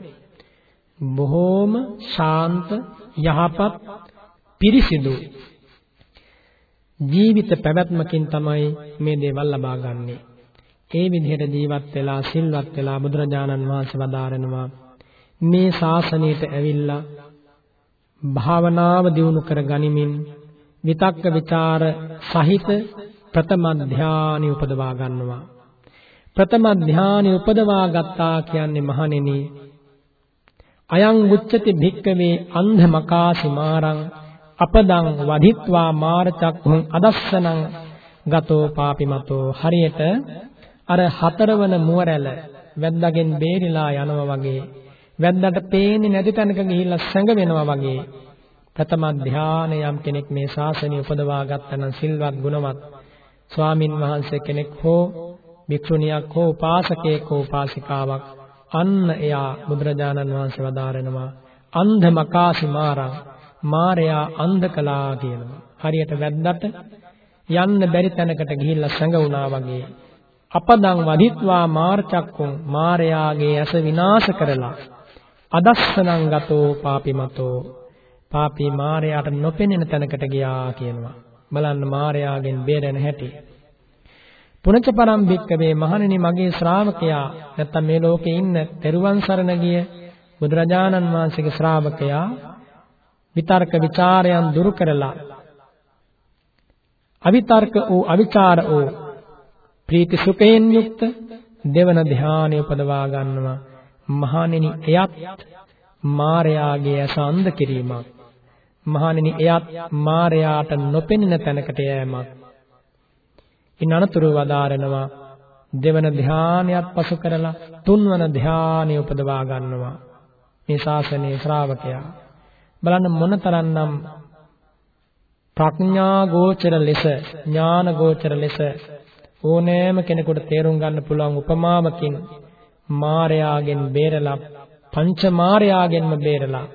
බොහෝම ශාන්ත යහපත් පිරිසිදු ජීවිත පැවැත්මකින් තමයි මේ දේවල් ලබා ගන්නෙ. ඒ විදිහට ජීවත් වෙලා සිල්වත් වෙලා බුදුරජාණන් වහන්සේ වදාරනවා මේ ශාසනයට ඇවිල්ලා භාවනාව දියුණු කර ගනිමින් විතක්ක ਵਿਚාර සහිත ප්‍රථම ධානය උපදවා ගන්නවා ප්‍රථම ධානය උපදවා ගත්තා කියන්නේ මහණෙනි. අයං උච්චති භික්කවේ අන්ධමකාසි මාරං අපදං වධිත්වා මාරචක්ඛුං අදස්සනං ගතෝ පාපිමතෝ. හරියට අර හතරවන මුවරැළ වැද්දාගෙන් බේරිලා යනවා වගේ වැද්දාට පේන්නේ නැති තැනක ගිහිල්ලා සැඟවෙනවා වගේ. ප්‍රථම ධානය යම් කෙනෙක් මේ ශාසනය උපදවා ගත්තනම් සිල්වත් ගුණවත් ස්වාමින් වහන්සේ කෙනෙක් හෝ භික්ෂුණියක් හෝ උපාසකයෙක් හෝ උපාසිකාවක් අන්න එයා බුදුරජාණන් වහන්සේ වදාරනවා අන්ධ මකාසි මාරං මාරයා අන්ධ කළා කියනවා. හරියට වැද්දට යන්න බැරි තැනකට ගිහිල්ලා සැඟවුණා වගේ අපදං වදිත්වා මාර්චක්කුන් මාරයාගේ ඇස විනාශ කරලා අදස්සනං ගතෝ පාපිමතෝ පාපී මාරයාට නොපෙනෙන තැනකට ගියා කියනවා. බලන්න මාරයාගෙන් බේරෙන හැටි. පුනච පරම් භික්කවේ මහණෙනි මගේ ශ්‍රාවකයා නැත්තම් මේ ලෝකේ ඉන්න තෙරුවන් සරණ ගිය බුදුරජාණන් වහන්සේගේ ශ්‍රාවකයා විතර්ක ਵਿਚාරයන් දුරු කරලා අවිතර්ක වූ අවිචාර වූ ප්‍රීති සුඛයෙන් යුක්ත දෙවන ධානය උපදවා ගන්නවා. මහණෙනි එයත් මාරයාගේ ඇස අන්ධ කිරීමක්. මහණෙනි එයත් මාරයාට නොපෙනෙන තැනකට යෑමක්. ඉන් අනතුරු වදාරනවා. දෙවන ධානයත් පසු කරලා තුන්වන ධානය උපදවා ගන්නවා. මේ ශාසනයේ ශ්‍රාවකයා. බලන්න මොනතරම්නම් ප්‍රඥා ගෝචර ලෙස ඥාන ගෝචර ලෙස ඕනෑම කෙනෙකුට තේරුම් ගන්න පුළුවන් උපමාවකින් මාරයාගෙන් බේරලා පංච මාරයාගෙන්ම බේරලා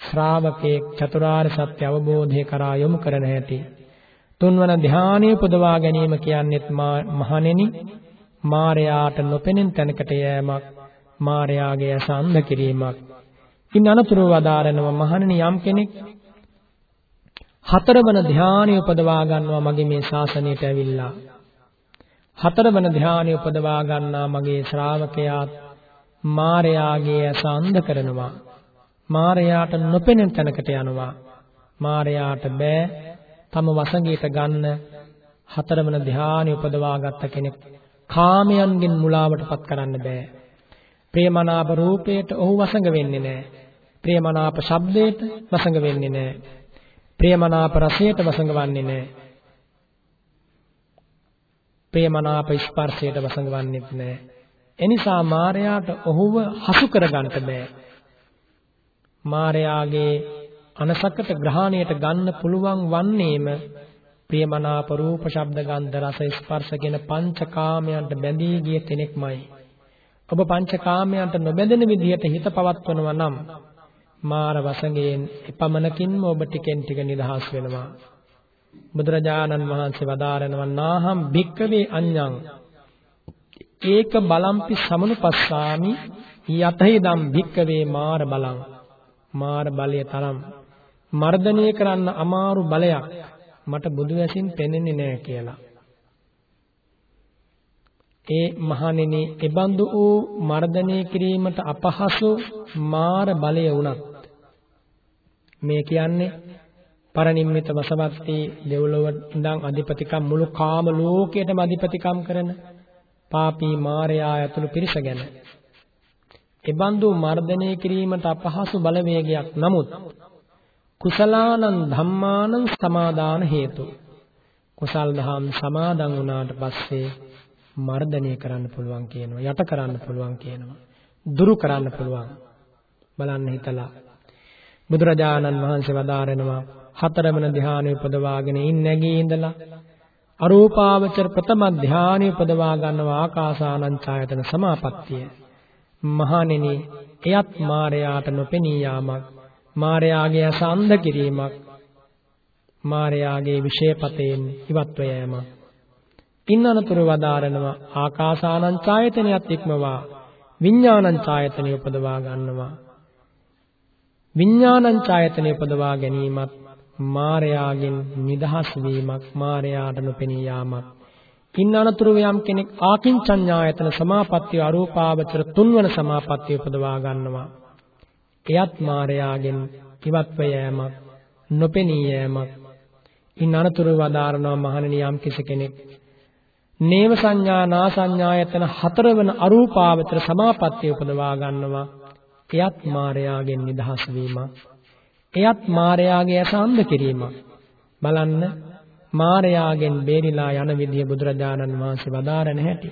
ශ්‍රාවකේ චතුරාර්ය සත්‍ය අවබෝධය කරා යොමු කරන හැටි තුන්වන ධානය උපදවා ගැනීම කියන්නේත් මහණෙනි මාරයාට නොපෙනෙන තැනකට යෑමක් මාරයාගේ ඇස අන්ධ කිරීමක්. ඉන් අනතුරුව වදාරනවා මහණෙනි යම් කෙනෙක් හතරවන ධානය උපදවා ගන්නවා මගේ මේ ශාසනයට ඇවිල්ලා. හතරවන ධානය උපදවා ගන්නා මගේ ශ්‍රාවකයාත් මාරයාගේ ඇස අන්ධ කරනවා. මාරයාට නොපෙනෙන තැනකට යනවා. මාරයාට බෑ තම වසඟයට ගන්න හතරවන ධානය උපදවා ගත්ත කෙනෙක් කාමයන්ගෙන් මුලාවටපත් කරන්න බෑ ප්‍රේමනාප රූපයට ඔහු වසඟ වෙන්නේ නැහැ ප්‍රේමනාප ශබ්දයට වසඟ වෙන්නේ නැහැ ප්‍රේමනාප රසයට වසඟ වන්නේ නැහැ ප්‍රේමනාප ස්පර්ශයට වසඟවන්නෙත් නැහැ. එනිසා මාරයාට ඔහුව හසු කරගන්න බෑ. මාරයාගේ අනසකට ග්‍රහණයට ගන්න පුළුවන් වන්නේම ප්‍රියමනාප රූප ශබ්ද ගන්ධ රස ස්පර්ශ කියන පංචකාමයන්ට බැඳී ගිය කෙනෙක්මයි. ඔබ පංචකාමයන්ට නොබැඳෙන විදිහට හිත පවත්වනවා නම් මාර වසඟයෙන් එපමණකින්ම ඔබ ටිකෙන් ටික නිදහස් වෙනවා. බුදුරජාණන් වහන්සේ වදාරනවා නාහම් භික්කවේ අඤ්ඤං ඒක බලම්පි සමනුපස්සාමි යතහිදම් භික්කවේ මාර බලං මාර බලය තරම් මර්ධනය කරන්න අමාරු බලයක් මට බුදු ඇසින් පෙනෙන්නේ නැහැ කියලා. ඒ මහණෙනි එබඳු වූ මර්ධනය කිරීමට අපහසු මාර බලය වුණත් මේ කියන්නේ පරිනිම්මිත වසවත්තේ දෙව්ලොව ඉඳන් අධිපතිකම් මුළු කාම ලෝකයටම අධිපතිකම් කරන පාපී මාරයා ඇතුළු පිරිස ගැන. එබඳු මර්ධනය කිරීමට අපහසු බලවේගයක් නමුත් කුසලානං ධම්මානං සමාදාන හේතු. කුසල් දහම් සමාදන් වුණාට පස්සේ මර්ධනය කරන්න පුළුවන් කියනවා යට කරන්න පුළුවන් කියනවා දුරු කරන්න පුළුවන් බලන්න හිතලා බුදුරජාණන් වහන්සේ වදාරනවා හතරවන ධානය උපදවාගෙන ඉන් නැගී ඉඳලා අරූපාවචර ප්‍රථම ධානය උපදවා ගන්නවා ආකාසානං ඡායතන සමාපත්තිය. මහණෙනි එයත් මාරයාට නොපෙනී යාමක් මාරයාගේ අස අන්ධ කිරීමක් මාරයාගේ විශේෂපතෙන් ඉවත්ව යෑමක් ඉන්නනතුරු වදාරනවා ආකාසානං ඡායතනයත් ඉක්මවා විඥානං ඡායතනය උපදවා ගන්නවා. විඥානං ඡායතනය උපදවා ගැනීමත් මාරයාගෙන් නිදහස් වීමක් මාරයාට නොපෙනී යාමක් ඉන් අනතුරුව යම් කෙනෙක් ආකින්චඤ්ඤායතන සමාපත්තිය අරූපාවචර තුන්වන සමාපත්තිය උපදවා ගන්නවා. එයත් මාරයාගෙන් ඉවත්ව යෑමක් නොපෙනී යෑමක් ඉන් අනතුරුව වදාරනවා මහණෙනි යම් කෙනෙක් නේව සංඥා නා සංඥායතන හතරවන අරූපාවචර සමාපත්තිය උපදවා ගන්නවා එයත් මාරයාගෙන් නිදහස් වීමක් එයත් මාරයාගේ ඇස අන්ධ කිරීමක්. බලන්න මාරයාගෙන් බේරිලා යන විදිය බුදුරජාණන් වහන්සේ වදාරන හැටි.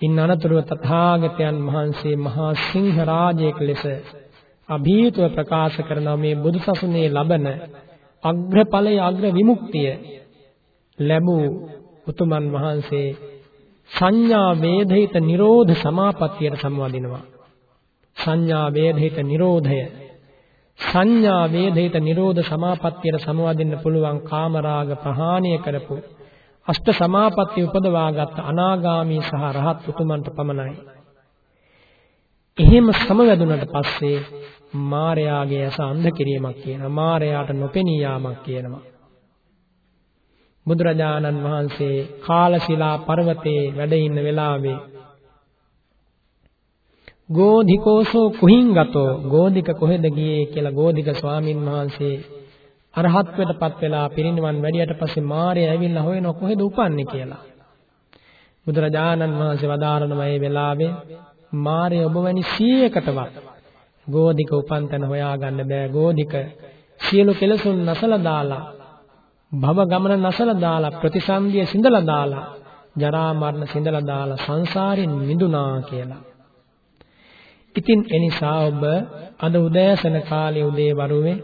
ඉන් අනතුරුව තථාගතයන් වහන්සේ මහා සිංහ රාජයෙක් ලෙස අභීතව ප්‍රකාශ කරන මේ බුදුසසුනේ ලබන අග්‍රඵලයේ අග්‍ර විමුක්තිය ලැබූ උතුමන් වහන්සේ සංඥා වේදිත නිරෝධ සමාපත්තියට සම්වදිනවා. සංඥා වේදිත නිරෝධය සංඥා වේදිත නිරෝධ සමාපත්තියට සමවදින්න පුළුවන් කාමරාග ප්‍රහාණය කරපු අෂ්ට සමාපatti උපදවාගත් අනාගාමී සහ රහත් උතුමන්ට පමණයි. එහෙම සමවැදුනට පස්සේ මාරයාගේ ඇස අන්ධ කිරීමක් කියනවා. මාරයාට නොපෙනී යාමක් කියනවා. බුදුරජාණන් වහන්සේ කාලශිලා පර්වතයේ වැඩ ඉන්න වෙලාවේ ගෝධිකෝසෝ කුහින් ගතෝ ගෝධික කොහෙද ගියේ කියලා ගෝධික ස්වාමින් වහන්සේ අරහත්වයටපත් වෙලා පිරිනිවන් වැඩියට පස්සේ මාරය ඇවිල්ලා හොයනවා කොහෙද උපන්නේ කියලා. බුදුරජාණන් වහන්සේ වදාරනවා මේ වෙලාවේ මාරය ඔබ වැනි 100කටවත් ගෝධික උපන් තැන හොයාගන්න බෑ ගෝධික සියලු කෙලසුන් නැසලා දාලා භව ගමන නැසලා දාලා ප්‍රතිසන්දිය සිඳලා දාලා ජරා මරණ සිඳලා දාලා සංසාරෙන් මිදුණා කියලා. ඉතින් එනිසා ඔබ අද උදෑසන කාලයේ උදේ වරුවේ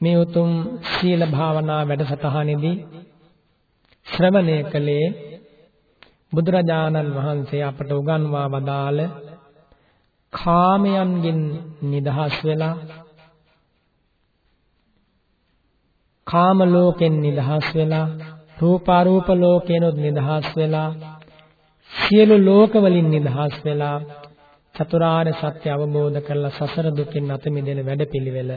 මේ උතුම් සීල භාවනා වැඩසටහනේදී ශ්‍රවණය කළේ බුදුරජාණන් වහන්සේ අපට උගන්වා වදාළ කාමයන්ගෙන් නිදහස් වෙලා කාම ලෝකෙන් නිදහස් වෙලා රූපාරූප ලෝකේනොත් නිදහස් වෙලා සියලු ලෝක වලින් නිදහස් වෙලා චතුරාර්ය සත්‍ය අවබෝධ කරලා සසර දුකින් අත මිදෙන වැඩපිළිවෙල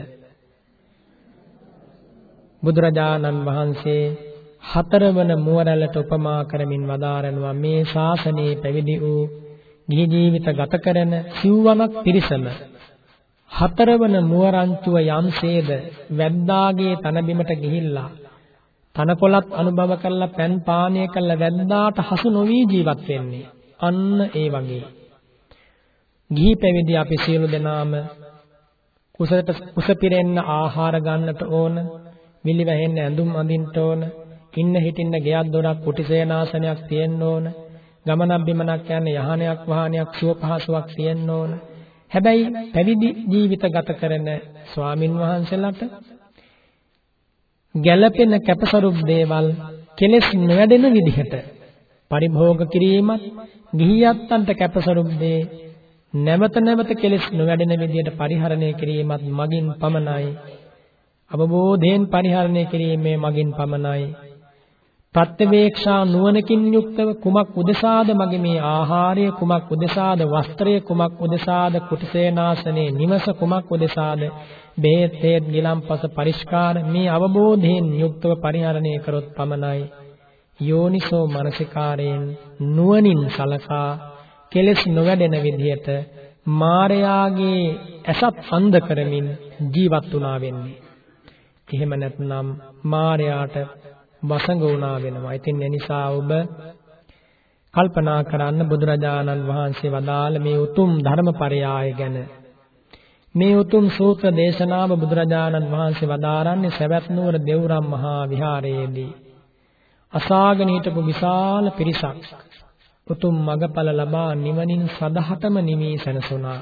බුදුරජාණන් වහන්සේ හතරවන මුවරැල්ලට උපමා කරමින් වදාරනවා මේ ශාසනයේ පැවිදි වූ ගිහි ජීවිත ගත කරන සිව්වමක් පිරිසම හතරවන මුවරංචුව යම්සේද වැද්දාගේ තන බිමට ගිහිල්ලා තනකොළත් අනුභව කරලා පෑන් පානය කරලා වැද්දාට හසු නොවි ජීවත් වෙන්නේ? අන්න ඒ වගේ. ගිහි පැවිදි අපි සියලු දෙනාම කුසලට කුස පිරෙන්න ආහාර ගන්නට ඕන, විලි වැහෙන්න ඇඳුම් අඳින්න ඕන, ඉන්න හිටින්න ගෙයක් දොරක් කුටිසේනාසනයක් තියෙන්න ඕන, ගමනක් බිමනක් යන්න යහනයක් වාහනයක් සුව පහසුවක් තියෙන්න ඕන. හැබැයි පැවිදි ජීවිත ගත කරන ස්වාමින් වහන්සේලාට ගැළපෙන කැපසරුප් දේවල් කෙලෙස් නොවැඩෙන විදිහට පරිභෝග කිරීමත් ගිහියත්තන්ට කැපසරුප් දේ නැවත නැවත කෙලෙස් නොවැඩෙන විදියට පරිහරණය කිරීමත් මගින් පමණයි. අවබෝධයෙන් පරිහරණය කිරීමේ මගින් පමණයි. ප්‍රත්‍යවේක්ෂා නුවණකින් යුක්තව කුමක් උදෙසාද මගේ මේ ආහාරය කුමක් උදෙසාද වස්ත්‍රය කුමක් උදෙසාද කුටිසේනාසනේ නිවස කුමක් උදෙසාද බෙහෙත් හේත් ගිලම්පස පරිස්කාර මේ අවබෝධයෙන් යුක්තව පරිහරණය කරොත් පමණයි යෝනිසෝ මනසිකාරයෙන් නුවණින් සලකා කෙලෙස් නොවැඩෙන විදිහට මායාගේ ඇසත් අන්ධ කරමින් ජීවත් වුණා වෙන්නේ. එහෙම නැත්නම් මායාට වසඟ වුණා වෙනවා. ඉතින් ඒ නිසා ඔබ කල්පනා කරන්න බුදුරජාණන් වහන්සේ වදාළ මේ උතුම් ධර්මපරයාය ගැන මේ උතුම් සූත්‍ර දේශනාව බුදුරජාණන් වහන්සේ වදාරන්නේ සවැත් නුවර දෙව්රම් මහා විහාරයේදී අසාගෙන හිටපු විශාල පිරිසක් උතුම් මගඵල ලබා නිවනින් සදහටම නිමී සැනසුණා.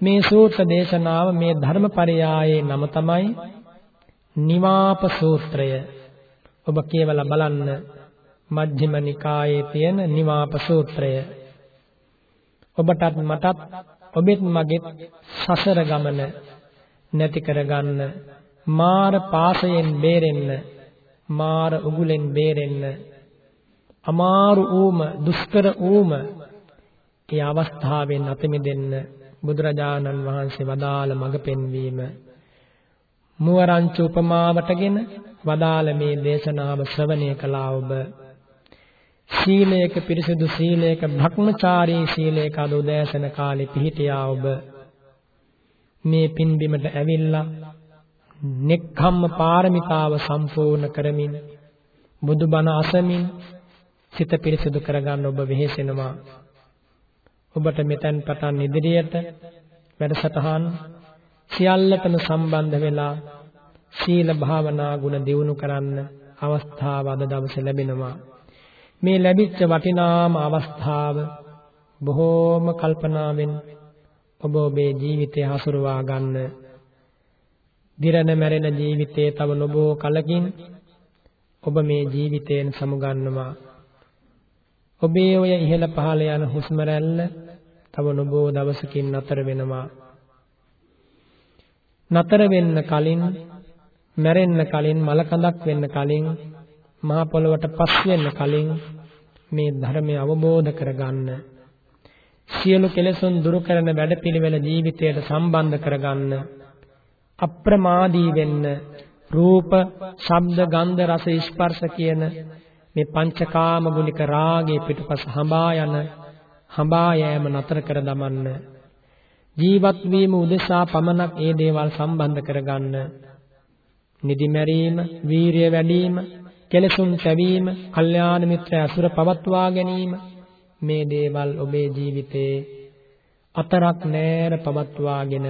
මේ සූත්‍ර දේශනාව මේ ධර්මපරයායේ නම තමයි නිවාප සූත්‍රය. ඔබ කියවලා බලන්න මජ්ක්‍ධිම නිකායේ තියෙන නිවාප සූත්‍රය. ඔබටත් මටත් ඔබෙත් මගෙත් සසර ගමන නැති කරගන්න මාර පාසයෙන් බේරෙන්න මාර උගුලෙන් බේරෙන්න අමාරු ඌම දුෂ්කර ඌම ඒ අවස්ථාවෙන් අත මිදෙන්න බුදුරජාණන් වහන්සේ වදාළ මඟ පෙන්වීම. මුවරංචු උපමාවටගෙන වදාළ මේ දේශනාව ශ්‍රවණය කළා ඔබ. සීලයක පිරිසිදු සීලයක භ්‍රමචාරී සීලයක අද උදෑසන කාලේ පිහිටියා ඔබ. මේ පින්බිමට ඇවිල්ලා නෙක්ඛම්ම පාරමිතාව සම්පූර්ණ කරමින් බුදුබණ අසමින් සිත පිරිසිදු කරගන්න ඔබ වෙහෙසෙනවා. ඔබට මෙතෙන් පටන් ඉදිරියට වැඩසටහන් සියල්ලටම සම්බන්ධ වෙලා සීල භාවනා ගුණ දියුණු කරන්න අවස්ථාව අද දවසේ ලැබෙනවා. මේ ලැබිච්ච වටිනාම අවස්ථාව බොහෝම කල්පනාවෙන් ඔබ ඔබේ ජීවිතය හසුරුවා ගන්න. දිරණ මැරෙන ජීවිතයේ තව නොබෝ කලකින් ඔබ මේ ජීවිතයෙන් සමුගන්නවා. ඔබේ ඔය ඉහළ පහළ යන හුස්ම රැල්ල තව නොබෝ දවසකින් නතර වෙනවා. නතර වෙන්න කලින් මැරෙන්න කලින් මලකඳක් වෙන්න කලින් මහ පොළොවට පස් වෙන්න කලින් මේ ධර්මය අවබෝධ කරගන්න සියලු කෙලෙසුන් දුරු කරන වැඩපිළිවෙල ජීවිතයට සම්බන්ධ කරගන්න අප්‍රමාදී වෙන්න රූප, ශබ්ද, ගන්ධ, රස, ස්පර්ශ කියන මේ පංචකාම ගුලික රාගයේ පිටුපස හඹා යන හඹා යෑම නතර කර දමන්න. ජීවත් වීම උදෙසා පමණක් ඒ දේවල් සම්බන්ධ කරගන්න. නිදි මැරීම, වීරිය වැඩිම, කෙලසුන් සැවීම, කල්යාණ මිත්‍ර අසුර පවත්වා ගැනීම මේ දේවල් ඔබේ ජීවිතේ අතරක් නෑර පවත්වාගෙන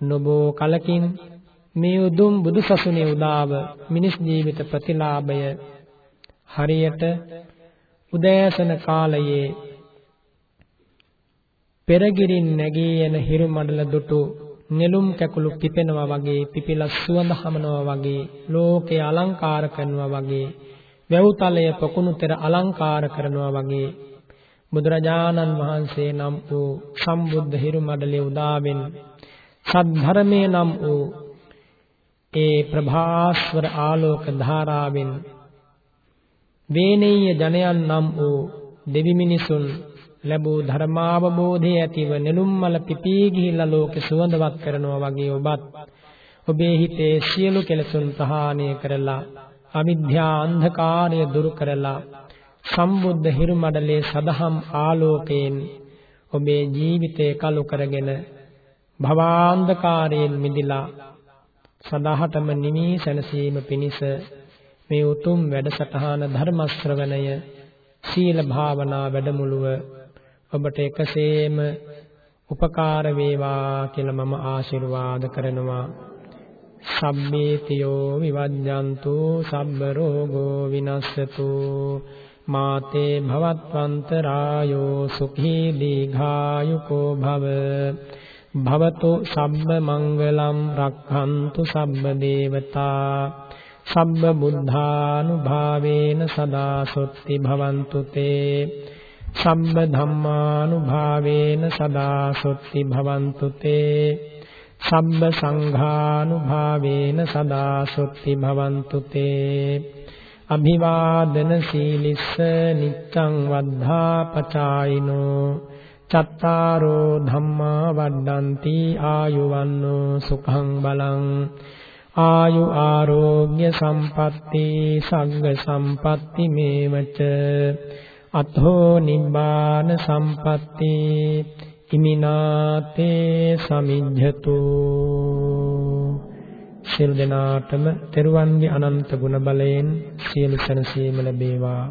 නොබෝ කලකින් මේ උදුම් බුදුසසුනේ උදාව මිනිස් ජීවිත ප්‍රතිලාභය හරියට උදෑසන කාලයේ පෙරගිරින් නැගී එන හිරු මඩල දුටු නෙළුම් කැකුළු පිපෙනවා වගේ පිපිලා සුවඳ හමනවා වගේ ලෝකේ අලංකාර කරනවා වගේ වැව්තලය පොකුණු තෙර අලංකාර කරනවා වගේ බුදුරජාණන් වහන්සේ නම් වූ සම්බුද්ධ හිරු මඩලේ උදාවෙන් සද්ධර්මයේ නම් වූ ඒ ප්‍රභාස්වර ආලෝක ධාරාවෙන් වේනීය ජනයන් නම් වූ දෙවි මිනිසුන් ලැබූ ධර්මාවබෝධයේ ඇතිව නෙළුම් මල පිපී ගිහිල්ලා ලෝකෙ සුවඳවත් කරනවා වගේ ඔබත් ඔබේ හිතේ සියලු කෙලෙසුන් ප්‍රහාණය කරලා අවිද්‍යා අන්ධකාරය දුරු කරලා සම්බුද්ධ හිරු මඩලේ සදහම් ආලෝකයෙන් ඔබේ ජීවිතය කලු කරගෙන භවාන්ධකාරයෙන් මිදිලා සදාහටම නිමී සැනසීම පිණිස මේ උතුම් වැඩසටහන ධර්ම ශ්‍රවණය සීල භාවනා වැඩමුළුව ඔබට එකසේම උපකාර වේවා කියලා මම ආශිර්වාද කරනවා. සම්මේතියෝ විවජ්ජන්තු සබ්බ රෝගෝ විනස්සතු. මාතේ භවත්වන්තරායෝ සුඛී දීඝායුකෝ භව. භවතු සම්බ මංගලම් රක්ඛන්තු සම්බ දේවතා. සම්බ බුද්ධානුභාවේන සදා සොත්ති භවන්තු තේ. සම්බ ධම්මානුභාවේන සදා සොත්ති භවන්තු තේ. සම්බ සංඝානුභාවේන සදා සොත්ති භවන්තු තේ. අභිවාදන සීලිස්ස නිච්ඡං වද්ධා පචායිනෝ. චත්තාරෝ ධම්මා වඩ්ඩಂತಿ ආයුවන්නෝ සුඛං බලං. ආයු ආරෝග්‍ය සම්පatti සග්ග සම්පatti මේවච. අතෝ නිබ්බාන සම්පatti ඉමිනාතේ සමිඤ්ඤතු. සියලු දෙනාටම තෙරුවන්ගේ අනන්ත ගුණ බලයෙන් සියලු සැනසීම ලැබේවා.